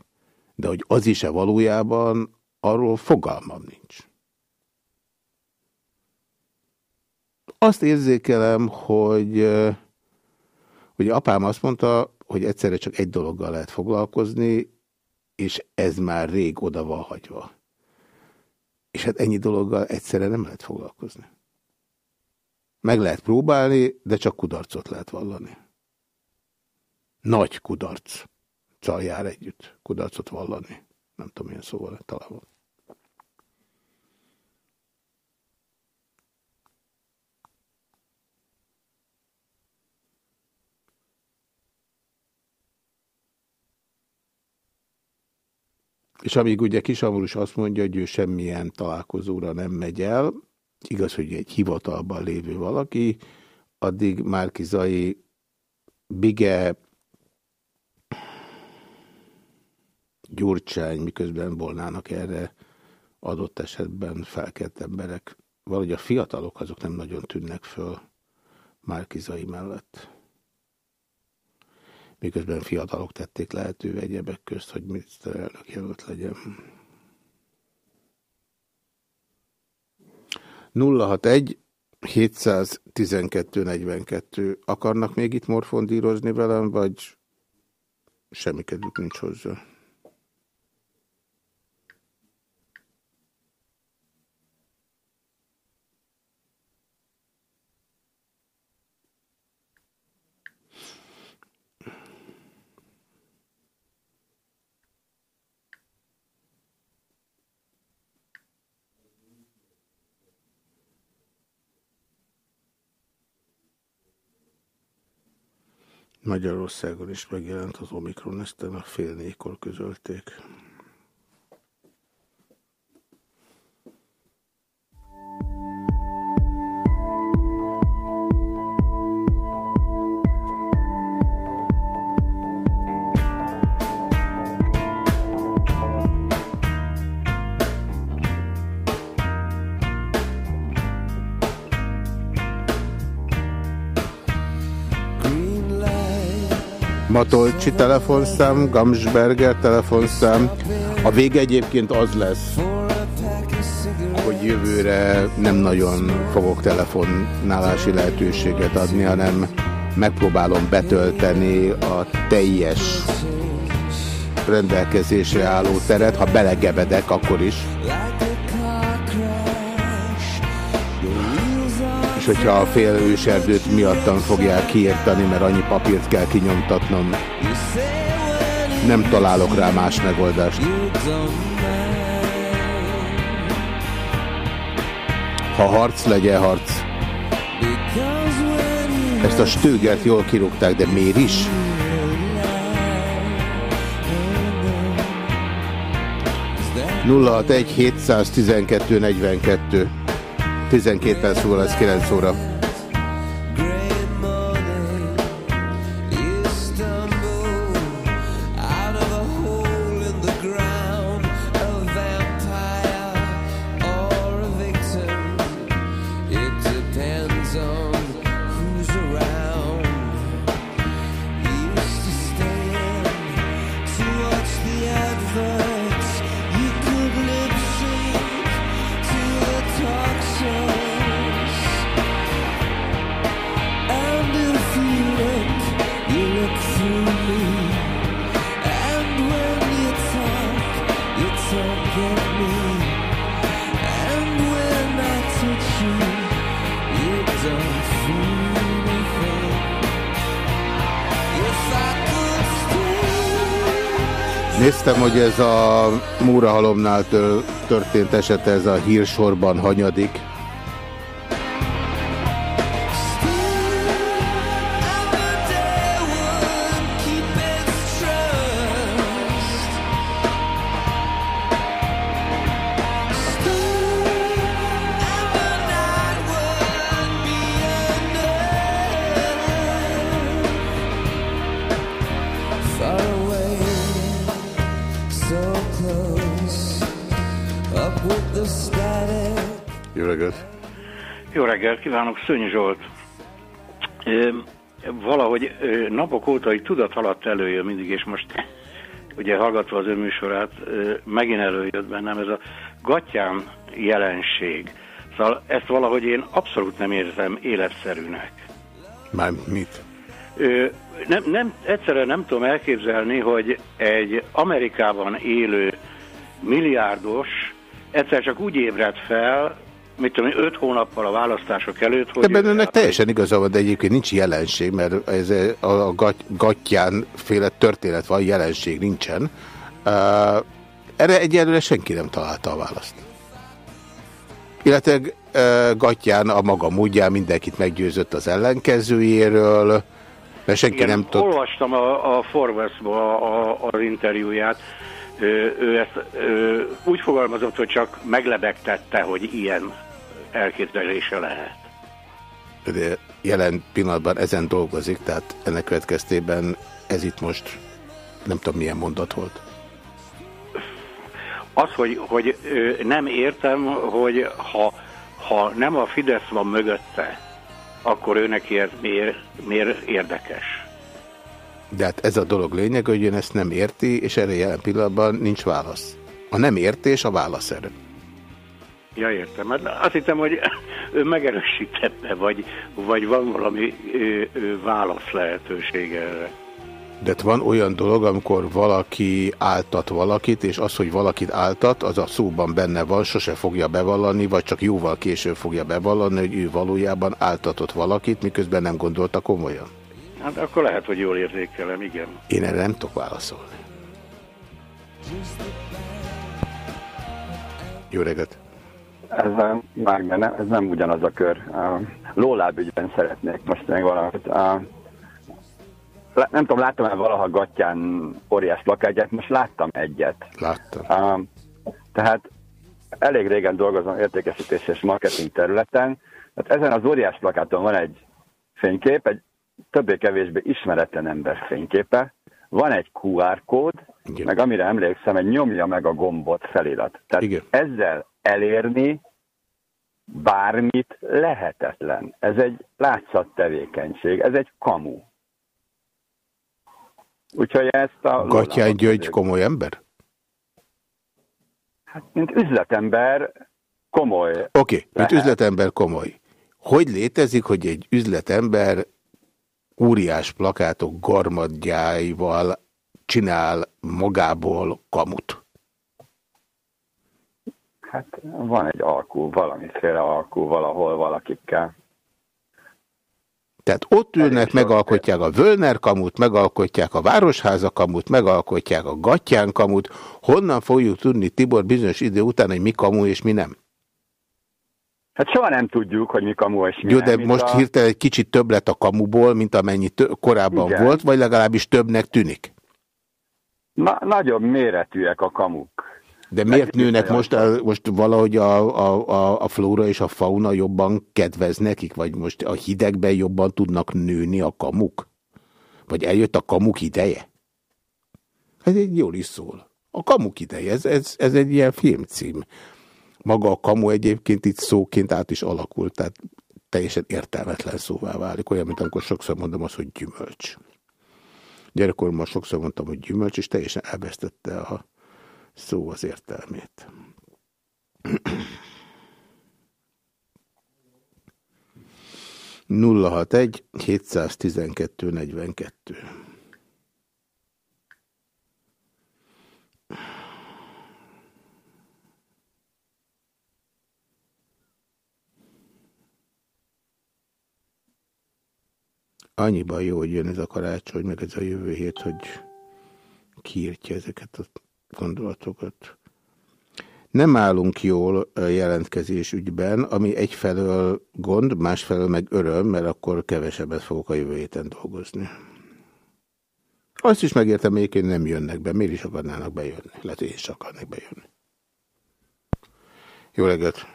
de hogy az is-e valójában, arról fogalmam nincs. Azt érzékelem, hogy hogy apám azt mondta, hogy egyszerre csak egy dologgal lehet foglalkozni, és ez már rég oda van hagyva. És hát ennyi dologgal egyszerre nem lehet foglalkozni. Meg lehet próbálni, de csak kudarcot lehet vallani. Nagy kudarc. Jár együtt kudarcot vallani. Nem tudom, milyen szóval találom. És amíg ugye Kisamorús azt mondja, hogy ő semmilyen találkozóra nem megy el, igaz, hogy egy hivatalban lévő valaki, addig Márkizai Bige Gyurcsány, miközben volnának erre adott esetben felkelt emberek. Valahogy a fiatalok azok nem nagyon tűnnek föl Márkizai mellett miközben fiatalok tették lehető egyebek közt, hogy miniszterelnök jelölt legyen. 061 712 42. Akarnak még itt morfondírozni velem, vagy semmi kedvük nincs hozzá? Magyarországon is megjelent az Omikron, ezt a fél négykor közölték. Matolcsi telefonszám, Gamsberger telefonszám. A vége egyébként az lesz, hogy jövőre nem nagyon fogok telefonnálási lehetőséget adni, hanem megpróbálom betölteni a teljes rendelkezésre álló teret, ha belegebedek, akkor is. És hogyha a fél őserdőt miattam fogják kiírtani, mert annyi papírt kell kinyomtatnom, nem találok rá más megoldást. Ha harc, legyen harc. Ezt a stőgert jól kirúgták, de miért is? Nulla 712 42 12 perc óra, ez 9 óra. Hogy ez a Múrahalomnál tör történt eset, ez a hírsorban hanyadik. Jó reggelt! Jó reggelt kívánok, Szöny Zsolt. Valahogy napok óta így tudat alatt előjön mindig, és most ugye hallgatva az önműsorát, megint előjött bennem ez a gatyán jelenség. Szóval ezt valahogy én abszolút nem érzem életszerűnek. Már mit? Ö, nem, nem, egyszerűen nem tudom elképzelni, hogy egy Amerikában élő milliárdos egyszer csak úgy ébred fel, mit tudom, öt hónappal a választások előtt, hogy Ebben önnek teljesen igaza van, de egyébként nincs jelenség, mert ez a gat- gatyán féle történet van, jelenség nincsen. Uh, erre egyelőre senki nem találta a választ. Illetve uh, gatyán a maga módján mindenkit meggyőzött az ellenkezőjéről, mert senki Igen, nem tud... olvastam a, a Forbes-ba az interjúját, ő, ő ezt ő, úgy fogalmazott, hogy csak meglebegtette, hogy ilyen elképzelése lehet. de jelen pillanatban ezen dolgozik, tehát ennek következtében ez itt most nem tudom milyen mondat volt. Az, hogy, hogy nem értem, hogy ha, ha nem a Fidesz van mögötte, akkor őnek ér, miért, miért érdekes. De hát ez a dolog lényeg, hogy ön ezt nem érti, és erre jelen pillanatban nincs válasz. A nem értés a válasz erre. Ja, értem. Hát azt hittem, hogy ő megerősítette, vagy, vagy van valami ö, ö, válasz lehetőség erre. De hát van olyan dolog, amikor valaki áltat valakit, és az, hogy valakit áltat, az a szóban benne van, sose fogja bevallani, vagy csak jóval később fogja bevallani, hogy ő valójában áltatott valakit, miközben nem gondolta komolyan. Hát akkor lehet, hogy jól érzékelem, igen. Én erre nem tudok válaszolni. Jó reggelt! Ez, nem, ez nem ugyanaz a kör. A Lóláb ügyben szeretnék most még valamit. Nem tudom, láttam-e valaha gatyán óriás plakátját, most láttam egyet. Láttam. Tehát elég régen dolgozom értékesítés és marketing területen. Hát ezen az óriás plakáton van egy fénykép, egy többé-kevésbé ismeretlen ember fényképe, van egy QR kód, Igen. meg amire emlékszem, egy nyomja meg a gombot felirat. Tehát Igen. ezzel elérni bármit lehetetlen. Ez egy látszat tevékenység, ez egy kamu. Úgyhogy ezt a... Gatyán György komoly ember? Hát, mint üzletember komoly. Oké, okay, mint üzletember komoly. Hogy létezik, hogy egy üzletember óriás plakátok garmadjáival csinál magából kamut? Hát van egy alkú, valamiféle alkú valahol valakikkel. Tehát ott ülnek, megalkotják a Völner kamut, megalkotják a Városháza kamut, megalkotják a Gattyán kamut. Honnan fogjuk tudni, Tibor, bizonyos idő után, hogy mi kamu és mi nem? Hát soha nem tudjuk, hogy mi kamu és mi Jó, nem. de most a... hirtelen egy kicsit több lett a kamuból, mint amennyi korábban Igen. volt, vagy legalábbis többnek tűnik? Na, nagyobb méretűek a kamuk. De miért nőnek most, most valahogy a, a, a, a flóra és a fauna jobban kedvez nekik? Vagy most a hidegben jobban tudnak nőni a kamuk? Vagy eljött a kamuk ideje? Ez egy jól is szól. A kamuk ideje, ez, ez, ez egy ilyen filmcím. Maga a kamu egyébként itt szóként át is alakult, tehát teljesen értelmetlen szóvá válik. Olyan, mint amikor sokszor mondom azt, hogy gyümölcs. Gyerekkoromban sokszor mondtam, hogy gyümölcs, és teljesen elvesztette a szó az értelmét. Nulla hat egy 712 42. Annyiban jó, hogy jön ez a karácsony, meg ez a jövő hét, hogy kiírtja ezeket a gondolatokat. Nem állunk jól jelentkezés ügyben, ami egyfelől gond, másfelől meg öröm, mert akkor kevesebbet fogok a jövő héten dolgozni. Azt is megértem, egyébként nem jönnek be. Miért is akarnának bejönni? Lehet, hogy én is akarnék bejönni. Jó reggelt!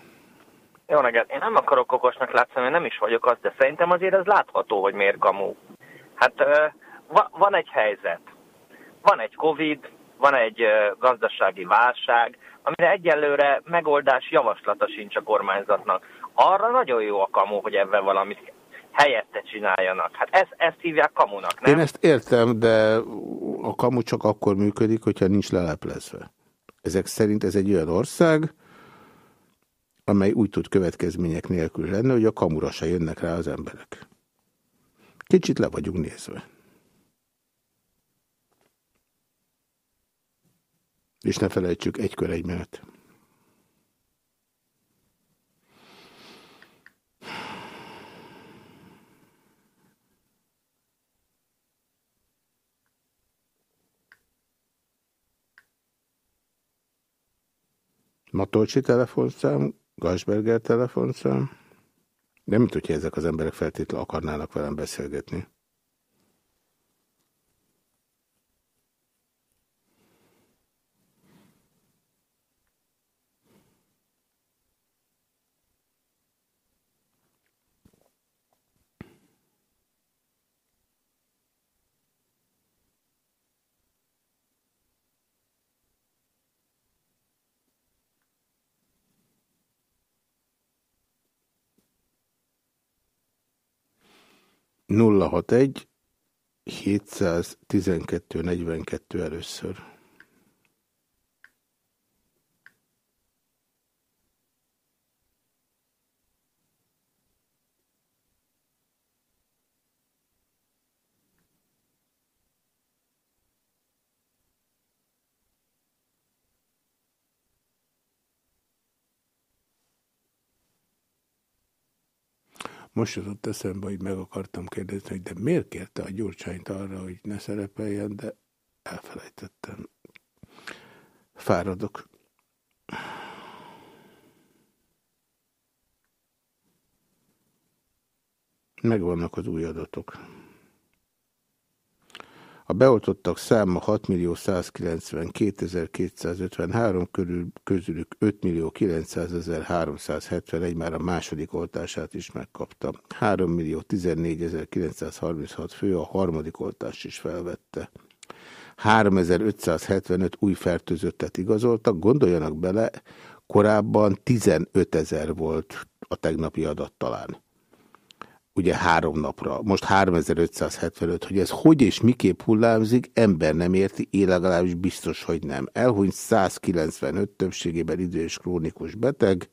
Jó reggelt. Én nem akarok okosnak látszani, nem is vagyok az, de szerintem azért ez látható, hogy miért kamu. Hát van egy helyzet. Van egy Covid, van egy gazdasági válság, amire egyelőre megoldás javaslata sincs a kormányzatnak. Arra nagyon jó a kamu, hogy ebben valamit helyette csináljanak. Hát ezt, ezt hívják kamunak, nem? Én ezt értem, de a kamu csak akkor működik, hogyha nincs leleplezve. Ezek szerint ez egy olyan ország, amely úgy tud következmények nélkül lenni, hogy a kamura se jönnek rá az emberek. Kicsit le vagyunk nézve. És ne felejtsük, egy kör egy menet. Matolcsi telefonszám, Gasberger telefonszám. Nem mint hogyha ezek az emberek feltétlenül akarnának velem beszélgetni. Nulla hat egy 712 42 először. Most jutott eszembe, hogy meg akartam kérdezni, hogy de miért kérte a Gyurcsányt arra, hogy ne szerepeljen, de elfelejtettem. Fáradok. Megvannak az új adatok. A beoltottak száma 6.192.253 körül, közülük 5.900.371 már a második oltását is megkapta. 3.014.936 fő a harmadik oltást is felvette. 3575 új fertőzöttet igazoltak, gondoljanak bele, korábban 15 ezer volt a tegnapi adat talán ugye három napra, most 3575, hogy ez hogy és miképp hullámzik, ember nem érti, én legalábbis biztos, hogy nem. Elhunyt 195 többségében idős krónikus beteg,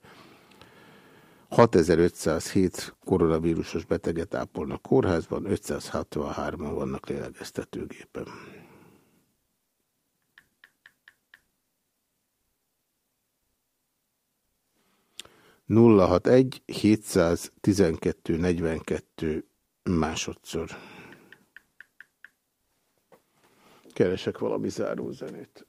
6507 koronavírusos beteget ápolnak kórházban, 563-an vannak lélegeztetőgépen. 061 712 42 másodszor. Keresek valami zárózenét.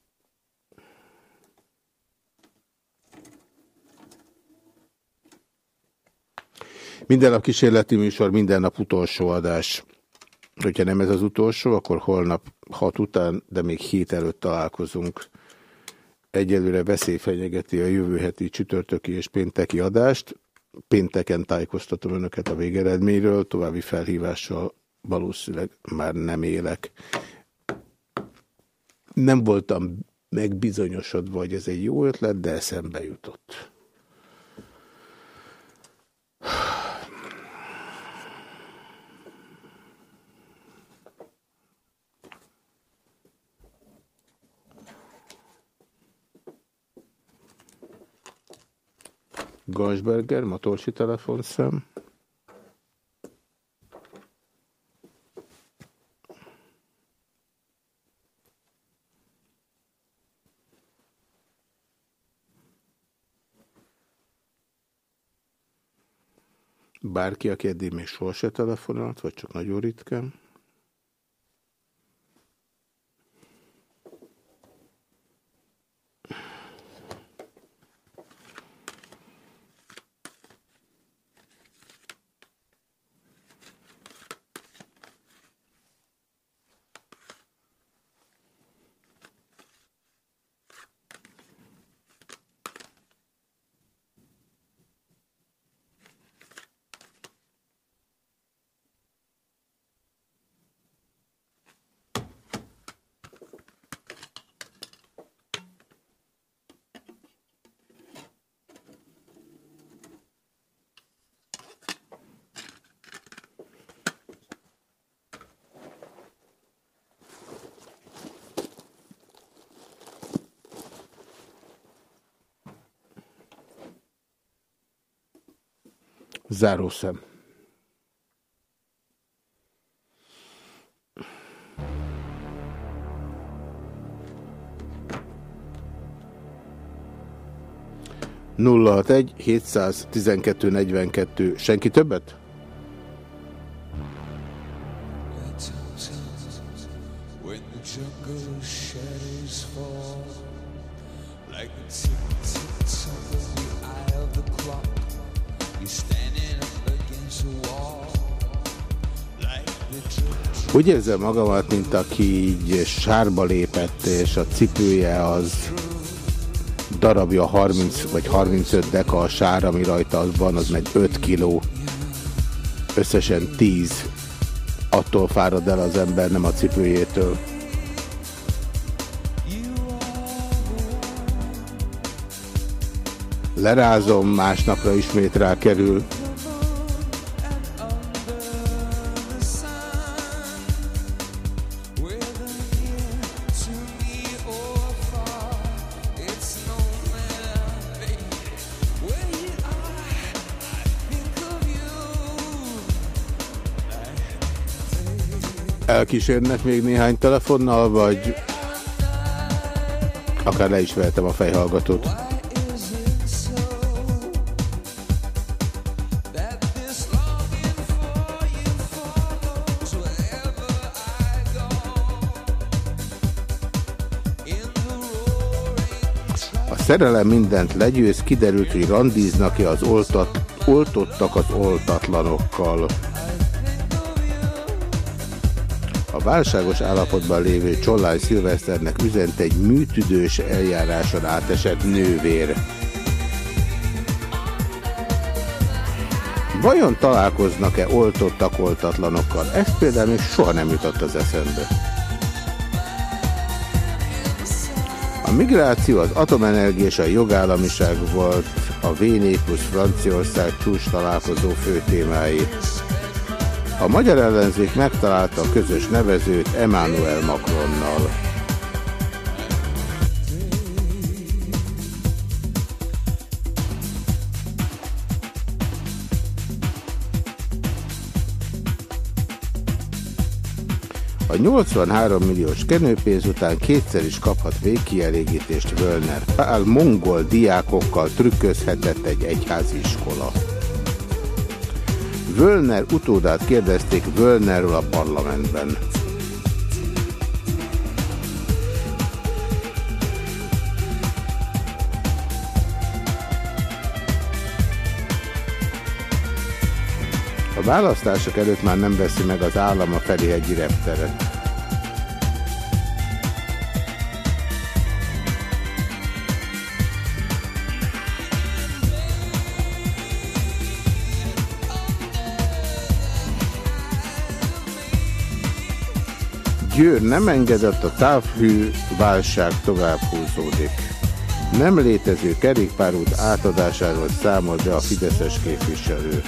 Minden nap kísérleti műsor, minden nap utolsó adás. Hogyha nem ez az utolsó, akkor holnap hat után, de még hét előtt találkozunk. Egyelőre veszély fenyegeti a jövő heti csütörtöki és pénteki adást. Pénteken tájékoztatom önöket a végeredményről, további felhívással valószínűleg már nem élek. Nem voltam megbizonyosodva, hogy ez egy jó ötlet, de eszembe jutott. Gansberger, Matolsi telefonszám. Bárki, aki eddig még sohasem telefonált, vagy csak nagyon ritkán. Zárószem. Nulla egy 712 42. Senki többet? Úgy érzem magamat, mint aki így sárba lépett, és a cipője az darabja 30 vagy 35 deka a sár, ami rajta az van, az megy 5 kiló. Összesen 10. Attól fárad el az ember, nem a cipőjétől. Lerázom, másnapra ismét rákerül. Elkísérnek még néhány telefonnal, vagy akár le is vehetem a fejhallgatót. A szerelem mindent legyőz, kiderült, hogy randíznak-e az oltat, oltottak az oltatlanokkal. Válságos állapotban lévő Csollány Szilveszternek üzent egy műtüdős eljáráson átesett nővér. Vajon találkoznak-e oltottak oltatlanokkal? Ez például még soha nem jutott az eszembe. A migráció, az atomenergia és a jogállamiság volt a V4 plusz Franciaország csúcs találkozó fő témái. A magyar ellenzék megtalálta a közös nevezőt Emmanuel Macronnal. A 83 milliós kenőpénz után kétszer is kaphat végkielégítést Völner Pál mongol diákokkal trükközhetett egy egyházi iskola. Völner utódát kérdezték Völnerről a parlamentben. A választások előtt már nem veszi meg az állam a Ferihegyi repteret. Győr nem engedett, a távhű válság tovább húzódik. Nem létező kerékpárút átadásáról számol be a Fideszes képviselő.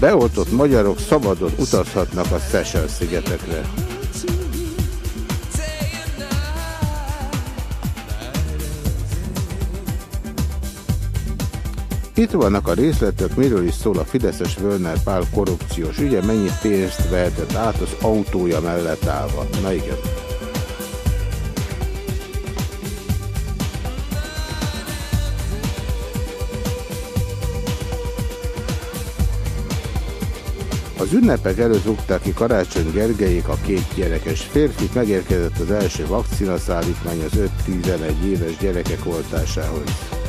Beoltott magyarok szabadon utazhatnak a Seychelles-szigetekre. Itt vannak a részletek, miről is szól a Fideszes Völner Pál korrupciós ügye, mennyi pénzt vehetett át az autója mellett állva. Na igen. Az ünnepek előtt rúgták ki Karácsony Gergelyék a két gyerekes férfit, megérkezett az első vakcinaszállítmány az 5-11 éves gyerekek oltásához.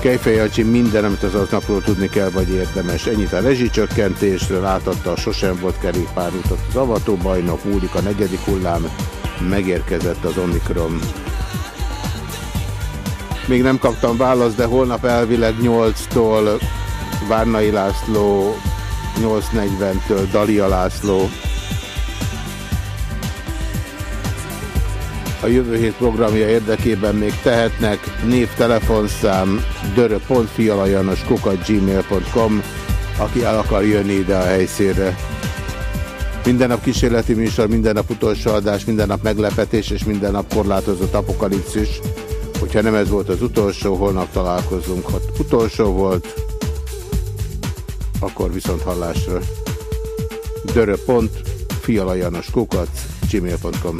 Kejfej minden, amit az aznapról tudni kell, vagy érdemes. Ennyit a rezsicsökkentésről, átadta a sosem volt kerékpárutat az avatóbajnok, úrik a negyedik hullám, megérkezett az Omikron. Még nem kaptam választ, de holnap elvileg 8-tól Várnai László, 8.40-től Dalia László. A jövő hét programja érdekében még tehetnek név, telefonszám, dörö.fialajanoskukat.gmail.com aki el akar jönni ide a helyszínre. Minden nap kísérleti műsor, minden nap utolsó adás, minden nap meglepetés és minden nap korlátozott apokalipszis. Hogyha nem ez volt az utolsó, holnap találkozunk. Ha utolsó volt, akkor viszont hallásra. Dörö.fialajanoskukat gmail.com